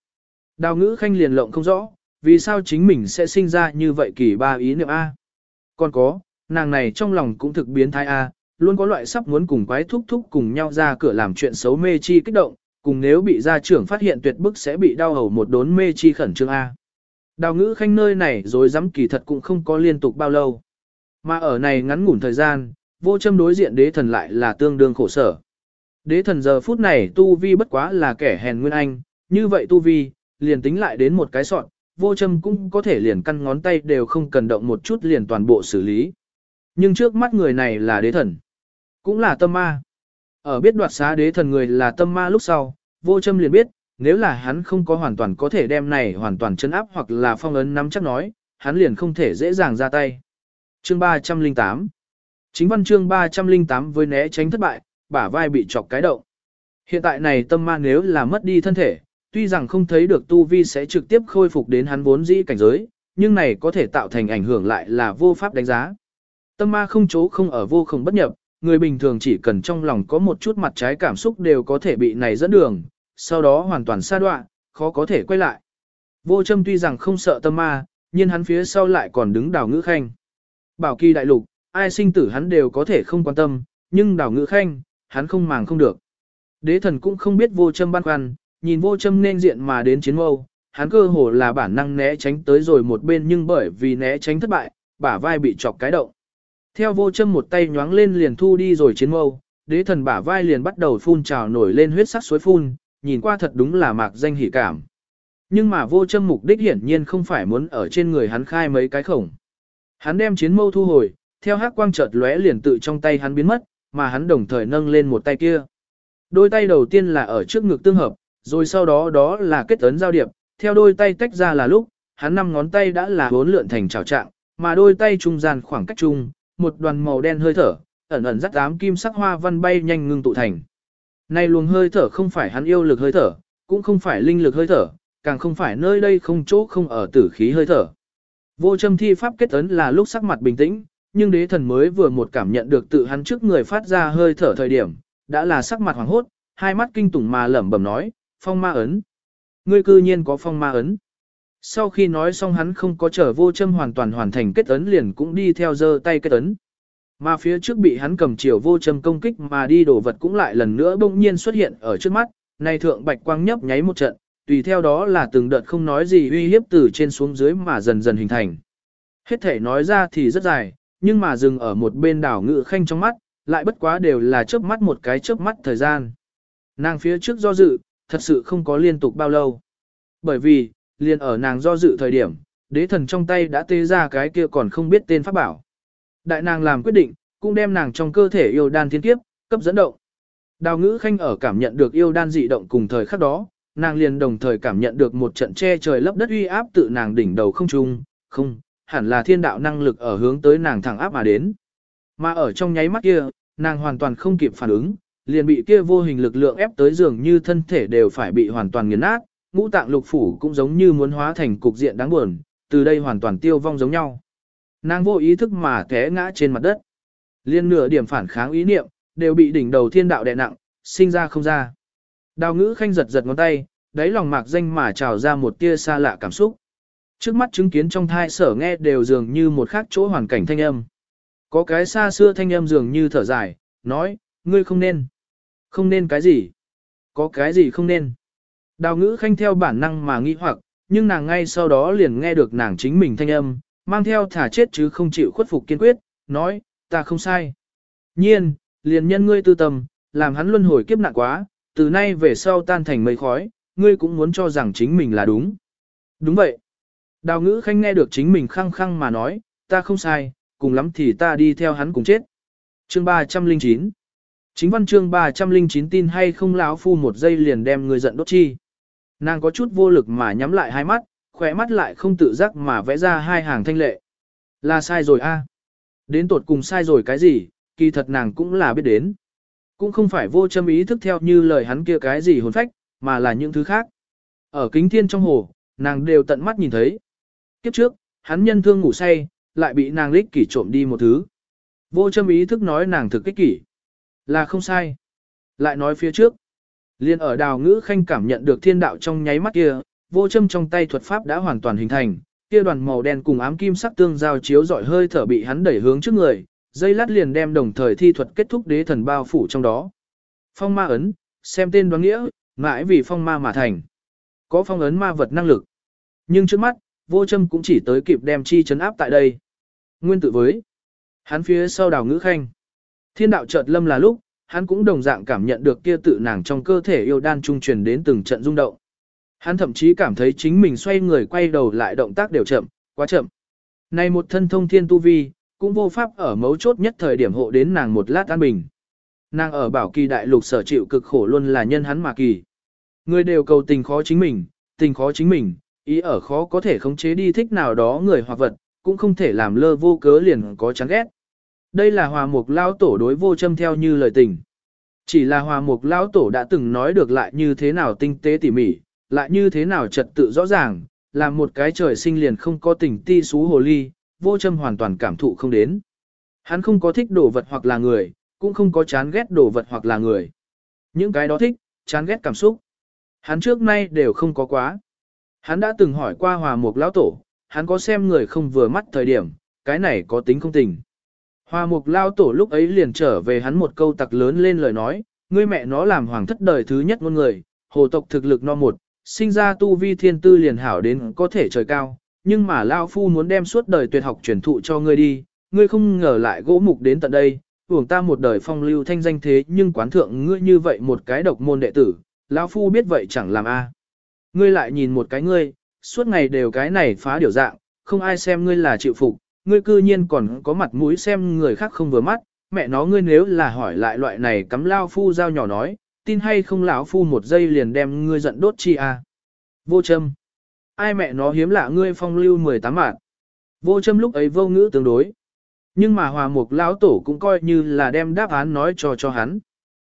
S1: Đào ngữ khanh liền lộng không rõ, vì sao chính mình sẽ sinh ra như vậy kỳ ba ý niệm A. Còn có, nàng này trong lòng cũng thực biến thái A, luôn có loại sắp muốn cùng quái thúc thúc cùng nhau ra cửa làm chuyện xấu mê chi kích động, cùng nếu bị gia trưởng phát hiện tuyệt bức sẽ bị đau hầu một đốn mê chi khẩn trương A. Đào ngữ khanh nơi này rồi dám kỳ thật cũng không có liên tục bao lâu. Mà ở này ngắn ngủn thời gian, vô châm đối diện đế thần lại là tương đương khổ sở. Đế thần giờ phút này tu vi bất quá là kẻ hèn nguyên anh, như vậy tu vi, liền tính lại đến một cái sọn, vô châm cũng có thể liền căn ngón tay đều không cần động một chút liền toàn bộ xử lý. Nhưng trước mắt người này là đế thần, cũng là tâm ma. Ở biết đoạt xá đế thần người là tâm ma lúc sau, vô châm liền biết, nếu là hắn không có hoàn toàn có thể đem này hoàn toàn chân áp hoặc là phong ấn nắm chắc nói, hắn liền không thể dễ dàng ra tay. Chương 308 Chính văn chương 308 với né tránh thất bại, bả vai bị chọc cái động. Hiện tại này tâm ma nếu là mất đi thân thể, tuy rằng không thấy được tu vi sẽ trực tiếp khôi phục đến hắn vốn dĩ cảnh giới, nhưng này có thể tạo thành ảnh hưởng lại là vô pháp đánh giá. Tâm ma không chỗ không ở vô không bất nhập, người bình thường chỉ cần trong lòng có một chút mặt trái cảm xúc đều có thể bị này dẫn đường, sau đó hoàn toàn xa đoạn, khó có thể quay lại. Vô châm tuy rằng không sợ tâm ma, nhưng hắn phía sau lại còn đứng đào ngữ khanh. Bảo kỳ đại lục, ai sinh tử hắn đều có thể không quan tâm, nhưng đào ngữ khanh, hắn không màng không được. Đế thần cũng không biết vô châm băn khoăn, nhìn vô châm nên diện mà đến chiến mâu, hắn cơ hồ là bản năng né tránh tới rồi một bên nhưng bởi vì né tránh thất bại, bả vai bị chọc cái động. Theo vô châm một tay nhoáng lên liền thu đi rồi chiến mâu, đế thần bả vai liền bắt đầu phun trào nổi lên huyết sắc suối phun, nhìn qua thật đúng là mạc danh hỉ cảm. Nhưng mà vô châm mục đích hiển nhiên không phải muốn ở trên người hắn khai mấy cái khổng. Hắn đem chiến mâu thu hồi, theo hắc quang chợt lóe liền tự trong tay hắn biến mất, mà hắn đồng thời nâng lên một tay kia. Đôi tay đầu tiên là ở trước ngực tương hợp, rồi sau đó đó là kết ấn giao điệp, theo đôi tay tách ra là lúc, hắn năm ngón tay đã là bốn lượn thành trào trạng, mà đôi tay trung gian khoảng cách chung, một đoàn màu đen hơi thở, ẩn ẩn dắt ám kim sắc hoa văn bay nhanh ngưng tụ thành. Này luồng hơi thở không phải hắn yêu lực hơi thở, cũng không phải linh lực hơi thở, càng không phải nơi đây không chỗ không ở tử khí hơi thở. Vô châm thi pháp kết ấn là lúc sắc mặt bình tĩnh, nhưng đế thần mới vừa một cảm nhận được tự hắn trước người phát ra hơi thở thời điểm, đã là sắc mặt hoàng hốt, hai mắt kinh tủng mà lẩm bẩm nói, phong ma ấn. Ngươi cư nhiên có phong ma ấn. Sau khi nói xong hắn không có trở vô châm hoàn toàn hoàn thành kết ấn liền cũng đi theo giơ tay kết ấn. Mà phía trước bị hắn cầm chiều vô châm công kích mà đi đổ vật cũng lại lần nữa bỗng nhiên xuất hiện ở trước mắt, này thượng bạch quang nhấp nháy một trận, tùy theo đó là từng đợt không nói gì uy hiếp từ trên xuống dưới mà dần dần hình thành. Hết thể nói ra thì rất dài, nhưng mà dừng ở một bên đảo ngự khanh trong mắt, lại bất quá đều là chớp mắt một cái chớp mắt thời gian. Nàng phía trước do dự, thật sự không có liên tục bao lâu. Bởi vì, liền ở nàng do dự thời điểm, đế thần trong tay đã tê ra cái kia còn không biết tên pháp bảo. Đại nàng làm quyết định, cũng đem nàng trong cơ thể yêu đan thiên kiếp, cấp dẫn động. Đào ngữ khanh ở cảm nhận được yêu đan dị động cùng thời khắc đó, nàng liền đồng thời cảm nhận được một trận che trời lấp đất uy áp tự nàng đỉnh đầu không trung, không, hẳn là thiên đạo năng lực ở hướng tới nàng thẳng áp mà đến. Mà ở trong nháy mắt kia, nàng hoàn toàn không kịp phản ứng, liền bị kia vô hình lực lượng ép tới dường như thân thể đều phải bị hoàn toàn nghiền nát, ngũ tạng lục phủ cũng giống như muốn hóa thành cục diện đáng buồn, từ đây hoàn toàn tiêu vong giống nhau. Nàng vô ý thức mà té ngã trên mặt đất. Liên nửa điểm phản kháng ý niệm, đều bị đỉnh đầu thiên đạo đè nặng, sinh ra không ra. Đào ngữ khanh giật giật ngón tay, đáy lòng mạc danh mà trào ra một tia xa lạ cảm xúc. Trước mắt chứng kiến trong thai sở nghe đều dường như một khác chỗ hoàn cảnh thanh âm. Có cái xa xưa thanh âm dường như thở dài, nói, ngươi không nên. Không nên cái gì? Có cái gì không nên? Đào ngữ khanh theo bản năng mà nghĩ hoặc, nhưng nàng ngay sau đó liền nghe được nàng chính mình thanh âm, mang theo thả chết chứ không chịu khuất phục kiên quyết, nói, ta không sai. Nhiên, liền nhân ngươi tư tâm, làm hắn luân hồi kiếp nạn quá, từ nay về sau tan thành mây khói, ngươi cũng muốn cho rằng chính mình là đúng. Đúng vậy. Đào ngữ khanh nghe được chính mình khăng khăng mà nói, ta không sai, cùng lắm thì ta đi theo hắn cùng chết. Chương 309 Chính văn chương 309 tin hay không lão phu một giây liền đem người giận đốt chi. Nàng có chút vô lực mà nhắm lại hai mắt, khỏe mắt lại không tự giác mà vẽ ra hai hàng thanh lệ. Là sai rồi a. À? Đến tột cùng sai rồi cái gì, kỳ thật nàng cũng là biết đến. Cũng không phải vô châm ý thức theo như lời hắn kia cái gì hồn phách, mà là những thứ khác. Ở kính thiên trong hồ, nàng đều tận mắt nhìn thấy. Kiếp trước, hắn nhân thương ngủ say, lại bị nàng lích kỷ trộm đi một thứ. Vô châm ý thức nói nàng thực kích kỷ. Là không sai. Lại nói phía trước. Liên ở đào ngữ khanh cảm nhận được thiên đạo trong nháy mắt kia, vô châm trong tay thuật pháp đã hoàn toàn hình thành, kia đoàn màu đen cùng ám kim sắc tương giao chiếu dọi hơi thở bị hắn đẩy hướng trước người, dây lát liền đem đồng thời thi thuật kết thúc đế thần bao phủ trong đó. Phong ma ấn, xem tên đoán nghĩa, mãi vì phong ma mà thành. Có phong ấn ma vật năng lực. Nhưng trước mắt, vô châm cũng chỉ tới kịp đem chi chấn áp tại đây. Nguyên tự với. Hắn phía sau đào ngữ khanh. Thiên đạo chợt lâm là lúc, hắn cũng đồng dạng cảm nhận được kia tự nàng trong cơ thể yêu đan trung truyền đến từng trận rung động. Hắn thậm chí cảm thấy chính mình xoay người quay đầu lại động tác đều chậm, quá chậm. Này một thân thông thiên tu vi, cũng vô pháp ở mấu chốt nhất thời điểm hộ đến nàng một lát an bình. Nàng ở bảo kỳ đại lục sở chịu cực khổ luôn là nhân hắn mà kỳ. Người đều cầu tình khó chính mình, tình khó chính mình, ý ở khó có thể khống chế đi thích nào đó người hoặc vật, cũng không thể làm lơ vô cớ liền có chán ghét. Đây là hòa mục lao tổ đối vô châm theo như lời tình. Chỉ là hòa mục lao tổ đã từng nói được lại như thế nào tinh tế tỉ mỉ, lại như thế nào trật tự rõ ràng, là một cái trời sinh liền không có tình ti xú hồ ly, vô châm hoàn toàn cảm thụ không đến. Hắn không có thích đồ vật hoặc là người, cũng không có chán ghét đồ vật hoặc là người. Những cái đó thích, chán ghét cảm xúc. Hắn trước nay đều không có quá. Hắn đã từng hỏi qua hòa mục lão tổ, hắn có xem người không vừa mắt thời điểm, cái này có tính không tình. Hoa mục lao tổ lúc ấy liền trở về hắn một câu tặc lớn lên lời nói, ngươi mẹ nó làm hoàng thất đời thứ nhất ngôn người, hồ tộc thực lực no một, sinh ra tu vi thiên tư liền hảo đến có thể trời cao, nhưng mà lao phu muốn đem suốt đời tuyệt học truyền thụ cho ngươi đi, ngươi không ngờ lại gỗ mục đến tận đây, hưởng ta một đời phong lưu thanh danh thế nhưng quán thượng ngươi như vậy một cái độc môn đệ tử, lao phu biết vậy chẳng làm a. Ngươi lại nhìn một cái ngươi, suốt ngày đều cái này phá điều dạng, không ai xem ngươi là chịu phục, ngươi cư nhiên còn có mặt mũi xem người khác không vừa mắt, mẹ nó ngươi nếu là hỏi lại loại này cắm lao phu giao nhỏ nói, tin hay không lão phu một giây liền đem ngươi giận đốt chi à. Vô châm. Ai mẹ nó hiếm lạ ngươi phong lưu 18 mạng. Vô châm lúc ấy vô ngữ tương đối. Nhưng mà hòa mục lão tổ cũng coi như là đem đáp án nói cho cho hắn.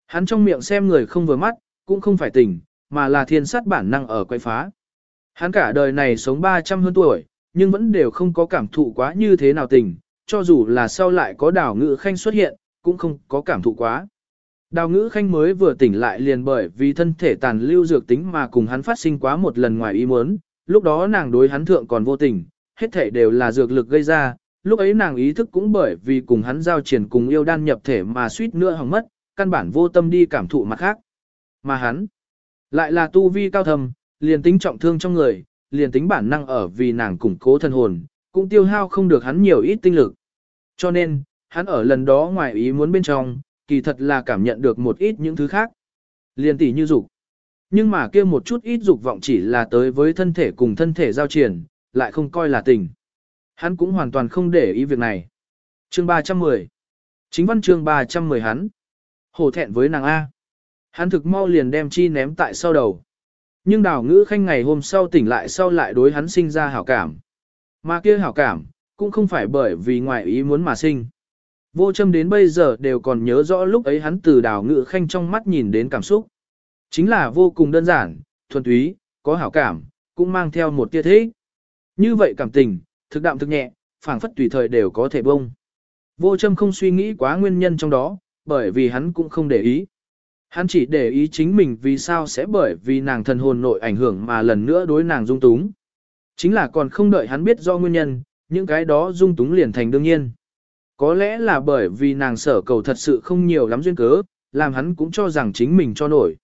S1: Hắn trong miệng xem người không vừa mắt, cũng không phải tình, mà là thiên sát bản năng ở quay phá. Hắn cả đời này sống 300 hơn tuổi, nhưng vẫn đều không có cảm thụ quá như thế nào tình, cho dù là sau lại có đào ngữ khanh xuất hiện, cũng không có cảm thụ quá. Đào ngữ khanh mới vừa tỉnh lại liền bởi vì thân thể tàn lưu dược tính mà cùng hắn phát sinh quá một lần ngoài ý muốn, lúc đó nàng đối hắn thượng còn vô tình, hết thể đều là dược lực gây ra, lúc ấy nàng ý thức cũng bởi vì cùng hắn giao triển cùng yêu đan nhập thể mà suýt nữa hỏng mất, căn bản vô tâm đi cảm thụ mặt khác. Mà hắn, lại là tu vi cao thầm, liền tính trọng thương trong người, liền tính bản năng ở vì nàng củng cố thân hồn, cũng tiêu hao không được hắn nhiều ít tinh lực. Cho nên, hắn ở lần đó ngoài ý muốn bên trong, kỳ thật là cảm nhận được một ít những thứ khác. Liền tỷ như dục. Nhưng mà kia một chút ít dục vọng chỉ là tới với thân thể cùng thân thể giao triển, lại không coi là tình. Hắn cũng hoàn toàn không để ý việc này. Chương 310 Chính văn chương 310 hắn. Hổ thẹn với nàng A. Hắn thực mau liền đem chi ném tại sau đầu. Nhưng đào ngữ khanh ngày hôm sau tỉnh lại sau lại đối hắn sinh ra hảo cảm. Mà kia hảo cảm, cũng không phải bởi vì ngoại ý muốn mà sinh. Vô châm đến bây giờ đều còn nhớ rõ lúc ấy hắn từ đào ngữ khanh trong mắt nhìn đến cảm xúc. Chính là vô cùng đơn giản, thuần túy, có hảo cảm, cũng mang theo một tia thế. Như vậy cảm tình, thực đạm thực nhẹ, phảng phất tùy thời đều có thể bông. Vô châm không suy nghĩ quá nguyên nhân trong đó, bởi vì hắn cũng không để ý. Hắn chỉ để ý chính mình vì sao sẽ bởi vì nàng thần hồn nội ảnh hưởng mà lần nữa đối nàng dung túng. Chính là còn không đợi hắn biết do nguyên nhân, những cái đó dung túng liền thành đương nhiên. Có lẽ là bởi vì nàng sở cầu thật sự không nhiều lắm duyên cớ, làm hắn cũng cho rằng chính mình cho nổi.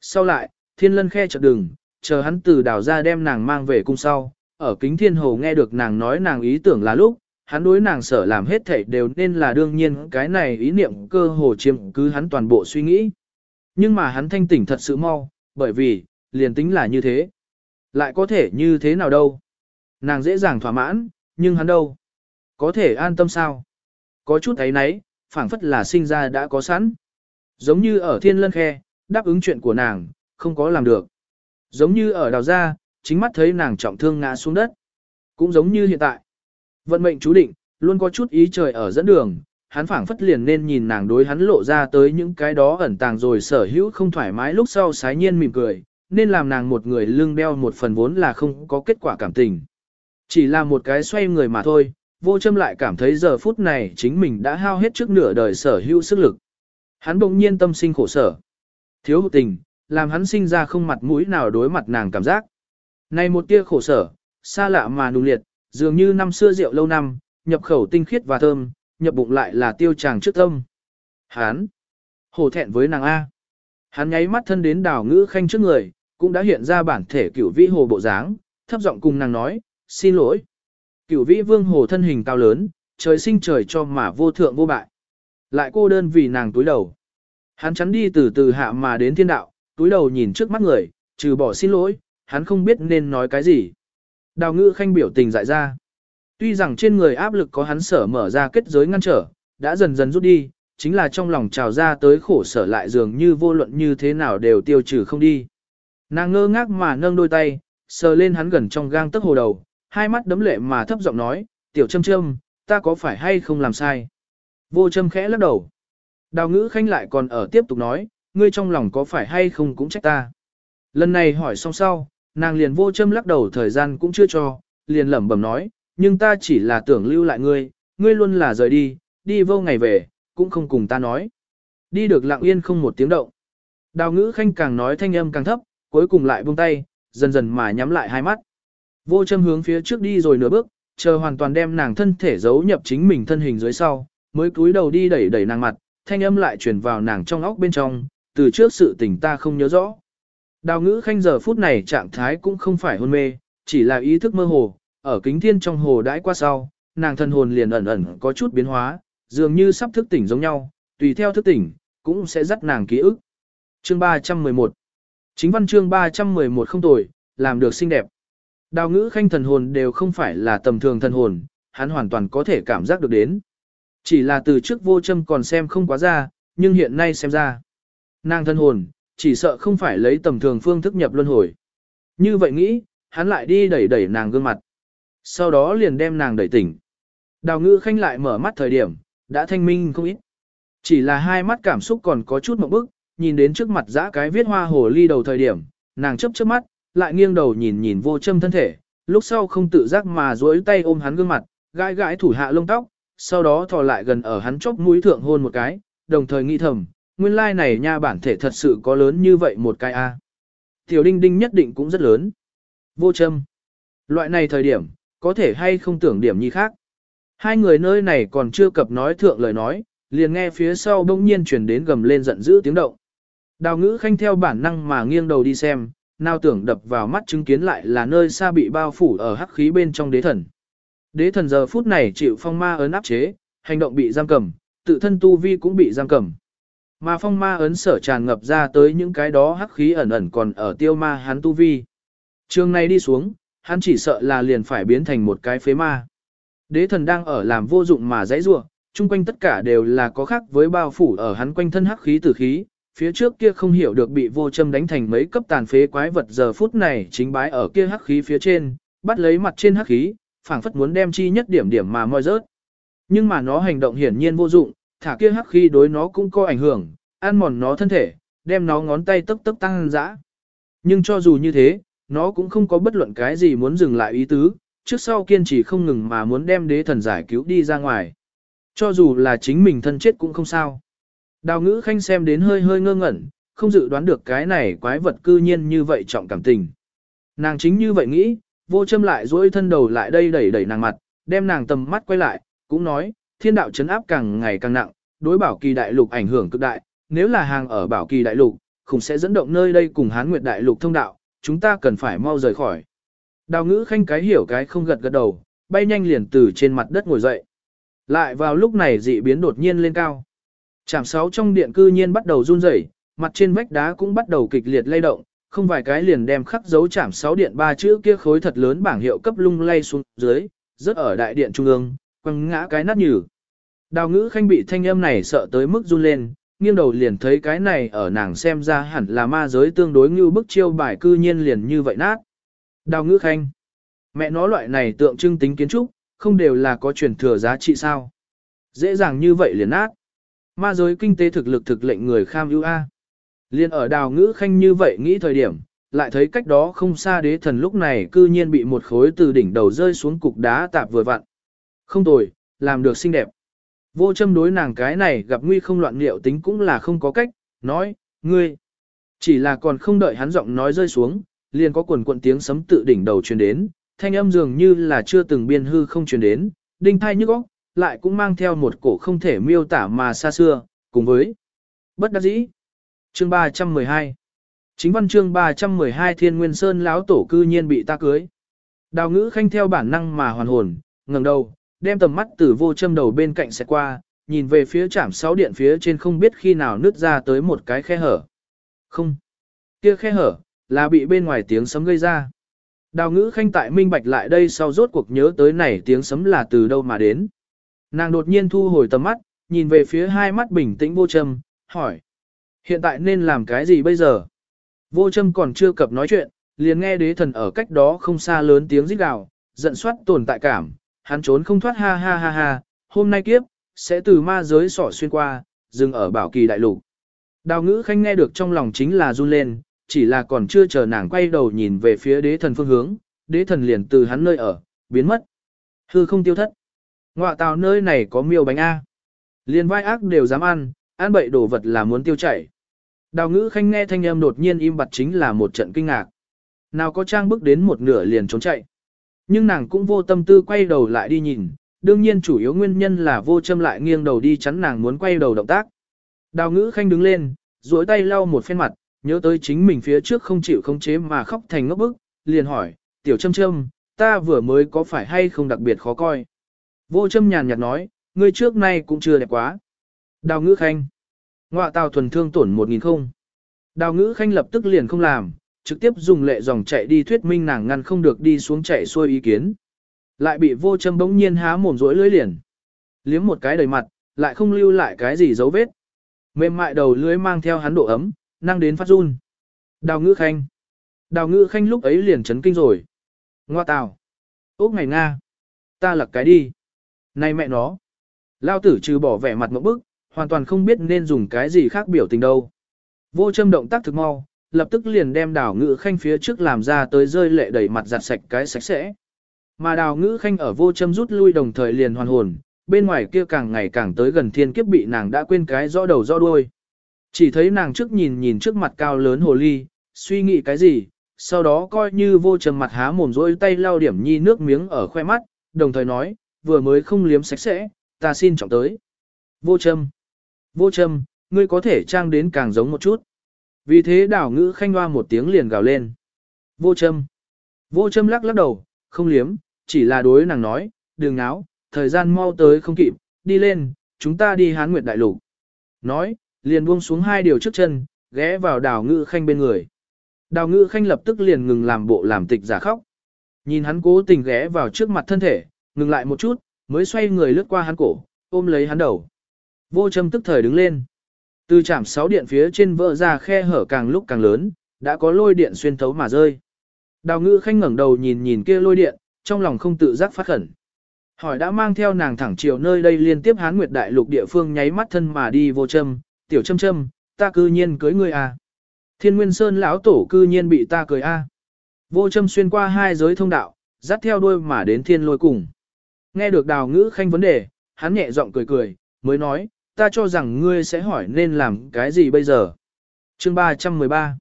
S1: Sau lại, thiên lân khe chợt đường, chờ hắn từ đảo ra đem nàng mang về cung sau, ở kính thiên hồ nghe được nàng nói nàng ý tưởng là lúc, hắn đối nàng sở làm hết thảy đều nên là đương nhiên cái này ý niệm cơ hồ chiếm cứ hắn toàn bộ suy nghĩ. Nhưng mà hắn thanh tỉnh thật sự mau, bởi vì, liền tính là như thế. Lại có thể như thế nào đâu. Nàng dễ dàng thỏa mãn, nhưng hắn đâu. Có thể an tâm sao? Có chút ấy nấy, phảng phất là sinh ra đã có sẵn. Giống như ở thiên lân khe, đáp ứng chuyện của nàng, không có làm được. Giống như ở đào gia, chính mắt thấy nàng trọng thương ngã xuống đất. Cũng giống như hiện tại. Vận mệnh chú định, luôn có chút ý trời ở dẫn đường, hắn phảng phất liền nên nhìn nàng đối hắn lộ ra tới những cái đó ẩn tàng rồi sở hữu không thoải mái lúc sau sái nhiên mỉm cười, nên làm nàng một người lưng đeo một phần vốn là không có kết quả cảm tình. Chỉ là một cái xoay người mà thôi, vô châm lại cảm thấy giờ phút này chính mình đã hao hết trước nửa đời sở hữu sức lực. Hắn bỗng nhiên tâm sinh khổ sở. Thiếu tình, làm hắn sinh ra không mặt mũi nào đối mặt nàng cảm giác. Này một tia khổ sở, xa lạ mà nung liệt, dường như năm xưa rượu lâu năm, nhập khẩu tinh khiết và thơm, nhập bụng lại là tiêu chàng trước tâm. Hắn, hổ thẹn với nàng A. Hắn nháy mắt thân đến đào ngữ khanh trước người, cũng đã hiện ra bản thể cửu vĩ hồ bộ dáng, thấp giọng cùng nàng nói, xin lỗi. Cửu vĩ vương hồ thân hình cao lớn, trời sinh trời cho mà vô thượng vô bại. Lại cô đơn vì nàng túi đầu. Hắn chắn đi từ từ hạ mà đến thiên đạo, túi đầu nhìn trước mắt người, trừ bỏ xin lỗi, hắn không biết nên nói cái gì. Đào ngữ khanh biểu tình dại ra. Tuy rằng trên người áp lực có hắn sở mở ra kết giới ngăn trở, đã dần dần rút đi, chính là trong lòng trào ra tới khổ sở lại dường như vô luận như thế nào đều tiêu trừ không đi. Nàng ngơ ngác mà nâng đôi tay, sờ lên hắn gần trong gang tấc hồ đầu, hai mắt đấm lệ mà thấp giọng nói, tiểu châm châm, ta có phải hay không làm sai? Vô châm khẽ lắc đầu. Đào ngữ khanh lại còn ở tiếp tục nói, ngươi trong lòng có phải hay không cũng trách ta. Lần này hỏi xong sau, nàng liền vô châm lắc đầu thời gian cũng chưa cho, liền lẩm bẩm nói, nhưng ta chỉ là tưởng lưu lại ngươi, ngươi luôn là rời đi, đi vô ngày về, cũng không cùng ta nói. Đi được lặng yên không một tiếng động. Đào ngữ khanh càng nói thanh âm càng thấp, cuối cùng lại buông tay, dần dần mà nhắm lại hai mắt. Vô châm hướng phía trước đi rồi nửa bước, chờ hoàn toàn đem nàng thân thể giấu nhập chính mình thân hình dưới sau, mới cúi đầu đi đẩy đẩy nàng mặt, thanh âm lại truyền vào nàng trong óc bên trong, từ trước sự tình ta không nhớ rõ. Đào ngữ khanh giờ phút này trạng thái cũng không phải hôn mê, chỉ là ý thức mơ hồ, ở kính thiên trong hồ đãi qua sau, nàng thân hồn liền ẩn ẩn có chút biến hóa, dường như sắp thức tỉnh giống nhau, tùy theo thức tỉnh, cũng sẽ dắt nàng ký ức. Chương 311 Chính văn chương 311 không tồi, làm được xinh đẹp. Đào ngữ khanh thần hồn đều không phải là tầm thường thần hồn, hắn hoàn toàn có thể cảm giác được đến. Chỉ là từ trước vô châm còn xem không quá ra, nhưng hiện nay xem ra. Nàng thân hồn, chỉ sợ không phải lấy tầm thường phương thức nhập luân hồi. Như vậy nghĩ, hắn lại đi đẩy đẩy nàng gương mặt. Sau đó liền đem nàng đẩy tỉnh. Đào ngữ khanh lại mở mắt thời điểm, đã thanh minh không ít. Chỉ là hai mắt cảm xúc còn có chút một bức, nhìn đến trước mặt dã cái viết hoa hồ ly đầu thời điểm, nàng chấp chớp mắt, lại nghiêng đầu nhìn nhìn vô châm thân thể, lúc sau không tự giác mà duỗi tay ôm hắn gương mặt, gãi gãi thủ hạ lông tóc, sau đó thò lại gần ở hắn chóp mũi thượng hôn một cái, đồng thời nghĩ thầm, nguyên lai này nha bản thể thật sự có lớn như vậy một cái a. Tiểu đinh đinh nhất định cũng rất lớn. Vô châm. Loại này thời điểm, có thể hay không tưởng điểm như khác. Hai người nơi này còn chưa cập nói thượng lời nói, liền nghe phía sau bỗng nhiên chuyển đến gầm lên giận dữ tiếng động. Đào ngữ khanh theo bản năng mà nghiêng đầu đi xem, nào tưởng đập vào mắt chứng kiến lại là nơi xa bị bao phủ ở hắc khí bên trong đế thần. Đế thần giờ phút này chịu phong ma ấn áp chế, hành động bị giam cầm, tự thân tu vi cũng bị giam cầm. Mà phong ma ấn sở tràn ngập ra tới những cái đó hắc khí ẩn ẩn còn ở tiêu ma hắn tu vi. Trường này đi xuống, hắn chỉ sợ là liền phải biến thành một cái phế ma. Đế thần đang ở làm vô dụng mà dãy rủa, chung quanh tất cả đều là có khác với bao phủ ở hắn quanh thân hắc khí tử khí, phía trước kia không hiểu được bị vô châm đánh thành mấy cấp tàn phế quái vật giờ phút này chính bái ở kia hắc khí phía trên, bắt lấy mặt trên hắc khí, phảng phất muốn đem chi nhất điểm điểm mà moi rớt. Nhưng mà nó hành động hiển nhiên vô dụng, thả kia hắc khí đối nó cũng có ảnh hưởng, ăn mòn nó thân thể, đem nó ngón tay tấp tấp tăng dã. Nhưng cho dù như thế, nó cũng không có bất luận cái gì muốn dừng lại ý tứ, trước sau kiên trì không ngừng mà muốn đem đế thần giải cứu đi ra ngoài. Cho dù là chính mình thân chết cũng không sao. Đào ngữ khanh xem đến hơi hơi ngơ ngẩn, không dự đoán được cái này quái vật cư nhiên như vậy trọng cảm tình. Nàng chính như vậy nghĩ, vô châm lại dỗi thân đầu lại đây đẩy đẩy nàng mặt, đem nàng tầm mắt quay lại, cũng nói, thiên đạo chấn áp càng ngày càng nặng, đối bảo kỳ đại lục ảnh hưởng cực đại, nếu là hàng ở bảo kỳ đại lục, cũng sẽ dẫn động nơi đây cùng hán nguyệt đại lục thông đạo, chúng ta cần phải mau rời khỏi. Đào ngữ khanh cái hiểu cái không gật gật đầu, bay nhanh liền từ trên mặt đất ngồi dậy. Lại vào lúc này dị biến đột nhiên lên cao. Chạm sáu trong điện cư nhiên bắt đầu run rẩy, mặt trên vách đá cũng bắt đầu kịch liệt lay động, không vài cái liền đem khắc dấu chạm sáu điện ba chữ kia khối thật lớn bảng hiệu cấp lung lay xuống dưới, rớt ở đại điện trung ương, quăng ngã cái nát nhừ. Đào ngữ khanh bị thanh âm này sợ tới mức run lên, nghiêng đầu liền thấy cái này ở nàng xem ra hẳn là ma giới tương đối như bức chiêu bài cư nhiên liền như vậy nát. Đào ngữ khanh. Mẹ nó loại này tượng trưng tính kiến trúc, không đều là có truyền thừa giá trị sao. Dễ dàng như vậy liền nát. Ma giới kinh tế thực lực thực lệnh người kham ưu a. Liên ở đào ngữ khanh như vậy nghĩ thời điểm, lại thấy cách đó không xa đế thần lúc này cư nhiên bị một khối từ đỉnh đầu rơi xuống cục đá tạp vừa vặn. Không tồi, làm được xinh đẹp. Vô châm đối nàng cái này gặp nguy không loạn liệu tính cũng là không có cách, nói, ngươi. Chỉ là còn không đợi hắn giọng nói rơi xuống, liền có quần quận tiếng sấm tự đỉnh đầu truyền đến, thanh âm dường như là chưa từng biên hư không truyền đến, đinh thai nhức óc, lại cũng mang theo một cổ không thể miêu tả mà xa xưa, cùng với bất đắc dĩ. Chương 312 Chính văn chương 312 Thiên Nguyên Sơn lão tổ cư nhiên bị ta cưới. Đào ngữ khanh theo bản năng mà hoàn hồn, ngẩng đầu, đem tầm mắt từ vô châm đầu bên cạnh sẽ qua, nhìn về phía chạm sáu điện phía trên không biết khi nào nứt ra tới một cái khe hở. Không. Kia khe hở, là bị bên ngoài tiếng sấm gây ra. Đào ngữ khanh tại minh bạch lại đây sau rốt cuộc nhớ tới này tiếng sấm là từ đâu mà đến. Nàng đột nhiên thu hồi tầm mắt, nhìn về phía hai mắt bình tĩnh vô châm, hỏi. Hiện tại nên làm cái gì bây giờ? Vô châm còn chưa cập nói chuyện, liền nghe đế thần ở cách đó không xa lớn tiếng rít gào, giận soát tồn tại cảm, hắn trốn không thoát ha ha ha ha, hôm nay kiếp, sẽ từ ma giới sỏ xuyên qua, dừng ở bảo kỳ đại lục. Đào ngữ khanh nghe được trong lòng chính là run lên, chỉ là còn chưa chờ nàng quay đầu nhìn về phía đế thần phương hướng, đế thần liền từ hắn nơi ở, biến mất. Hư không tiêu thất. Ngoạ tào nơi này có miêu bánh A. Liền vai ác đều dám ăn, ăn bậy đồ vật là muốn tiêu chảy. Đào ngữ khanh nghe thanh âm đột nhiên im bặt chính là một trận kinh ngạc. Nào có trang bước đến một nửa liền trốn chạy. Nhưng nàng cũng vô tâm tư quay đầu lại đi nhìn, đương nhiên chủ yếu nguyên nhân là vô châm lại nghiêng đầu đi chắn nàng muốn quay đầu động tác. Đào ngữ khanh đứng lên, duỗi tay lau một phen mặt, nhớ tới chính mình phía trước không chịu không chế mà khóc thành ngốc bức, liền hỏi, tiểu châm châm, ta vừa mới có phải hay không đặc biệt khó coi. Vô châm nhàn nhạt nói, ngươi trước nay cũng chưa đẹp quá. Đào ngữ khanh. ngọa tào thuần thương tổn một nghìn không. Đào ngữ khanh lập tức liền không làm, trực tiếp dùng lệ dòng chạy đi thuyết minh nàng ngăn không được đi xuống chạy xuôi ý kiến. Lại bị vô châm bỗng nhiên há mồm rỗi lưỡi liền. Liếm một cái đầy mặt, lại không lưu lại cái gì dấu vết. Mềm mại đầu lưỡi mang theo hắn độ ấm, năng đến phát run. Đào ngữ khanh. Đào ngữ khanh lúc ấy liền chấn kinh rồi. Ngoa tào. Úc ngày Nga. Ta lật cái đi. Này mẹ nó. Lao tử trừ bỏ vẻ mặt mẫu bức, hoàn toàn không biết nên dùng cái gì khác biểu tình đâu. Vô châm động tác thực mau, lập tức liền đem đào ngữ khanh phía trước làm ra tới rơi lệ đầy mặt giặt sạch cái sạch sẽ. Mà đào ngữ khanh ở vô châm rút lui đồng thời liền hoàn hồn, bên ngoài kia càng ngày càng tới gần thiên kiếp bị nàng đã quên cái rõ đầu rõ đuôi. Chỉ thấy nàng trước nhìn nhìn trước mặt cao lớn hồ ly, suy nghĩ cái gì, sau đó coi như vô trầm mặt há mồm rỗi tay lau điểm nhi nước miếng ở khoe mắt, đồng thời nói, vừa mới không liếm sạch sẽ, ta xin trọng tới. Vô trầm, vô trầm, ngươi có thể trang đến càng giống một chút. Vì thế đảo ngữ khanh hoa một tiếng liền gào lên. Vô châm. vô châm lắc lắc đầu, không liếm, chỉ là đối nàng nói, đừng náo, thời gian mau tới không kịp, đi lên, chúng ta đi hán nguyệt đại lục. Nói, liền buông xuống hai điều trước chân, ghé vào đảo ngữ khanh bên người. Đào ngữ khanh lập tức liền ngừng làm bộ làm tịch giả khóc. Nhìn hắn cố tình ghé vào trước mặt thân thể, ngừng lại một chút, mới xoay người lướt qua hắn cổ, ôm lấy hắn đầu. Vô châm tức thời đứng lên. Từ chạm sáu điện phía trên vỡ ra khe hở càng lúc càng lớn, đã có lôi điện xuyên thấu mà rơi. Đào ngữ khanh ngẩng đầu nhìn nhìn kia lôi điện, trong lòng không tự giác phát khẩn. Hỏi đã mang theo nàng thẳng chiều nơi đây liên tiếp hán nguyệt đại lục địa phương nháy mắt thân mà đi vô châm, tiểu châm châm, ta cư nhiên cưới ngươi à. Thiên Nguyên Sơn lão tổ cư nhiên bị ta cười a. À. Vô châm xuyên qua hai giới thông đạo, dắt theo đuôi mà đến thiên lôi cùng. Nghe được đào ngữ khanh vấn đề, hắn nhẹ giọng cười cười, mới nói, ta cho rằng ngươi sẽ hỏi nên làm cái gì bây giờ. Chương 313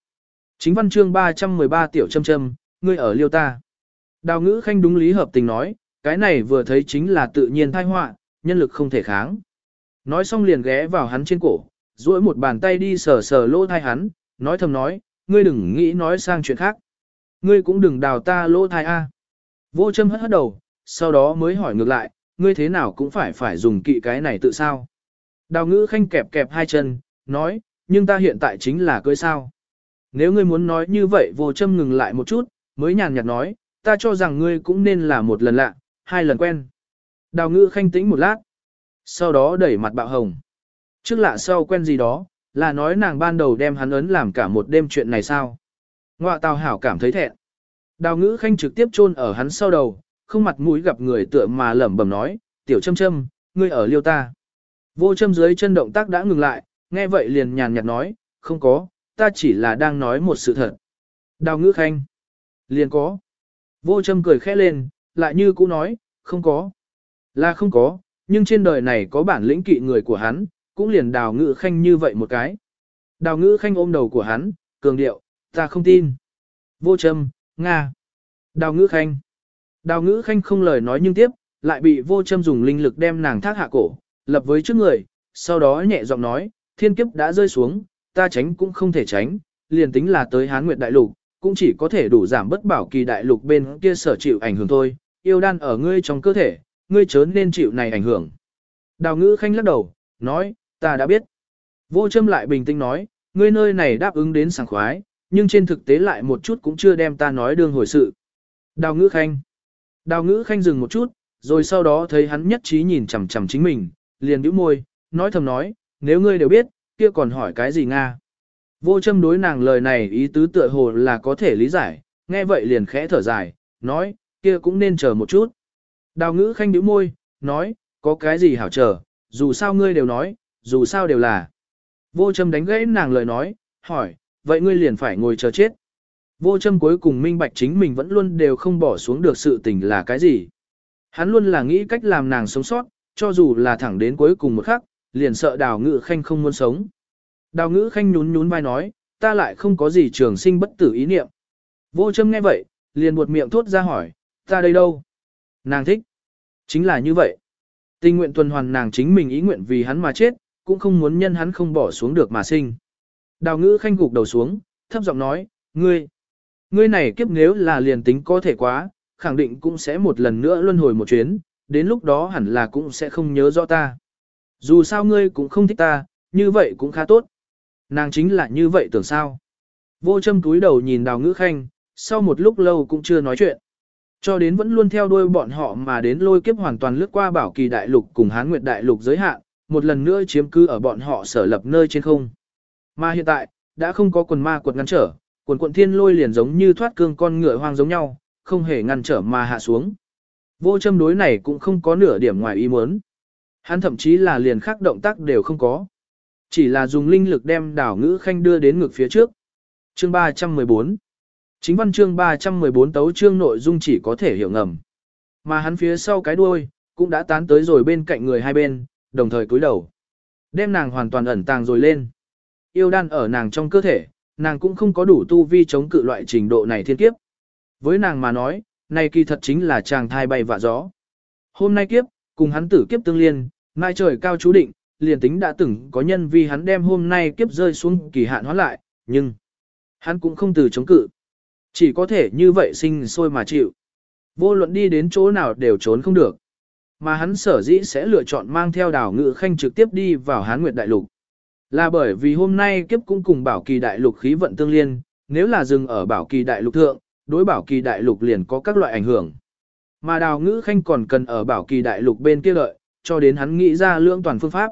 S1: Chính văn chương 313 tiểu châm châm, ngươi ở liêu ta. Đào ngữ khanh đúng lý hợp tình nói, cái này vừa thấy chính là tự nhiên thai họa, nhân lực không thể kháng. Nói xong liền ghé vào hắn trên cổ, duỗi một bàn tay đi sờ sờ lỗ thai hắn, nói thầm nói, ngươi đừng nghĩ nói sang chuyện khác. Ngươi cũng đừng đào ta lỗ thai a. Vô châm hất hất đầu, sau đó mới hỏi ngược lại, ngươi thế nào cũng phải phải dùng kỵ cái này tự sao. Đào ngữ khanh kẹp kẹp hai chân, nói, nhưng ta hiện tại chính là cưới sao. Nếu ngươi muốn nói như vậy vô châm ngừng lại một chút, mới nhàn nhạt nói, ta cho rằng ngươi cũng nên là một lần lạ, hai lần quen. Đào ngữ khanh tĩnh một lát, sau đó đẩy mặt bạo hồng. Trước lạ sau quen gì đó, là nói nàng ban đầu đem hắn ấn làm cả một đêm chuyện này sao. Ngoạ tào hảo cảm thấy thẹn. Đào ngữ khanh trực tiếp chôn ở hắn sau đầu, không mặt mũi gặp người tựa mà lẩm bẩm nói, tiểu châm châm, ngươi ở liêu ta. Vô châm dưới chân động tác đã ngừng lại, nghe vậy liền nhàn nhạt nói, không có, ta chỉ là đang nói một sự thật. Đào ngữ khanh. Liền có. Vô châm cười khẽ lên, lại như cũ nói, không có. Là không có, nhưng trên đời này có bản lĩnh kỵ người của hắn, cũng liền đào ngữ khanh như vậy một cái. Đào ngữ khanh ôm đầu của hắn, cường điệu, ta không tin. Vô châm, Nga. Đào ngữ khanh. Đào ngữ khanh không lời nói nhưng tiếp, lại bị vô châm dùng linh lực đem nàng thác hạ cổ, lập với trước người, sau đó nhẹ giọng nói, thiên kiếp đã rơi xuống, ta tránh cũng không thể tránh, liền tính là tới hán nguyệt đại lục, cũng chỉ có thể đủ giảm bất bảo kỳ đại lục bên kia sở chịu ảnh hưởng thôi, yêu đan ở ngươi trong cơ thể, ngươi chớ nên chịu này ảnh hưởng. Đào ngữ khanh lắc đầu, nói, ta đã biết. Vô châm lại bình tĩnh nói, ngươi nơi này đáp ứng đến sảng khoái, nhưng trên thực tế lại một chút cũng chưa đem ta nói đương hồi sự. Đào ngữ khanh. Đào ngữ khanh dừng một chút, rồi sau đó thấy hắn nhất trí nhìn chằm chằm chính mình, liền bĩu môi, nói thầm nói, nếu ngươi đều biết, kia còn hỏi cái gì Nga. Vô châm đối nàng lời này ý tứ tựa hồ là có thể lý giải, nghe vậy liền khẽ thở dài, nói, kia cũng nên chờ một chút. Đào ngữ khanh bĩu môi, nói, có cái gì hảo chờ, dù sao ngươi đều nói, dù sao đều là. Vô châm đánh gãy nàng lời nói, hỏi, vậy ngươi liền phải ngồi chờ chết. Vô châm cuối cùng minh bạch chính mình vẫn luôn đều không bỏ xuống được sự tình là cái gì. Hắn luôn là nghĩ cách làm nàng sống sót, cho dù là thẳng đến cuối cùng một khắc, liền sợ đào ngữ khanh không muốn sống. Đào ngữ khanh nhún nhún vai nói, ta lại không có gì trường sinh bất tử ý niệm. Vô châm nghe vậy, liền buột miệng thốt ra hỏi, ta đây đâu? Nàng thích. Chính là như vậy. Tình nguyện tuần hoàn nàng chính mình ý nguyện vì hắn mà chết, cũng không muốn nhân hắn không bỏ xuống được mà sinh. Đào ngữ khanh gục đầu xuống, thấp giọng nói, ngươi, ngươi này kiếp nếu là liền tính có thể quá, khẳng định cũng sẽ một lần nữa luân hồi một chuyến, đến lúc đó hẳn là cũng sẽ không nhớ rõ ta. Dù sao ngươi cũng không thích ta, như vậy cũng khá tốt. Nàng chính là như vậy tưởng sao. Vô châm túi đầu nhìn đào ngữ khanh, sau một lúc lâu cũng chưa nói chuyện. Cho đến vẫn luôn theo đuôi bọn họ mà đến lôi kiếp hoàn toàn lướt qua bảo kỳ đại lục cùng hán nguyệt đại lục giới hạn, một lần nữa chiếm cứ ở bọn họ sở lập nơi trên không. Mà hiện tại, đã không có quần ma quật ngăn trở, quần quận thiên lôi liền giống như thoát cương con ngựa hoang giống nhau, không hề ngăn trở mà hạ xuống. Vô châm đối này cũng không có nửa điểm ngoài ý muốn. Hắn thậm chí là liền khác động tác đều không có. Chỉ là dùng linh lực đem đảo ngữ khanh đưa đến ngực phía trước. Chương 314 Chính văn chương 314 tấu chương nội dung chỉ có thể hiểu ngầm. Mà hắn phía sau cái đuôi, cũng đã tán tới rồi bên cạnh người hai bên, đồng thời cúi đầu. Đem nàng hoàn toàn ẩn tàng rồi lên. Yêu đan ở nàng trong cơ thể, nàng cũng không có đủ tu vi chống cự loại trình độ này thiên kiếp. Với nàng mà nói, này kỳ thật chính là chàng thai bay vạ gió. Hôm nay kiếp, cùng hắn tử kiếp tương liên, mai trời cao chú định, liền tính đã từng có nhân vì hắn đem hôm nay kiếp rơi xuống kỳ hạn hóa lại, nhưng hắn cũng không từ chống cự. Chỉ có thể như vậy sinh sôi mà chịu. Vô luận đi đến chỗ nào đều trốn không được. Mà hắn sở dĩ sẽ lựa chọn mang theo đảo ngự khanh trực tiếp đi vào hán nguyệt đại lục. Là bởi vì hôm nay kiếp cũng cùng bảo kỳ đại lục khí vận tương liên, nếu là dừng ở bảo kỳ đại lục thượng, đối bảo kỳ đại lục liền có các loại ảnh hưởng. Mà đào ngữ khanh còn cần ở bảo kỳ đại lục bên kia lợi, cho đến hắn nghĩ ra lưỡng toàn phương pháp.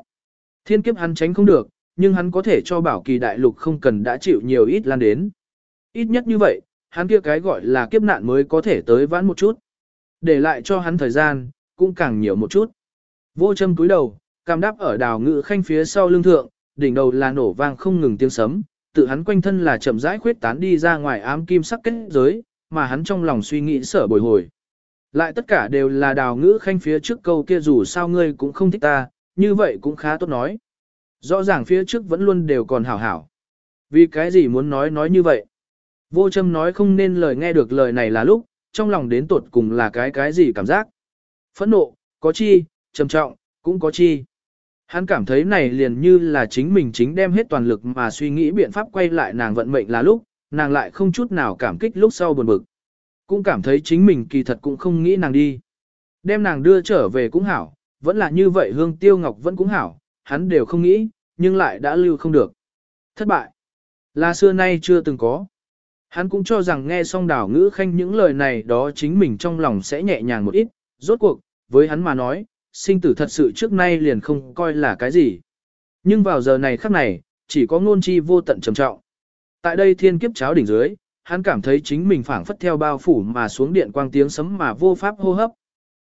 S1: Thiên kiếp hắn tránh không được, nhưng hắn có thể cho bảo kỳ đại lục không cần đã chịu nhiều ít lan đến. Ít nhất như vậy, hắn kia cái gọi là kiếp nạn mới có thể tới vãn một chút. Để lại cho hắn thời gian, cũng càng nhiều một chút. Vô châm cúi đầu, cam đáp ở đào ngự khanh phía sau lưng thượng, đỉnh đầu là nổ vang không ngừng tiếng sấm, tự hắn quanh thân là chậm rãi khuyết tán đi ra ngoài ám kim sắc kết giới, mà hắn trong lòng suy nghĩ sở bồi hồi. Lại tất cả đều là đào ngữ khanh phía trước câu kia dù sao ngươi cũng không thích ta, như vậy cũng khá tốt nói. Rõ ràng phía trước vẫn luôn đều còn hảo hảo. Vì cái gì muốn nói nói như vậy? Vô châm nói không nên lời nghe được lời này là lúc, trong lòng đến tột cùng là cái cái gì cảm giác. Phẫn nộ, có chi, trầm trọng, cũng có chi. Hắn cảm thấy này liền như là chính mình chính đem hết toàn lực mà suy nghĩ biện pháp quay lại nàng vận mệnh là lúc, nàng lại không chút nào cảm kích lúc sau buồn bực. Cũng cảm thấy chính mình kỳ thật cũng không nghĩ nàng đi. Đem nàng đưa trở về cũng hảo, vẫn là như vậy hương tiêu ngọc vẫn cũng hảo, hắn đều không nghĩ, nhưng lại đã lưu không được. Thất bại. Là xưa nay chưa từng có. Hắn cũng cho rằng nghe xong đảo ngữ khanh những lời này đó chính mình trong lòng sẽ nhẹ nhàng một ít, rốt cuộc, với hắn mà nói, sinh tử thật sự trước nay liền không coi là cái gì. Nhưng vào giờ này khắc này, chỉ có ngôn chi vô tận trầm trọng. Tại đây thiên kiếp cháo đỉnh dưới, hắn cảm thấy chính mình phảng phất theo bao phủ mà xuống điện quang tiếng sấm mà vô pháp hô hấp.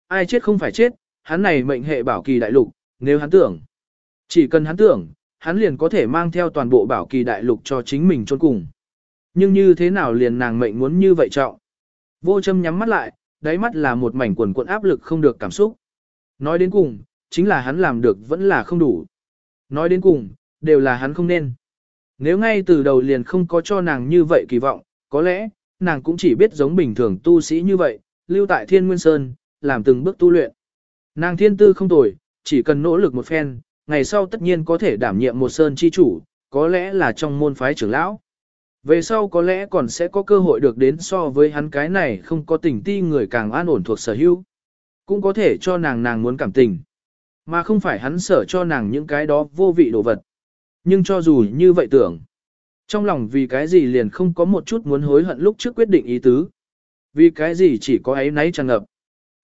S1: Ai chết không phải chết, hắn này mệnh hệ bảo kỳ đại lục, nếu hắn tưởng. Chỉ cần hắn tưởng, hắn liền có thể mang theo toàn bộ bảo kỳ đại lục cho chính mình chôn cùng. Nhưng như thế nào liền nàng mệnh muốn như vậy trọng. Vô châm nhắm mắt lại, đáy mắt là một mảnh quần cuộn áp lực không được cảm xúc. Nói đến cùng, chính là hắn làm được vẫn là không đủ. Nói đến cùng, đều là hắn không nên. Nếu ngay từ đầu liền không có cho nàng như vậy kỳ vọng, có lẽ, nàng cũng chỉ biết giống bình thường tu sĩ như vậy, lưu tại thiên nguyên sơn, làm từng bước tu luyện. Nàng thiên tư không tồi, chỉ cần nỗ lực một phen, ngày sau tất nhiên có thể đảm nhiệm một sơn chi chủ, có lẽ là trong môn phái trưởng lão. Về sau có lẽ còn sẽ có cơ hội được đến so với hắn cái này không có tình ti người càng an ổn thuộc sở hữu. Cũng có thể cho nàng nàng muốn cảm tình. Mà không phải hắn sở cho nàng những cái đó vô vị đồ vật. Nhưng cho dù như vậy tưởng. Trong lòng vì cái gì liền không có một chút muốn hối hận lúc trước quyết định ý tứ. Vì cái gì chỉ có ấy nấy tràn ngập.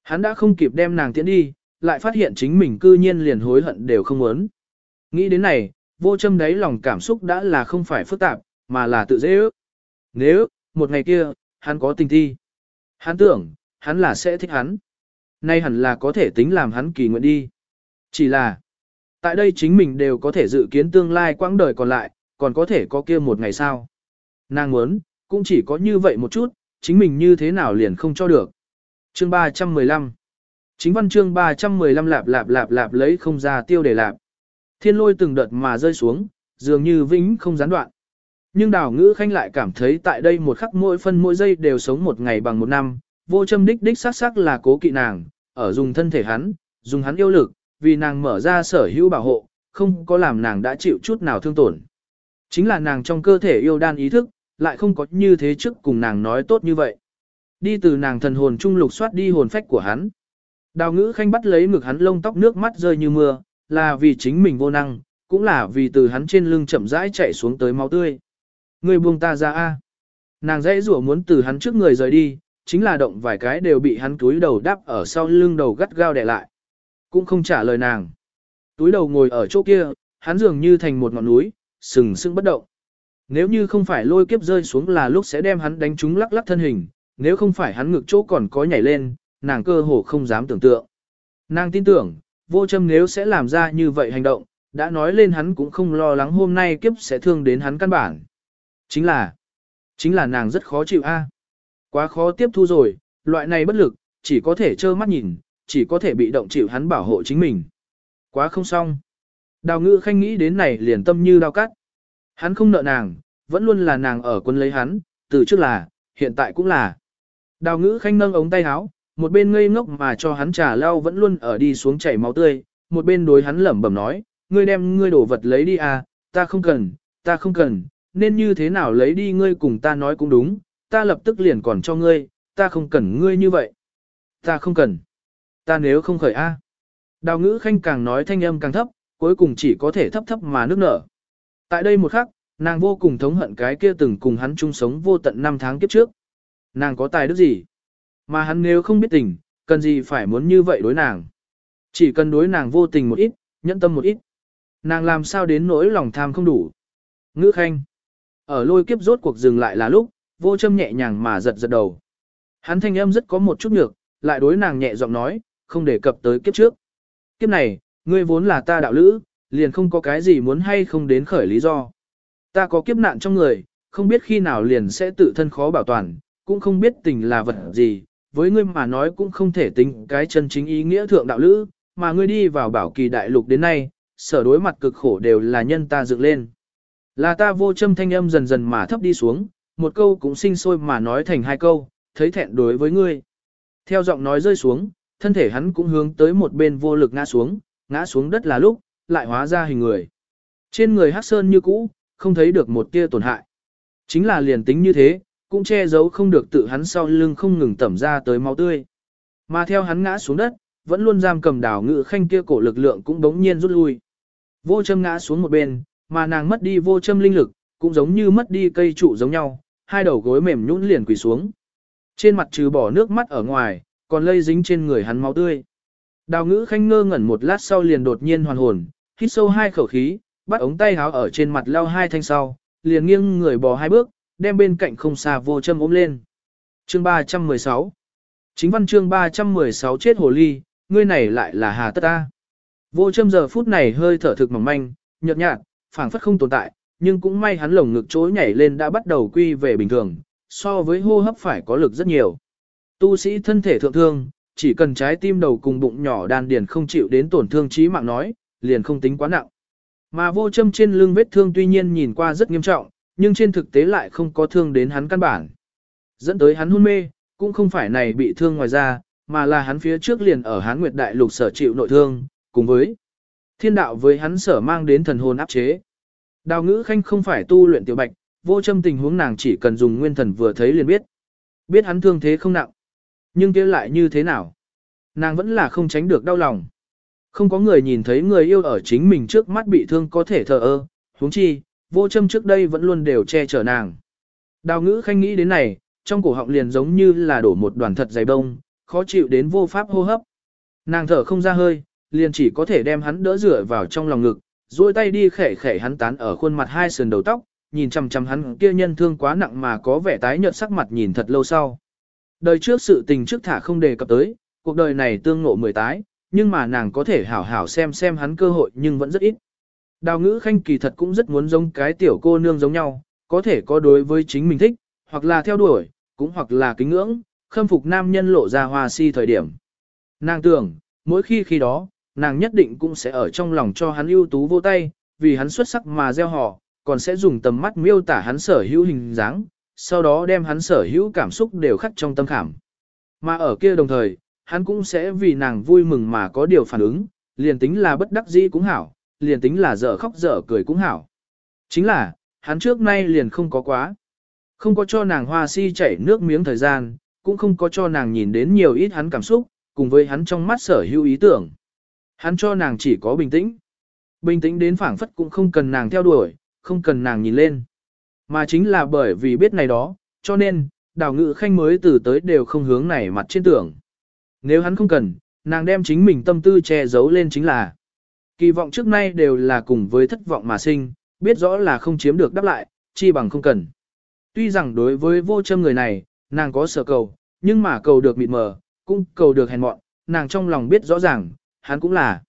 S1: Hắn đã không kịp đem nàng tiễn đi, lại phát hiện chính mình cư nhiên liền hối hận đều không muốn. Nghĩ đến này, vô châm đấy lòng cảm xúc đã là không phải phức tạp, mà là tự dễ ước. Nếu, một ngày kia, hắn có tình thi. Hắn tưởng, hắn là sẽ thích hắn. Nay hẳn là có thể tính làm hắn kỳ nguyện đi. Chỉ là, tại đây chính mình đều có thể dự kiến tương lai quãng đời còn lại, còn có thể có kia một ngày sao. Nàng muốn, cũng chỉ có như vậy một chút, chính mình như thế nào liền không cho được. Chương 315 Chính văn chương 315 lạp lạp lạp lạp lấy không ra tiêu để lạp. Thiên lôi từng đợt mà rơi xuống, dường như vĩnh không gián đoạn. Nhưng đào ngữ khanh lại cảm thấy tại đây một khắc mỗi phân mỗi giây đều sống một ngày bằng một năm, vô châm đích đích sắc sắc là cố kỵ nàng, ở dùng thân thể hắn, dùng hắn yêu lực, vì nàng mở ra sở hữu bảo hộ, không có làm nàng đã chịu chút nào thương tổn. Chính là nàng trong cơ thể yêu đan ý thức, lại không có như thế trước cùng nàng nói tốt như vậy. Đi từ nàng thần hồn trung lục soát đi hồn phách của hắn. Đào ngữ khanh bắt lấy ngực hắn lông tóc nước mắt rơi như mưa, là vì chính mình vô năng, cũng là vì từ hắn trên lưng chậm rãi chạy xuống tới máu tươi. Người buông ta ra a. Nàng dãy rủa muốn từ hắn trước người rời đi, chính là động vài cái đều bị hắn túi đầu đắp ở sau lưng đầu gắt gao đè lại. Cũng không trả lời nàng. Túi đầu ngồi ở chỗ kia, hắn dường như thành một ngọn núi, sừng sững bất động. Nếu như không phải lôi kiếp rơi xuống là lúc sẽ đem hắn đánh trúng lắc lắc thân hình, nếu không phải hắn ngực chỗ còn có nhảy lên, nàng cơ hồ không dám tưởng tượng. Nàng tin tưởng, vô châm nếu sẽ làm ra như vậy hành động, đã nói lên hắn cũng không lo lắng hôm nay kiếp sẽ thương đến hắn căn bản. Chính là, Chính là nàng rất khó chịu a. Quá khó tiếp thu rồi, loại này bất lực, chỉ có thể trơ mắt nhìn, chỉ có thể bị động chịu hắn bảo hộ chính mình. Quá không xong. Đào ngữ khanh nghĩ đến này liền tâm như đao cắt. Hắn không nợ nàng, vẫn luôn là nàng ở quân lấy hắn, từ trước là, hiện tại cũng là. Đào ngữ khanh nâng ống tay áo, một bên ngây ngốc mà cho hắn trà lau vẫn luôn ở đi xuống chảy máu tươi, một bên đối hắn lẩm bẩm nói, ngươi đem ngươi đổ vật lấy đi à, ta không cần, ta không cần, nên như thế nào lấy đi ngươi cùng ta nói cũng đúng, ta lập tức liền còn cho ngươi, ta không cần ngươi như vậy. Ta không cần. Ta nếu không khởi A. Đào ngữ khanh càng nói thanh âm càng thấp, cuối cùng chỉ có thể thấp thấp mà nước nở. Tại đây một khắc, nàng vô cùng thống hận cái kia từng cùng hắn chung sống vô tận năm tháng kiếp trước. Nàng có tài đức gì? Mà hắn nếu không biết tình, cần gì phải muốn như vậy đối nàng. Chỉ cần đối nàng vô tình một ít, nhẫn tâm một ít. Nàng làm sao đến nỗi lòng tham không đủ. Ngữ khanh. Ở lôi kiếp rốt cuộc dừng lại là lúc, vô châm nhẹ nhàng mà giật giật đầu. Hắn thanh âm rất có một chút nhược, lại đối nàng nhẹ giọng nói, không đề cập tới kiếp trước. Kiếp này, ngươi vốn là ta đạo lữ, liền không có cái gì muốn hay không đến khởi lý do. Ta có kiếp nạn trong người, không biết khi nào liền sẽ tự thân khó bảo toàn, cũng không biết tình là vật gì, với ngươi mà nói cũng không thể tính cái chân chính ý nghĩa thượng đạo lữ, mà ngươi đi vào bảo kỳ đại lục đến nay, sở đối mặt cực khổ đều là nhân ta dựng lên. Là ta vô châm thanh âm dần dần mà thấp đi xuống, một câu cũng sinh sôi mà nói thành hai câu, thấy thẹn đối với ngươi. Theo giọng nói rơi xuống, thân thể hắn cũng hướng tới một bên vô lực ngã xuống, ngã xuống đất là lúc, lại hóa ra hình người. Trên người hắc sơn như cũ, không thấy được một tia tổn hại. Chính là liền tính như thế, cũng che giấu không được tự hắn sau lưng không ngừng tẩm ra tới máu tươi. Mà theo hắn ngã xuống đất, vẫn luôn giam cầm đảo ngự khanh kia cổ lực lượng cũng đống nhiên rút lui. Vô châm ngã xuống một bên, mà nàng mất đi vô châm linh lực, cũng giống như mất đi cây trụ giống nhau, hai đầu gối mềm nhũn liền quỳ xuống. Trên mặt trừ bỏ nước mắt ở ngoài, còn lây dính trên người hắn máu tươi. Đào ngữ khanh ngơ ngẩn một lát sau liền đột nhiên hoàn hồn, hít sâu hai khẩu khí, bắt ống tay háo ở trên mặt lao hai thanh sau, liền nghiêng người bò hai bước, đem bên cạnh không xa vô châm ôm lên. Chương 316 Chính văn chương 316 chết hồ ly, ngươi này lại là hà tất ta. Vô châm giờ phút này hơi thở thực mỏng manh, nhợt nhạt, phảng phất không tồn tại, nhưng cũng may hắn lồng ngực chối nhảy lên đã bắt đầu quy về bình thường, so với hô hấp phải có lực rất nhiều. Tu sĩ thân thể thượng thương, chỉ cần trái tim đầu cùng bụng nhỏ đan điền không chịu đến tổn thương chí mạng nói, liền không tính quá nặng. Mà vô châm trên lưng vết thương tuy nhiên nhìn qua rất nghiêm trọng, nhưng trên thực tế lại không có thương đến hắn căn bản. Dẫn tới hắn hôn mê, cũng không phải này bị thương ngoài ra, mà là hắn phía trước liền ở hán nguyệt đại lục sở chịu nội thương, cùng với thiên đạo với hắn sở mang đến thần hồn áp chế. Đào ngữ khanh không phải tu luyện tiểu bạch, vô châm tình huống nàng chỉ cần dùng nguyên thần vừa thấy liền biết. Biết hắn thương thế không nặng. Nhưng kia lại như thế nào? Nàng vẫn là không tránh được đau lòng. Không có người nhìn thấy người yêu ở chính mình trước mắt bị thương có thể thờ ơ, huống chi, vô châm trước đây vẫn luôn đều che chở nàng. Đào ngữ khanh nghĩ đến này, trong cổ họng liền giống như là đổ một đoàn thật dày đông, khó chịu đến vô pháp hô hấp. Nàng thở không ra hơi, liền chỉ có thể đem hắn đỡ rửa vào trong lòng ngực, duỗi tay đi khẻ khẻ hắn tán ở khuôn mặt hai sườn đầu tóc, nhìn chằm chằm hắn kia nhân thương quá nặng mà có vẻ tái nhợt sắc mặt nhìn thật lâu sau. Đời trước sự tình trước thả không đề cập tới, cuộc đời này tương ngộ mười tái, nhưng mà nàng có thể hảo hảo xem xem hắn cơ hội nhưng vẫn rất ít. Đào ngữ khanh kỳ thật cũng rất muốn giống cái tiểu cô nương giống nhau, có thể có đối với chính mình thích, hoặc là theo đuổi, cũng hoặc là kính ngưỡng, khâm phục nam nhân lộ ra hoa si thời điểm. Nàng tưởng, mỗi khi khi đó, nàng nhất định cũng sẽ ở trong lòng cho hắn ưu tú vô tay, vì hắn xuất sắc mà gieo họ, còn sẽ dùng tầm mắt miêu tả hắn sở hữu hình dáng, sau đó đem hắn sở hữu cảm xúc đều khắc trong tâm khảm. Mà ở kia đồng thời, hắn cũng sẽ vì nàng vui mừng mà có điều phản ứng, liền tính là bất đắc dĩ cũng hảo, liền tính là dở khóc dở cười cũng hảo. Chính là, hắn trước nay liền không có quá. Không có cho nàng hoa si chảy nước miếng thời gian, cũng không có cho nàng nhìn đến nhiều ít hắn cảm xúc, cùng với hắn trong mắt sở hữu ý tưởng. Hắn cho nàng chỉ có bình tĩnh. Bình tĩnh đến phảng phất cũng không cần nàng theo đuổi, không cần nàng nhìn lên. Mà chính là bởi vì biết này đó, cho nên, đào ngự khanh mới từ tới đều không hướng này mặt trên tưởng. Nếu hắn không cần, nàng đem chính mình tâm tư che giấu lên chính là. Kỳ vọng trước nay đều là cùng với thất vọng mà sinh, biết rõ là không chiếm được đáp lại, chi bằng không cần. Tuy rằng đối với vô châm người này, nàng có sở cầu, nhưng mà cầu được mịt mờ, cũng cầu được hèn mọn, nàng trong lòng biết rõ ràng, hắn cũng là.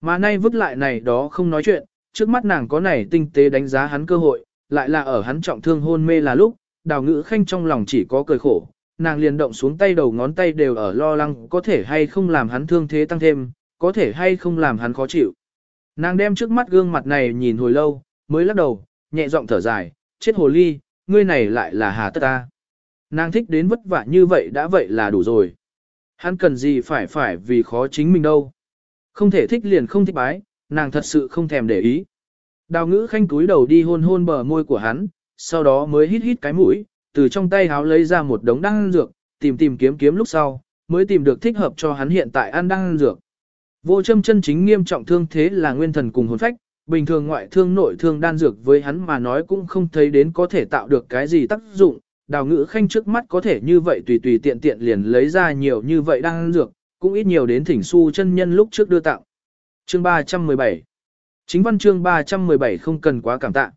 S1: Mà nay vứt lại này đó không nói chuyện, trước mắt nàng có này tinh tế đánh giá hắn cơ hội, lại là ở hắn trọng thương hôn mê là lúc, đào ngữ khanh trong lòng chỉ có cười khổ, nàng liền động xuống tay đầu ngón tay đều ở lo lắng có thể hay không làm hắn thương thế tăng thêm, có thể hay không làm hắn khó chịu. Nàng đem trước mắt gương mặt này nhìn hồi lâu, mới lắc đầu, nhẹ giọng thở dài, chết hồ ly, ngươi này lại là hà tất ta. Nàng thích đến vất vả như vậy đã vậy là đủ rồi. Hắn cần gì phải phải vì khó chính mình đâu. Không thể thích liền không thích bái, nàng thật sự không thèm để ý. Đào ngữ khanh túi đầu đi hôn hôn bờ môi của hắn, sau đó mới hít hít cái mũi, từ trong tay háo lấy ra một đống đan dược, tìm tìm kiếm kiếm lúc sau, mới tìm được thích hợp cho hắn hiện tại ăn đan dược. Vô châm chân chính nghiêm trọng thương thế là nguyên thần cùng hồn phách, bình thường ngoại thương nội thương đan dược với hắn mà nói cũng không thấy đến có thể tạo được cái gì tác dụng, đào ngữ khanh trước mắt có thể như vậy tùy tùy tiện tiện liền lấy ra nhiều như vậy đan dược, cũng ít nhiều đến thỉnh su chân nhân lúc trước đưa tặng. Chương 317 Chính văn chương 317 không cần quá cảm tạ.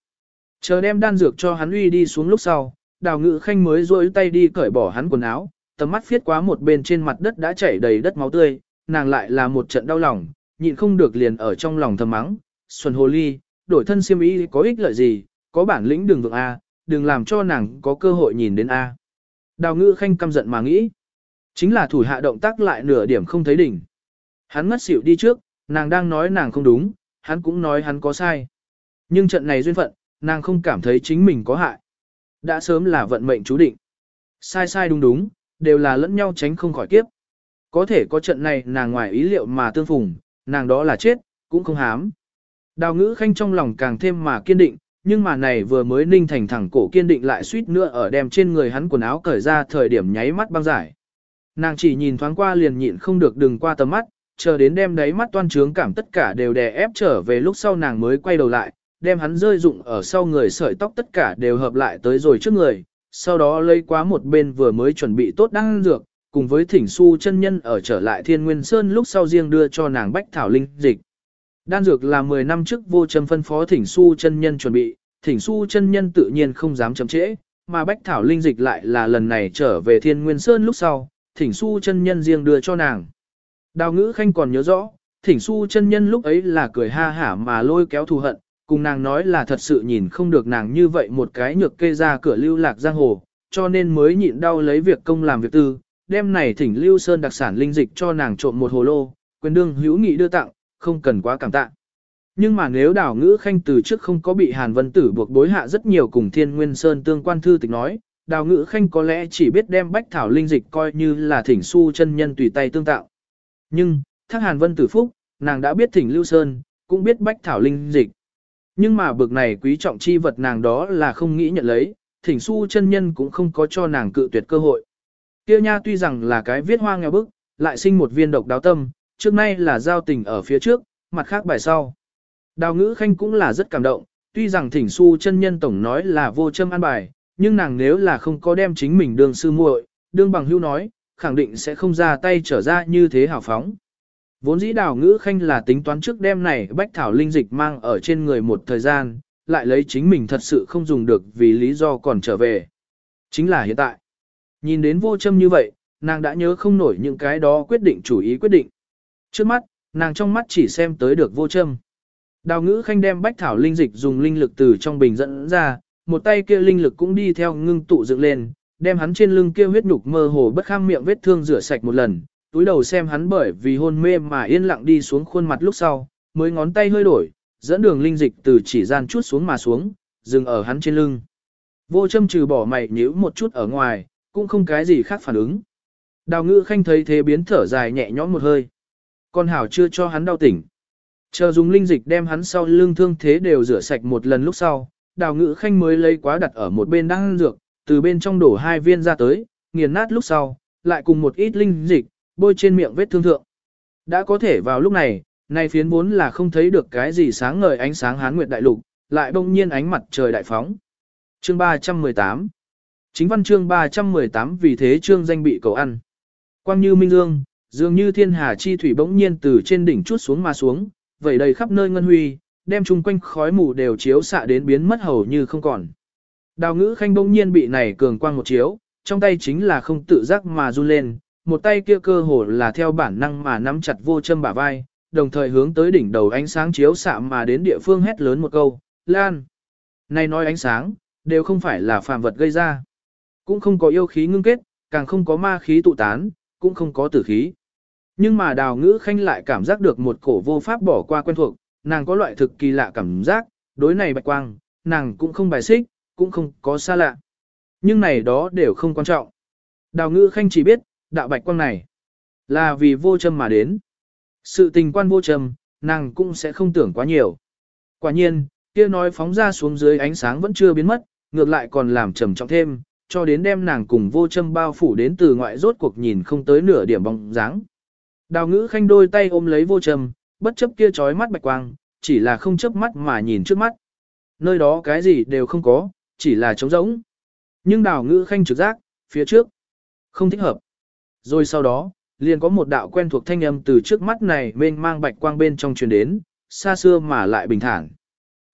S1: Chờ đem đan dược cho hắn uy đi xuống lúc sau, đào ngự khanh mới rôi tay đi cởi bỏ hắn quần áo, tầm mắt phiết quá một bên trên mặt đất đã chảy đầy đất máu tươi, nàng lại là một trận đau lòng, nhịn không được liền ở trong lòng thầm mắng, xuân hồ ly, đổi thân siêm ý có ích lợi gì, có bản lĩnh đừng vượng A, đừng làm cho nàng có cơ hội nhìn đến A. Đào ngự khanh căm giận mà nghĩ, chính là thủ hạ động tác lại nửa điểm không thấy đỉnh. Hắn ngất xỉu đi trước, nàng đang nói nàng không đúng, hắn cũng nói hắn có sai. Nhưng trận này duyên phận, nàng không cảm thấy chính mình có hại. Đã sớm là vận mệnh chú định. Sai sai đúng đúng, đều là lẫn nhau tránh không khỏi kiếp. Có thể có trận này nàng ngoài ý liệu mà tương phùng, nàng đó là chết, cũng không hám. Đào ngữ khanh trong lòng càng thêm mà kiên định, nhưng mà này vừa mới ninh thành thẳng cổ kiên định lại suýt nữa ở đem trên người hắn quần áo cởi ra thời điểm nháy mắt băng giải. Nàng chỉ nhìn thoáng qua liền nhịn không được đừng qua tầm mắt, chờ đến đem đáy mắt toan trướng cảm tất cả đều đè ép trở về lúc sau nàng mới quay đầu lại, đem hắn rơi dụng ở sau người sợi tóc tất cả đều hợp lại tới rồi trước người, sau đó lấy quá một bên vừa mới chuẩn bị tốt đang dược, cùng với thỉnh su chân nhân ở trở lại thiên nguyên sơn lúc sau riêng đưa cho nàng bách thảo linh dịch. Đan dược là 10 năm trước vô trầm phân phó thỉnh su chân nhân chuẩn bị, thỉnh su chân nhân tự nhiên không dám chậm trễ, mà bách thảo linh dịch lại là lần này trở về thiên nguyên sơn lúc sau, thỉnh su chân nhân riêng đưa cho nàng. Đào ngữ khanh còn nhớ rõ, thỉnh su chân nhân lúc ấy là cười ha hả mà lôi kéo thù hận, cùng nàng nói là thật sự nhìn không được nàng như vậy một cái nhược kê ra cửa lưu lạc giang hồ, cho nên mới nhịn đau lấy việc công làm việc tư, đêm này thỉnh lưu sơn đặc sản linh dịch cho nàng trộm một hồ lô, quyền đương hữu nghị đưa tặng, không cần quá cảm tạ. Nhưng mà nếu đảo ngữ khanh từ trước không có bị Hàn Vân Tử buộc bối hạ rất nhiều cùng Thiên Nguyên Sơn tương quan thư tịch nói, đào ngữ khanh có lẽ chỉ biết đem bách thảo linh dịch coi như là thỉnh su chân nhân tùy tay tương tạo. Nhưng, thác Hàn Vân Tử Phúc, nàng đã biết thỉnh Lưu Sơn, cũng biết bách thảo linh dịch. Nhưng mà bực này quý trọng chi vật nàng đó là không nghĩ nhận lấy, thỉnh su chân nhân cũng không có cho nàng cự tuyệt cơ hội. Kia nha tuy rằng là cái viết hoa nghèo bức, lại sinh một viên độc đáo tâm, trước nay là giao tình ở phía trước, mặt khác bài sau. Đào ngữ khanh cũng là rất cảm động, tuy rằng thỉnh su chân nhân tổng nói là vô châm an bài, nhưng nàng nếu là không có đem chính mình đương sư muội, đương bằng hưu nói, khẳng định sẽ không ra tay trở ra như thế hào phóng. Vốn dĩ đào ngữ khanh là tính toán trước đêm này bách thảo linh dịch mang ở trên người một thời gian, lại lấy chính mình thật sự không dùng được vì lý do còn trở về. Chính là hiện tại. Nhìn đến vô châm như vậy, nàng đã nhớ không nổi những cái đó quyết định chủ ý quyết định. Trước mắt, nàng trong mắt chỉ xem tới được vô châm. Đào ngữ khanh đem bách thảo linh dịch dùng linh lực từ trong bình dẫn ra, một tay kia linh lực cũng đi theo ngưng tụ dựng lên, đem hắn trên lưng kia huyết nhục mơ hồ bất kham miệng vết thương rửa sạch một lần, túi đầu xem hắn bởi vì hôn mê mà yên lặng đi xuống khuôn mặt lúc sau, mới ngón tay hơi đổi, dẫn đường linh dịch từ chỉ gian chút xuống mà xuống, dừng ở hắn trên lưng. Vô châm trừ bỏ mày nhíu một chút ở ngoài, cũng không cái gì khác phản ứng. Đào ngữ khanh thấy thế biến thở dài nhẹ nhõm một hơi. Con hảo chưa cho hắn đau tỉnh. Chờ dùng linh dịch đem hắn sau lưng thương thế đều rửa sạch một lần lúc sau, đào ngữ khanh mới lấy quá đặt ở một bên đang dược, từ bên trong đổ hai viên ra tới, nghiền nát lúc sau, lại cùng một ít linh dịch, bôi trên miệng vết thương thượng. Đã có thể vào lúc này, nay phiến vốn là không thấy được cái gì sáng ngời ánh sáng hán nguyệt đại lục, lại bỗng nhiên ánh mặt trời đại phóng. Chương 318 Chính văn chương 318 vì thế chương danh bị cầu ăn. Quang như minh dương, dường như thiên hà chi thủy bỗng nhiên từ trên đỉnh chút xuống mà xuống, vẩy đầy khắp nơi ngân huy, đem chung quanh khói mù đều chiếu xạ đến biến mất hầu như không còn. Đào ngữ khanh bỗng nhiên bị này cường quang một chiếu, trong tay chính là không tự giác mà run lên, một tay kia cơ hồ là theo bản năng mà nắm chặt vô châm bả vai, đồng thời hướng tới đỉnh đầu ánh sáng chiếu xạ mà đến địa phương hét lớn một câu, Lan. Này nói ánh sáng, đều không phải là phàm vật gây ra. cũng không có yêu khí ngưng kết, càng không có ma khí tụ tán, cũng không có tử khí. Nhưng mà đào ngữ khanh lại cảm giác được một cổ vô pháp bỏ qua quen thuộc, nàng có loại thực kỳ lạ cảm giác, đối này bạch quang, nàng cũng không bài xích, cũng không có xa lạ. Nhưng này đó đều không quan trọng. Đào ngữ khanh chỉ biết, đạo bạch quang này, là vì vô châm mà đến. Sự tình quan vô châm, nàng cũng sẽ không tưởng quá nhiều. Quả nhiên, kia nói phóng ra xuống dưới ánh sáng vẫn chưa biến mất, ngược lại còn làm trầm trọng thêm, cho đến đem nàng cùng vô châm bao phủ đến từ ngoại rốt cuộc nhìn không tới nửa điểm bóng dáng. Đào ngữ khanh đôi tay ôm lấy vô châm, bất chấp kia trói mắt bạch quang, chỉ là không chấp mắt mà nhìn trước mắt. Nơi đó cái gì đều không có, chỉ là trống rỗng. Nhưng đào ngữ khanh trực giác, phía trước, không thích hợp. Rồi sau đó, liền có một đạo quen thuộc thanh âm từ trước mắt này mênh mang bạch quang bên trong truyền đến, xa xưa mà lại bình thản.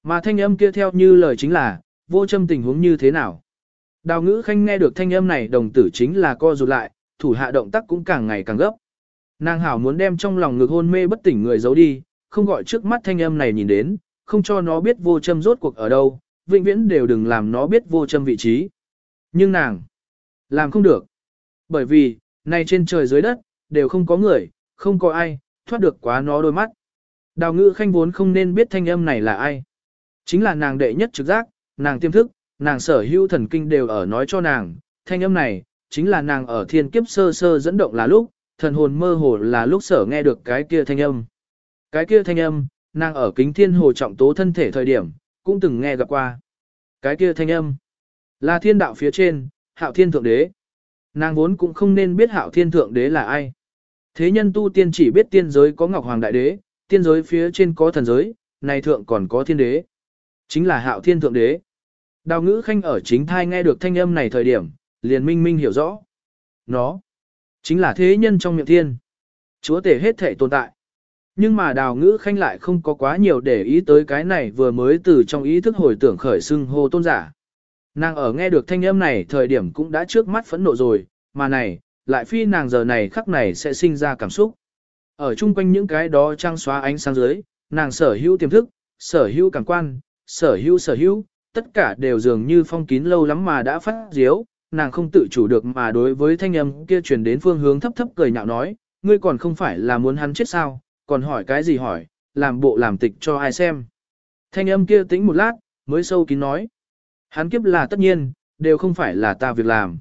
S1: Mà thanh âm kia theo như lời chính là, vô châm tình huống như thế nào. Đào ngữ khanh nghe được thanh âm này đồng tử chính là co rụt lại, thủ hạ động tác cũng càng ngày càng gấp. Nàng hảo muốn đem trong lòng ngực hôn mê bất tỉnh người giấu đi, không gọi trước mắt thanh âm này nhìn đến, không cho nó biết vô châm rốt cuộc ở đâu, vĩnh viễn đều đừng làm nó biết vô châm vị trí. Nhưng nàng, làm không được. Bởi vì, này trên trời dưới đất, đều không có người, không có ai, thoát được quá nó đôi mắt. Đào ngữ khanh vốn không nên biết thanh âm này là ai. Chính là nàng đệ nhất trực giác, nàng tiêm thức, nàng sở hữu thần kinh đều ở nói cho nàng, thanh âm này, chính là nàng ở thiên kiếp sơ sơ dẫn động là lúc, thần hồn mơ hồ là lúc sở nghe được cái kia thanh âm. Cái kia thanh âm, nàng ở kính thiên hồ trọng tố thân thể thời điểm, cũng từng nghe gặp qua. Cái kia thanh âm, là thiên đạo phía trên, hạo thiên thượng đế. Nàng vốn cũng không nên biết hạo thiên thượng đế là ai. Thế nhân tu tiên chỉ biết tiên giới có ngọc hoàng đại đế, tiên giới phía trên có thần giới, này thượng còn có thiên đế. Chính là hạo thiên thượng đế. Đào ngữ khanh ở chính thai nghe được thanh âm này thời điểm, liền minh minh hiểu rõ. Nó, chính là thế nhân trong miệng thiên. Chúa tể hết thể tồn tại. Nhưng mà đào ngữ khanh lại không có quá nhiều để ý tới cái này vừa mới từ trong ý thức hồi tưởng khởi xưng hô tôn giả. Nàng ở nghe được thanh âm này thời điểm cũng đã trước mắt phẫn nộ rồi, mà này, lại phi nàng giờ này khắc này sẽ sinh ra cảm xúc. Ở chung quanh những cái đó trang xóa ánh sáng dưới, nàng sở hữu tiềm thức, sở hữu cảm quan, sở hữu sở hữu, tất cả đều dường như phong kín lâu lắm mà đã phát diếu, nàng không tự chủ được mà đối với thanh âm kia truyền đến phương hướng thấp thấp cười nhạo nói, ngươi còn không phải là muốn hắn chết sao, còn hỏi cái gì hỏi, làm bộ làm tịch cho ai xem. Thanh âm kia tĩnh một lát, mới sâu kín nói, hắn kiếp là tất nhiên, đều không phải là ta việc làm.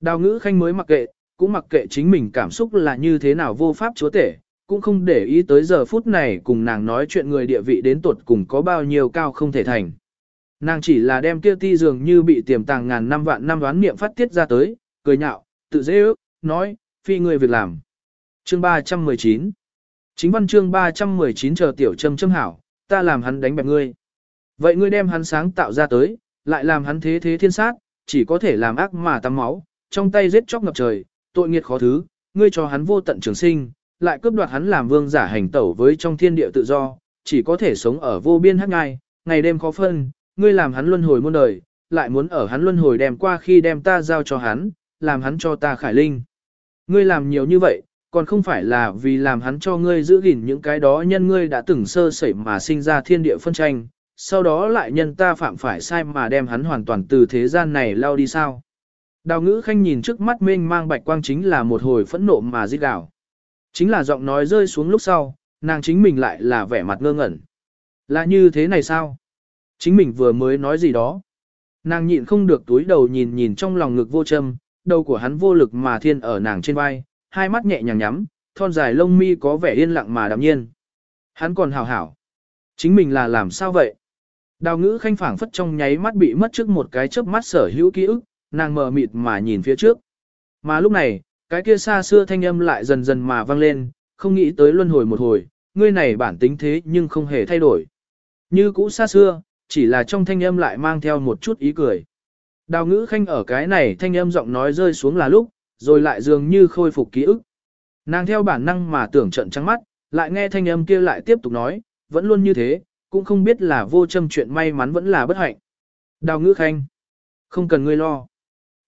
S1: Đào ngữ khanh mới mặc kệ, cũng mặc kệ chính mình cảm xúc là như thế nào vô pháp chúa tể, cũng không để ý tới giờ phút này cùng nàng nói chuyện người địa vị đến tuột cùng có bao nhiêu cao không thể thành. Nàng chỉ là đem kia ti dường như bị tiềm tàng ngàn năm vạn năm đoán niệm phát tiết ra tới, cười nhạo, tự dễ ước, nói, phi người việc làm. Chương 319 Chính văn chương 319 chờ tiểu châm châm hảo, ta làm hắn đánh bẹp ngươi. Vậy ngươi đem hắn sáng tạo ra tới, lại làm hắn thế thế thiên sát, chỉ có thể làm ác mà tắm máu, trong tay giết chóc ngập trời, tội nghiệt khó thứ, ngươi cho hắn vô tận trường sinh, lại cướp đoạt hắn làm vương giả hành tẩu với trong thiên địa tự do, chỉ có thể sống ở vô biên hắc ngai, ngày đêm khó phân, ngươi làm hắn luân hồi muôn đời, lại muốn ở hắn luân hồi đem qua khi đem ta giao cho hắn, làm hắn cho ta khải linh. Ngươi làm nhiều như vậy, còn không phải là vì làm hắn cho ngươi giữ gìn những cái đó nhân ngươi đã từng sơ sẩy mà sinh ra thiên địa phân tranh, sau đó lại nhân ta phạm phải sai mà đem hắn hoàn toàn từ thế gian này lao đi sao. Đào ngữ khanh nhìn trước mắt mênh mang bạch quang chính là một hồi phẫn nộ mà giết đảo. Chính là giọng nói rơi xuống lúc sau, nàng chính mình lại là vẻ mặt ngơ ngẩn. Là như thế này sao? Chính mình vừa mới nói gì đó. Nàng nhịn không được túi đầu nhìn nhìn trong lòng ngực vô châm, đầu của hắn vô lực mà thiên ở nàng trên vai, hai mắt nhẹ nhàng nhắm, thon dài lông mi có vẻ yên lặng mà đạm nhiên. Hắn còn hào hảo. Chính mình là làm sao vậy? Đào ngữ khanh phảng phất trong nháy mắt bị mất trước một cái chớp mắt sở hữu ký ức, nàng mờ mịt mà nhìn phía trước. Mà lúc này, cái kia xa xưa thanh âm lại dần dần mà vang lên, không nghĩ tới luân hồi một hồi, ngươi này bản tính thế nhưng không hề thay đổi. Như cũ xa xưa, chỉ là trong thanh âm lại mang theo một chút ý cười. Đào ngữ khanh ở cái này thanh âm giọng nói rơi xuống là lúc, rồi lại dường như khôi phục ký ức. Nàng theo bản năng mà tưởng trận trắng mắt, lại nghe thanh âm kia lại tiếp tục nói, vẫn luôn như thế, cũng không biết là vô châm chuyện may mắn vẫn là bất hạnh. Đào ngữ khanh, không cần ngươi lo.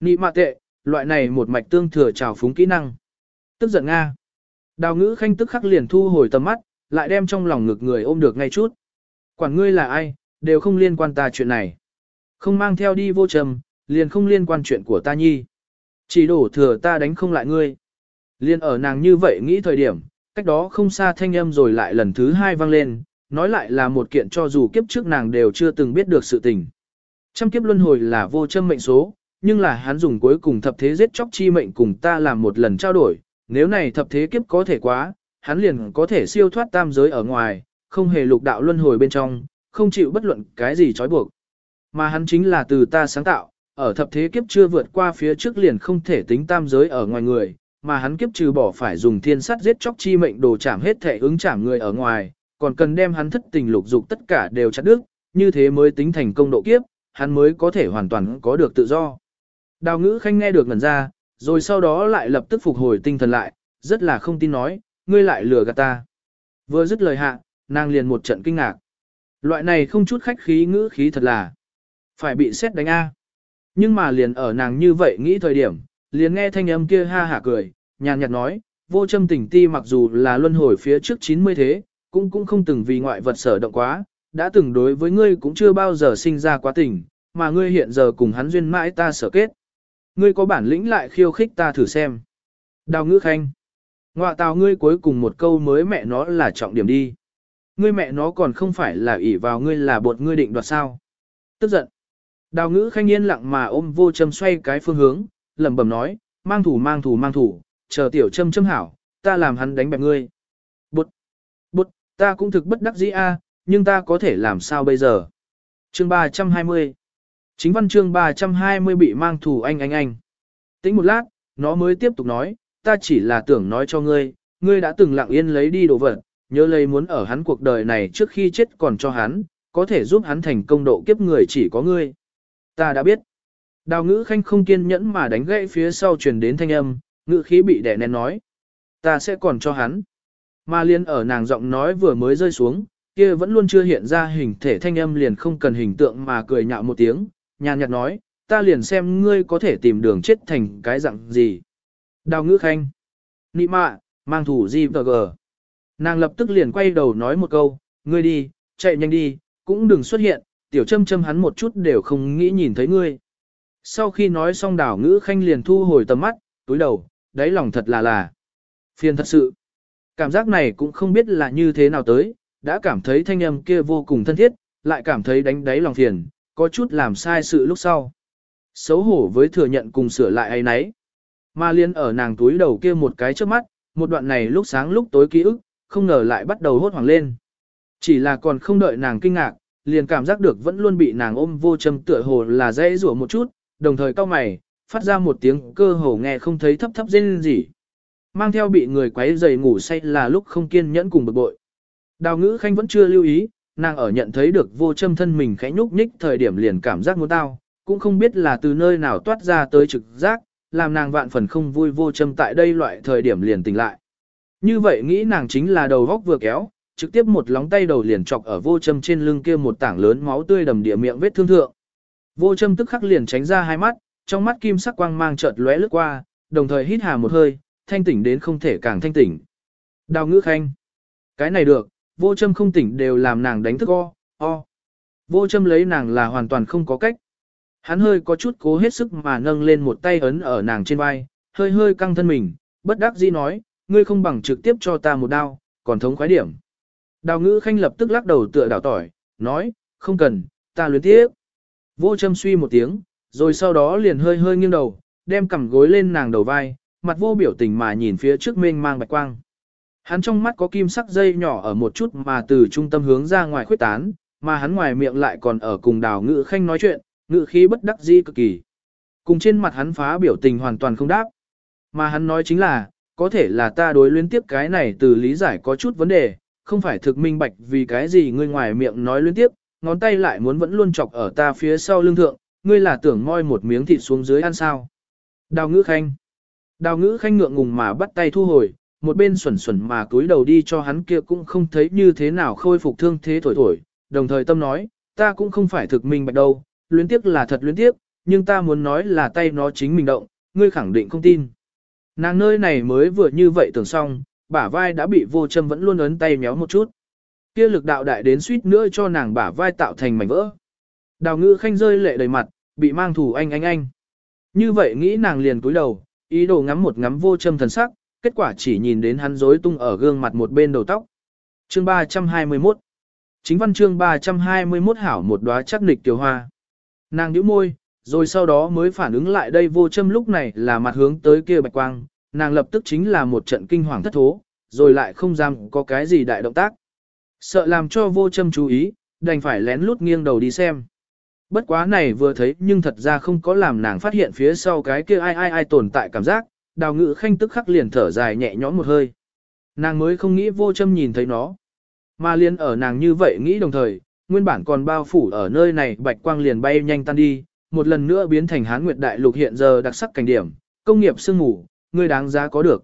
S1: Nị mạ tệ, loại này một mạch tương thừa trào phúng kỹ năng. Tức giận Nga. Đào ngữ khanh tức khắc liền thu hồi tầm mắt, lại đem trong lòng ngực người ôm được ngay chút. Quản ngươi là ai, đều không liên quan ta chuyện này. Không mang theo đi vô trầm, liền không liên quan chuyện của ta nhi. Chỉ đổ thừa ta đánh không lại ngươi. Liên ở nàng như vậy nghĩ thời điểm, cách đó không xa thanh âm rồi lại lần thứ hai vang lên, nói lại là một kiện cho dù kiếp trước nàng đều chưa từng biết được sự tình. Trăm kiếp luân hồi là vô châm mệnh số, nhưng là hắn dùng cuối cùng thập thế giết chóc chi mệnh cùng ta làm một lần trao đổi, nếu này thập thế kiếp có thể quá, hắn liền có thể siêu thoát tam giới ở ngoài, không hề lục đạo luân hồi bên trong, không chịu bất luận cái gì trói buộc. Mà hắn chính là từ ta sáng tạo, ở thập thế kiếp chưa vượt qua phía trước liền không thể tính tam giới ở ngoài người, mà hắn kiếp trừ bỏ phải dùng thiên sát giết chóc chi mệnh đồ chạm hết thể ứng chạm người ở ngoài, còn cần đem hắn thất tình lục dục tất cả đều chặt đứt, như thế mới tính thành công độ kiếp, hắn mới có thể hoàn toàn có được tự do. Đào ngữ khanh nghe được ngần ra, rồi sau đó lại lập tức phục hồi tinh thần lại, rất là không tin nói, ngươi lại lừa gạt ta. Vừa dứt lời hạ, nàng liền một trận kinh ngạc. Loại này không chút khách khí ngữ khí thật là phải bị xét đánh A. Nhưng mà liền ở nàng như vậy nghĩ thời điểm, liền nghe thanh âm kia ha hả cười, nhàn nhạt nói, vô châm tỉnh ti mặc dù là luân hồi phía trước 90 thế, cũng cũng không từng vì ngoại vật sở động quá, đã từng đối với ngươi cũng chưa bao giờ sinh ra quá tình, mà ngươi hiện giờ cùng hắn duyên mãi ta sở kết. Ngươi có bản lĩnh lại khiêu khích ta thử xem. Đào ngữ khanh. Ngoạ tào ngươi cuối cùng một câu mới mẹ nó là trọng điểm đi. Ngươi mẹ nó còn không phải là ỷ vào ngươi là bột ngươi định đoạt sao. Tức giận. Đào ngữ khanh yên lặng mà ôm vô châm xoay cái phương hướng, lẩm bẩm nói, mang thủ mang thủ mang thủ, chờ tiểu châm châm hảo, ta làm hắn đánh bẹp ngươi. Bột. Bột, ta cũng thực bất đắc dĩ a, nhưng ta có thể làm sao bây giờ. Chương 320 Chính văn chương 320 bị mang thủ anh anh anh. Tính một lát, nó mới tiếp tục nói, ta chỉ là tưởng nói cho ngươi, ngươi đã từng lặng yên lấy đi đồ vật, nhớ lấy muốn ở hắn cuộc đời này trước khi chết còn cho hắn, có thể giúp hắn thành công độ kiếp người chỉ có ngươi. Ta đã biết. Đào ngữ khanh không kiên nhẫn mà đánh gãy phía sau truyền đến thanh âm, ngữ khí bị đè nén nói. Ta sẽ còn cho hắn. Mà liên ở nàng giọng nói vừa mới rơi xuống, kia vẫn luôn chưa hiện ra hình thể thanh âm liền không cần hình tượng mà cười nhạo một tiếng, nhàn nhạt nói, ta liền xem ngươi có thể tìm đường chết thành cái dạng gì. Đào ngữ khanh. Nị mạ, mang thủ gì vờ gờ. Nàng lập tức liền quay đầu nói một câu, ngươi đi, chạy nhanh đi, cũng đừng xuất hiện, tiểu châm châm hắn một chút đều không nghĩ nhìn thấy ngươi. Sau khi nói xong đảo ngữ khanh liền thu hồi tầm mắt, túi đầu, đáy lòng thật là là. Phiền thật sự. Cảm giác này cũng không biết là như thế nào tới, đã cảm thấy thanh âm kia vô cùng thân thiết, lại cảm thấy đánh đáy lòng phiền, có chút làm sai sự lúc sau. Xấu hổ với thừa nhận cùng sửa lại ấy nấy. Mà liên ở nàng túi đầu kia một cái trước mắt, một đoạn này lúc sáng lúc tối ký ức, không ngờ lại bắt đầu hốt hoảng lên. Chỉ là còn không đợi nàng kinh ngạc, liền cảm giác được vẫn luôn bị nàng ôm vô châm tựa hồ là dễ rủa một chút, đồng thời cao mày, phát ra một tiếng cơ hồ nghe không thấy thấp thấp rên gì. Mang theo bị người quấy giày ngủ say là lúc không kiên nhẫn cùng bực bội. Đào ngữ khanh vẫn chưa lưu ý, nàng ở nhận thấy được vô châm thân mình khẽ nhúc nhích thời điểm liền cảm giác muốn tao, cũng không biết là từ nơi nào toát ra tới trực giác, làm nàng vạn phần không vui vô châm tại đây loại thời điểm liền tỉnh lại. Như vậy nghĩ nàng chính là đầu góc vừa kéo, trực tiếp một lóng tay đầu liền chọc ở vô châm trên lưng kia một tảng lớn máu tươi đầm địa miệng vết thương thượng. Vô châm tức khắc liền tránh ra hai mắt, trong mắt kim sắc quang mang chợt lóe lướt qua, đồng thời hít hà một hơi, thanh tỉnh đến không thể càng thanh tỉnh. Đào ngữ khanh. Cái này được, vô châm không tỉnh đều làm nàng đánh thức o, o. Vô châm lấy nàng là hoàn toàn không có cách. Hắn hơi có chút cố hết sức mà nâng lên một tay ấn ở nàng trên vai, hơi hơi căng thân mình, bất đắc dĩ nói, ngươi không bằng trực tiếp cho ta một đao, còn thống khoái điểm. Đào ngữ khanh lập tức lắc đầu tựa đảo tỏi, nói, không cần, ta luyến tiếp. Vô châm suy một tiếng, rồi sau đó liền hơi hơi nghiêng đầu, đem cằm gối lên nàng đầu vai, mặt vô biểu tình mà nhìn phía trước mênh mang bạch quang. Hắn trong mắt có kim sắc dây nhỏ ở một chút mà từ trung tâm hướng ra ngoài khuyết tán, mà hắn ngoài miệng lại còn ở cùng đào ngữ khanh nói chuyện, ngữ khí bất đắc dĩ cực kỳ. Cùng trên mặt hắn phá biểu tình hoàn toàn không đáp. Mà hắn nói chính là, có thể là ta đối luyến tiếp cái này từ lý giải có chút vấn đề, không phải thực minh bạch vì cái gì ngươi ngoài miệng nói luyến tiếp, ngón tay lại muốn vẫn luôn chọc ở ta phía sau lưng thượng, ngươi là tưởng moi một miếng thịt xuống dưới ăn sao. Đào ngữ khanh. Đào ngữ khanh ngượng ngùng mà bắt tay thu hồi, một bên xuẩn xuẩn mà cúi đầu đi cho hắn kia cũng không thấy như thế nào khôi phục thương thế thổi thổi, đồng thời tâm nói, ta cũng không phải thực minh bạch đâu, luyến tiếp là thật luyến tiếp, nhưng ta muốn nói là tay nó chính mình động, ngươi khẳng định không tin. Nàng nơi này mới vừa như vậy tưởng xong, bả vai đã bị vô châm vẫn luôn ấn tay méo một chút. Kia lực đạo đại đến suýt nữa cho nàng bả vai tạo thành mảnh vỡ. Đào ngữ khanh rơi lệ đầy mặt, bị mang thủ anh anh anh. Như vậy nghĩ nàng liền cúi đầu, ý đồ ngắm một ngắm vô châm thần sắc, kết quả chỉ nhìn đến hắn rối tung ở gương mặt một bên đầu tóc. Chương 321 Chính văn chương 321 hảo một đóa chắc nịch tiểu hoa. Nàng nhíu môi, rồi sau đó mới phản ứng lại đây vô châm lúc này là mặt hướng tới kia bạch quang, nàng lập tức chính là một trận kinh hoàng thất thố, rồi lại không dám có cái gì đại động tác. Sợ làm cho vô châm chú ý, đành phải lén lút nghiêng đầu đi xem. Bất quá này vừa thấy nhưng thật ra không có làm nàng phát hiện phía sau cái kia ai ai ai tồn tại cảm giác, đào ngự khanh tức khắc liền thở dài nhẹ nhõm một hơi. Nàng mới không nghĩ vô châm nhìn thấy nó. Mà liền ở nàng như vậy nghĩ đồng thời, nguyên bản còn bao phủ ở nơi này bạch quang liền bay nhanh tan đi, một lần nữa biến thành hán nguyệt đại lục hiện giờ đặc sắc cảnh điểm, công nghiệp sương ngủ, người đáng giá có được.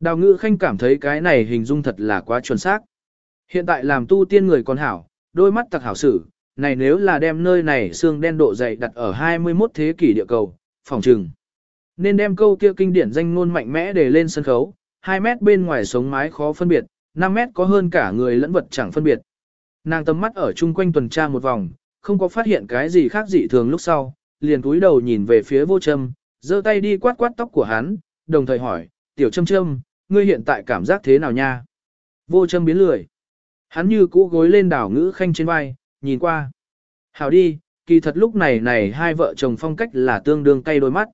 S1: Đào ngữ khanh cảm thấy cái này hình dung thật là quá chuẩn xác. Hiện tại làm tu tiên người còn hảo, đôi mắt tặc hảo sử, này nếu là đem nơi này xương đen độ dày đặt ở 21 thế kỷ địa cầu, phòng trừng. Nên đem câu kia kinh điển danh ngôn mạnh mẽ để lên sân khấu, 2 mét bên ngoài sống mái khó phân biệt, 5 mét có hơn cả người lẫn vật chẳng phân biệt. Nàng tầm mắt ở chung quanh tuần tra một vòng, không có phát hiện cái gì khác dị thường lúc sau, liền cúi đầu nhìn về phía vô châm, giơ tay đi quát quát tóc của hắn, đồng thời hỏi, tiểu châm châm, ngươi hiện tại cảm giác thế nào nha? Vô châm biến lười. Hắn như cũ gối lên đảo ngữ khanh trên vai, nhìn qua. Hảo đi, kỳ thật lúc này này hai vợ chồng phong cách là tương đương cay đôi mắt.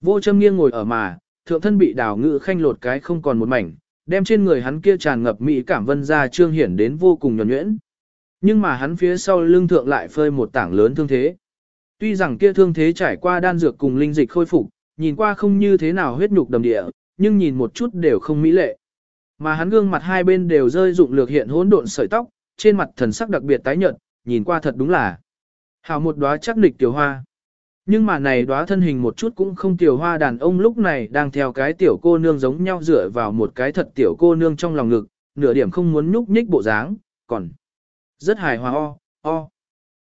S1: Vô châm nghiêng ngồi ở mà, thượng thân bị đảo ngữ khanh lột cái không còn một mảnh, đem trên người hắn kia tràn ngập mỹ cảm vân ra trương hiển đến vô cùng nhuẩn nhuyễn. Nhưng mà hắn phía sau lưng thượng lại phơi một tảng lớn thương thế. Tuy rằng kia thương thế trải qua đan dược cùng linh dịch khôi phục, nhìn qua không như thế nào huyết nhục đầm địa, nhưng nhìn một chút đều không mỹ lệ. Mà hắn gương mặt hai bên đều rơi dụng lược hiện hỗn độn sợi tóc, trên mặt thần sắc đặc biệt tái nhợt, nhìn qua thật đúng là hào một đóa chắc nịch tiểu hoa. Nhưng mà này đóa thân hình một chút cũng không tiểu hoa đàn ông lúc này đang theo cái tiểu cô nương giống nhau dựa vào một cái thật tiểu cô nương trong lòng ngực, nửa điểm không muốn nhúc nhích bộ dáng, còn rất hài hòa o, o.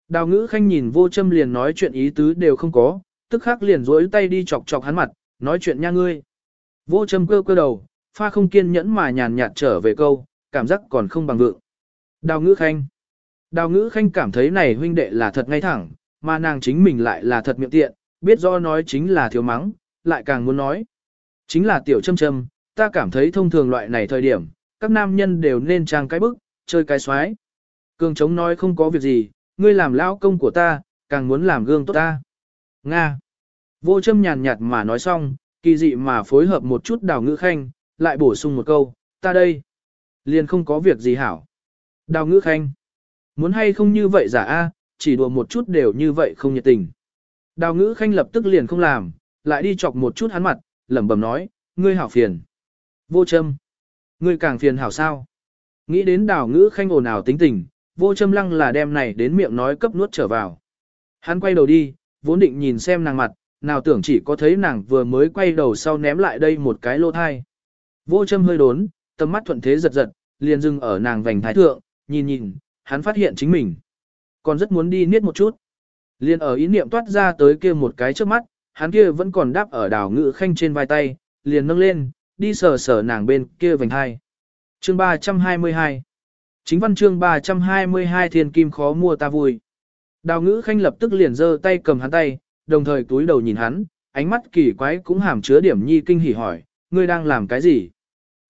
S1: Đào ngữ khanh nhìn vô châm liền nói chuyện ý tứ đều không có, tức khắc liền rỗi tay đi chọc chọc hắn mặt, nói chuyện nha ngươi. Vô châm cơ cơ đầu, pha không kiên nhẫn mà nhàn nhạt trở về câu, cảm giác còn không bằng vượng. Đào ngữ khanh. Đào ngữ khanh cảm thấy này huynh đệ là thật ngay thẳng, mà nàng chính mình lại là thật miệng tiện, biết do nói chính là thiếu mắng, lại càng muốn nói. Chính là tiểu châm châm, ta cảm thấy thông thường loại này thời điểm, các nam nhân đều nên trang cái bức, chơi cái xoái. Cường chống nói không có việc gì, ngươi làm lão công của ta, càng muốn làm gương tốt ta. Nga. Vô châm nhàn nhạt mà nói xong, kỳ dị mà phối hợp một chút đào ngữ khanh, lại bổ sung một câu, ta đây. Liền không có việc gì hảo. Đào ngữ khanh. Muốn hay không như vậy giả a, chỉ đùa một chút đều như vậy không nhiệt tình. Đào ngữ khanh lập tức liền không làm, lại đi chọc một chút hắn mặt, lẩm bẩm nói, ngươi hảo phiền. Vô châm. Ngươi càng phiền hảo sao. Nghĩ đến đào ngữ khanh ồn ào tính tình, vô châm lăng là đem này đến miệng nói cấp nuốt trở vào. Hắn quay đầu đi, vốn định nhìn xem nàng mặt, nào tưởng chỉ có thấy nàng vừa mới quay đầu sau ném lại đây một cái lô thai. Vô châm hơi đốn, tầm mắt thuận thế giật giật, liền dừng ở nàng vành thái thượng, nhìn nhìn, hắn phát hiện chính mình. Còn rất muốn đi niết một chút. Liền ở ý niệm toát ra tới kia một cái trước mắt, hắn kia vẫn còn đáp ở đảo ngự khanh trên vai tay, liền nâng lên, đi sờ sờ nàng bên kia vành hai. Chương 322 Chính văn chương 322 thiên kim khó mua ta vui. Đào ngữ khanh lập tức liền giơ tay cầm hắn tay, đồng thời túi đầu nhìn hắn, ánh mắt kỳ quái cũng hàm chứa điểm nhi kinh hỉ hỏi, ngươi đang làm cái gì?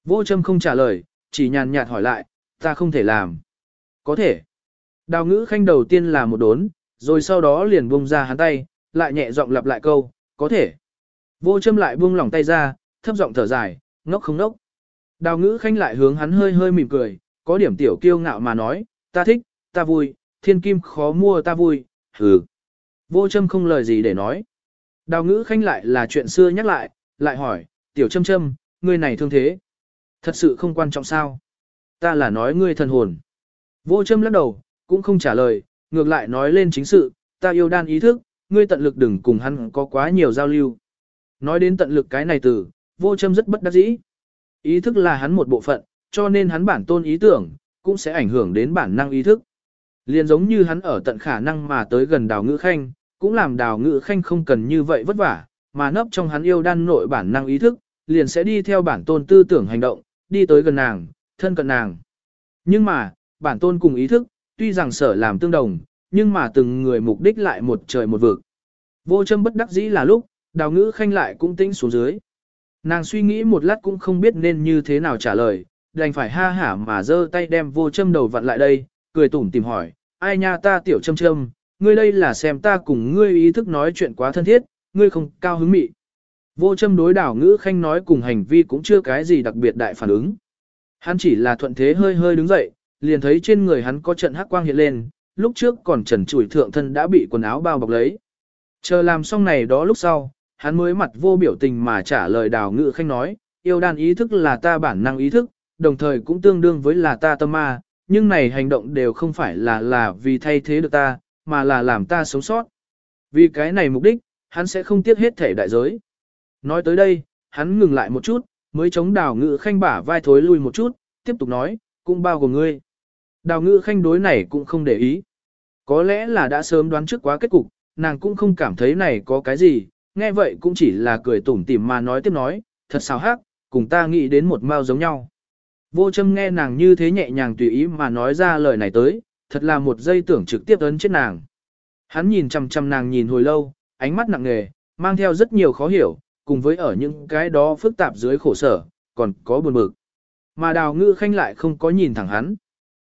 S1: Vô châm không trả lời, chỉ nhàn nhạt hỏi lại, ta không thể làm. Có thể. Đào ngữ khanh đầu tiên là một đốn, rồi sau đó liền buông ra hắn tay, lại nhẹ giọng lặp lại câu, có thể. Vô châm lại buông lỏng tay ra, thấp giọng thở dài, ngốc không ngốc. Đào ngữ khanh lại hướng hắn hơi hơi mỉm cười, có điểm tiểu kiêu ngạo mà nói, ta thích, ta vui, thiên kim khó mua ta vui, hừ. Vô châm không lời gì để nói. Đào ngữ khanh lại là chuyện xưa nhắc lại, lại hỏi, tiểu châm châm, ngươi này thương thế. Thật sự không quan trọng sao. Ta là nói ngươi thần hồn. Vô châm lắc đầu, cũng không trả lời, ngược lại nói lên chính sự, ta yêu đan ý thức, ngươi tận lực đừng cùng hắn có quá nhiều giao lưu. Nói đến tận lực cái này từ, vô châm rất bất đắc dĩ. Ý thức là hắn một bộ phận, cho nên hắn bản tôn ý tưởng, cũng sẽ ảnh hưởng đến bản năng ý thức. Liền giống như hắn ở tận khả năng mà tới gần đào ngữ khanh, cũng làm đào ngữ khanh không cần như vậy vất vả, mà nấp trong hắn yêu đan nội bản năng ý thức, liền sẽ đi theo bản tôn tư tưởng hành động, đi tới gần nàng, thân cận nàng. Nhưng mà, bản tôn cùng ý thức, tuy rằng sở làm tương đồng, nhưng mà từng người mục đích lại một trời một vực. Vô châm bất đắc dĩ là lúc, đào ngữ khanh lại cũng tĩnh xuống dưới. Nàng suy nghĩ một lát cũng không biết nên như thế nào trả lời, đành phải ha hả mà giơ tay đem vô châm đầu vặn lại đây, cười tủm tìm hỏi, ai nha ta tiểu châm châm, ngươi đây là xem ta cùng ngươi ý thức nói chuyện quá thân thiết, ngươi không cao hứng mị. Vô châm đối đảo ngữ khanh nói cùng hành vi cũng chưa cái gì đặc biệt đại phản ứng. Hắn chỉ là thuận thế hơi hơi đứng dậy, liền thấy trên người hắn có trận hắc quang hiện lên, lúc trước còn trần trụi thượng thân đã bị quần áo bao bọc lấy. Chờ làm xong này đó lúc sau, hắn mới mặt vô biểu tình mà trả lời đào ngữ khanh nói, yêu đan ý thức là ta bản năng ý thức, đồng thời cũng tương đương với là ta tâm ma, nhưng này hành động đều không phải là là vì thay thế được ta, mà là làm ta sống sót. Vì cái này mục đích, hắn sẽ không tiếc hết thể đại giới. Nói tới đây, hắn ngừng lại một chút, mới chống đào ngự khanh bả vai thối lui một chút, tiếp tục nói, cũng bao gồm ngươi. Đào ngự khanh đối này cũng không để ý. Có lẽ là đã sớm đoán trước quá kết cục, nàng cũng không cảm thấy này có cái gì, nghe vậy cũng chỉ là cười tủm tỉm mà nói tiếp nói, thật sao hắc, cùng ta nghĩ đến một mao giống nhau. Vô châm nghe nàng như thế nhẹ nhàng tùy ý mà nói ra lời này tới, thật là một giây tưởng trực tiếp ấn chết nàng. Hắn nhìn chằm chằm nàng nhìn hồi lâu, ánh mắt nặng nề, mang theo rất nhiều khó hiểu, cùng với ở những cái đó phức tạp dưới khổ sở, còn có buồn bực. Mà đào ngữ khanh lại không có nhìn thẳng hắn.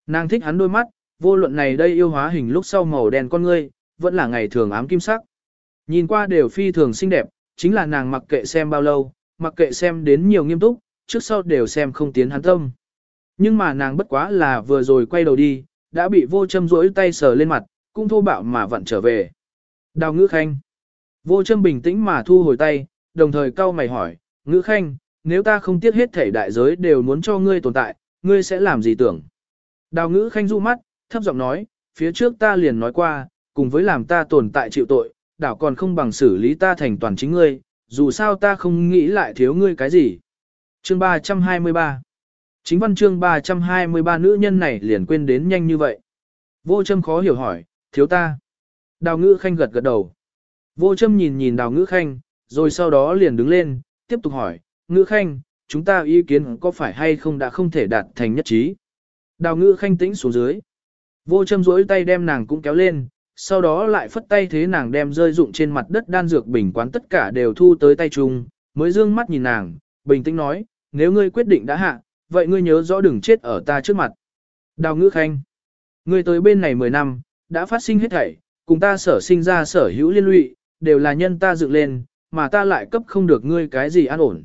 S1: Nàng thích hắn đôi mắt, vô luận này đây yêu hóa hình lúc sau màu đen con ngươi, vẫn là ngày thường ám kim sắc. Nhìn qua đều phi thường xinh đẹp, chính là nàng mặc kệ xem bao lâu, mặc kệ xem đến nhiều nghiêm túc, trước sau đều xem không tiến hắn tâm. Nhưng mà nàng bất quá là vừa rồi quay đầu đi, đã bị vô châm rỗi tay sờ lên mặt, cũng thô bạo mà vặn trở về. Đào ngữ khanh. Vô châm bình tĩnh mà thu hồi tay, đồng thời cau mày hỏi, ngữ khanh, nếu ta không tiếc hết thể đại giới đều muốn cho ngươi tồn tại, ngươi sẽ làm gì tưởng? Đào ngữ khanh du mắt, thấp giọng nói, phía trước ta liền nói qua, cùng với làm ta tồn tại chịu tội, đảo còn không bằng xử lý ta thành toàn chính ngươi, dù sao ta không nghĩ lại thiếu ngươi cái gì. Chương 323 Chính văn chương 323 nữ nhân này liền quên đến nhanh như vậy. Vô châm khó hiểu hỏi, thiếu ta. Đào ngữ khanh gật gật đầu. Vô châm nhìn nhìn đào ngữ khanh, rồi sau đó liền đứng lên, tiếp tục hỏi, ngữ khanh, chúng ta ý kiến có phải hay không đã không thể đạt thành nhất trí. Đào ngữ khanh tĩnh xuống dưới. Vô châm rỗi tay đem nàng cũng kéo lên, sau đó lại phất tay thế nàng đem rơi dụng trên mặt đất đan dược bình quán tất cả đều thu tới tay chung, mới dương mắt nhìn nàng, bình tĩnh nói, nếu ngươi quyết định đã hạ, vậy ngươi nhớ rõ đừng chết ở ta trước mặt. Đào ngữ khanh, ngươi tới bên này 10 năm, đã phát sinh hết thảy, cùng ta sở sinh ra sở hữu liên lụy, đều là nhân ta dựng lên, mà ta lại cấp không được ngươi cái gì an ổn.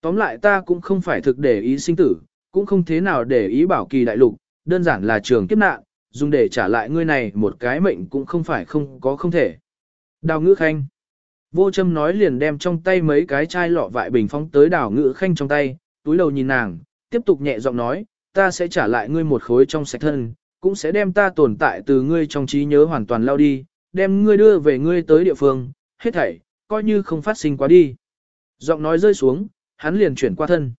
S1: Tóm lại ta cũng không phải thực để ý sinh tử, cũng không thế nào để ý bảo kỳ đại lục, đơn giản là trường kiếp nạn, dùng để trả lại ngươi này một cái mệnh cũng không phải không có không thể. Đào ngữ khanh. Vô châm nói liền đem trong tay mấy cái chai lọ vại bình phóng tới đảo ngữ khanh trong tay, túi đầu nhìn nàng, tiếp tục nhẹ giọng nói, ta sẽ trả lại ngươi một khối trong sạch thân, cũng sẽ đem ta tồn tại từ ngươi trong trí nhớ hoàn toàn lao đi, đem ngươi đưa về ngươi tới địa phương, hết thảy, coi như không phát sinh quá đi. Giọng nói rơi xuống, hắn liền chuyển qua thân.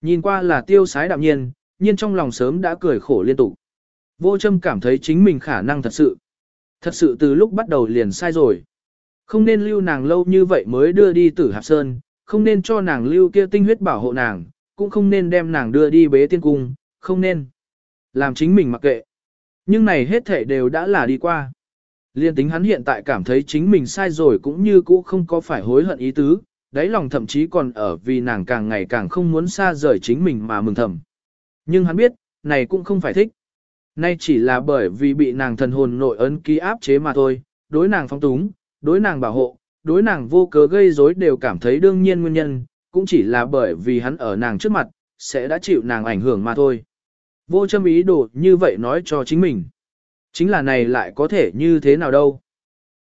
S1: Nhìn qua là tiêu sái đạm nhiên, nhiên trong lòng sớm đã cười khổ liên tục. Vô châm cảm thấy chính mình khả năng thật sự. Thật sự từ lúc bắt đầu liền sai rồi. Không nên lưu nàng lâu như vậy mới đưa đi tử hạp sơn, không nên cho nàng lưu kia tinh huyết bảo hộ nàng, cũng không nên đem nàng đưa đi bế tiên cung, không nên. Làm chính mình mặc kệ. Nhưng này hết thể đều đã là đi qua. Liên tính hắn hiện tại cảm thấy chính mình sai rồi cũng như cũ không có phải hối hận ý tứ, đáy lòng thậm chí còn ở vì nàng càng ngày càng không muốn xa rời chính mình mà mừng thầm. Nhưng hắn biết, này cũng không phải thích. Nay chỉ là bởi vì bị nàng thần hồn nội ấn ký áp chế mà thôi, đối nàng phong túng, đối nàng bảo hộ, đối nàng vô cớ gây rối đều cảm thấy đương nhiên nguyên nhân, cũng chỉ là bởi vì hắn ở nàng trước mặt, sẽ đã chịu nàng ảnh hưởng mà thôi. Vô châm ý đồ như vậy nói cho chính mình. Chính là này lại có thể như thế nào đâu.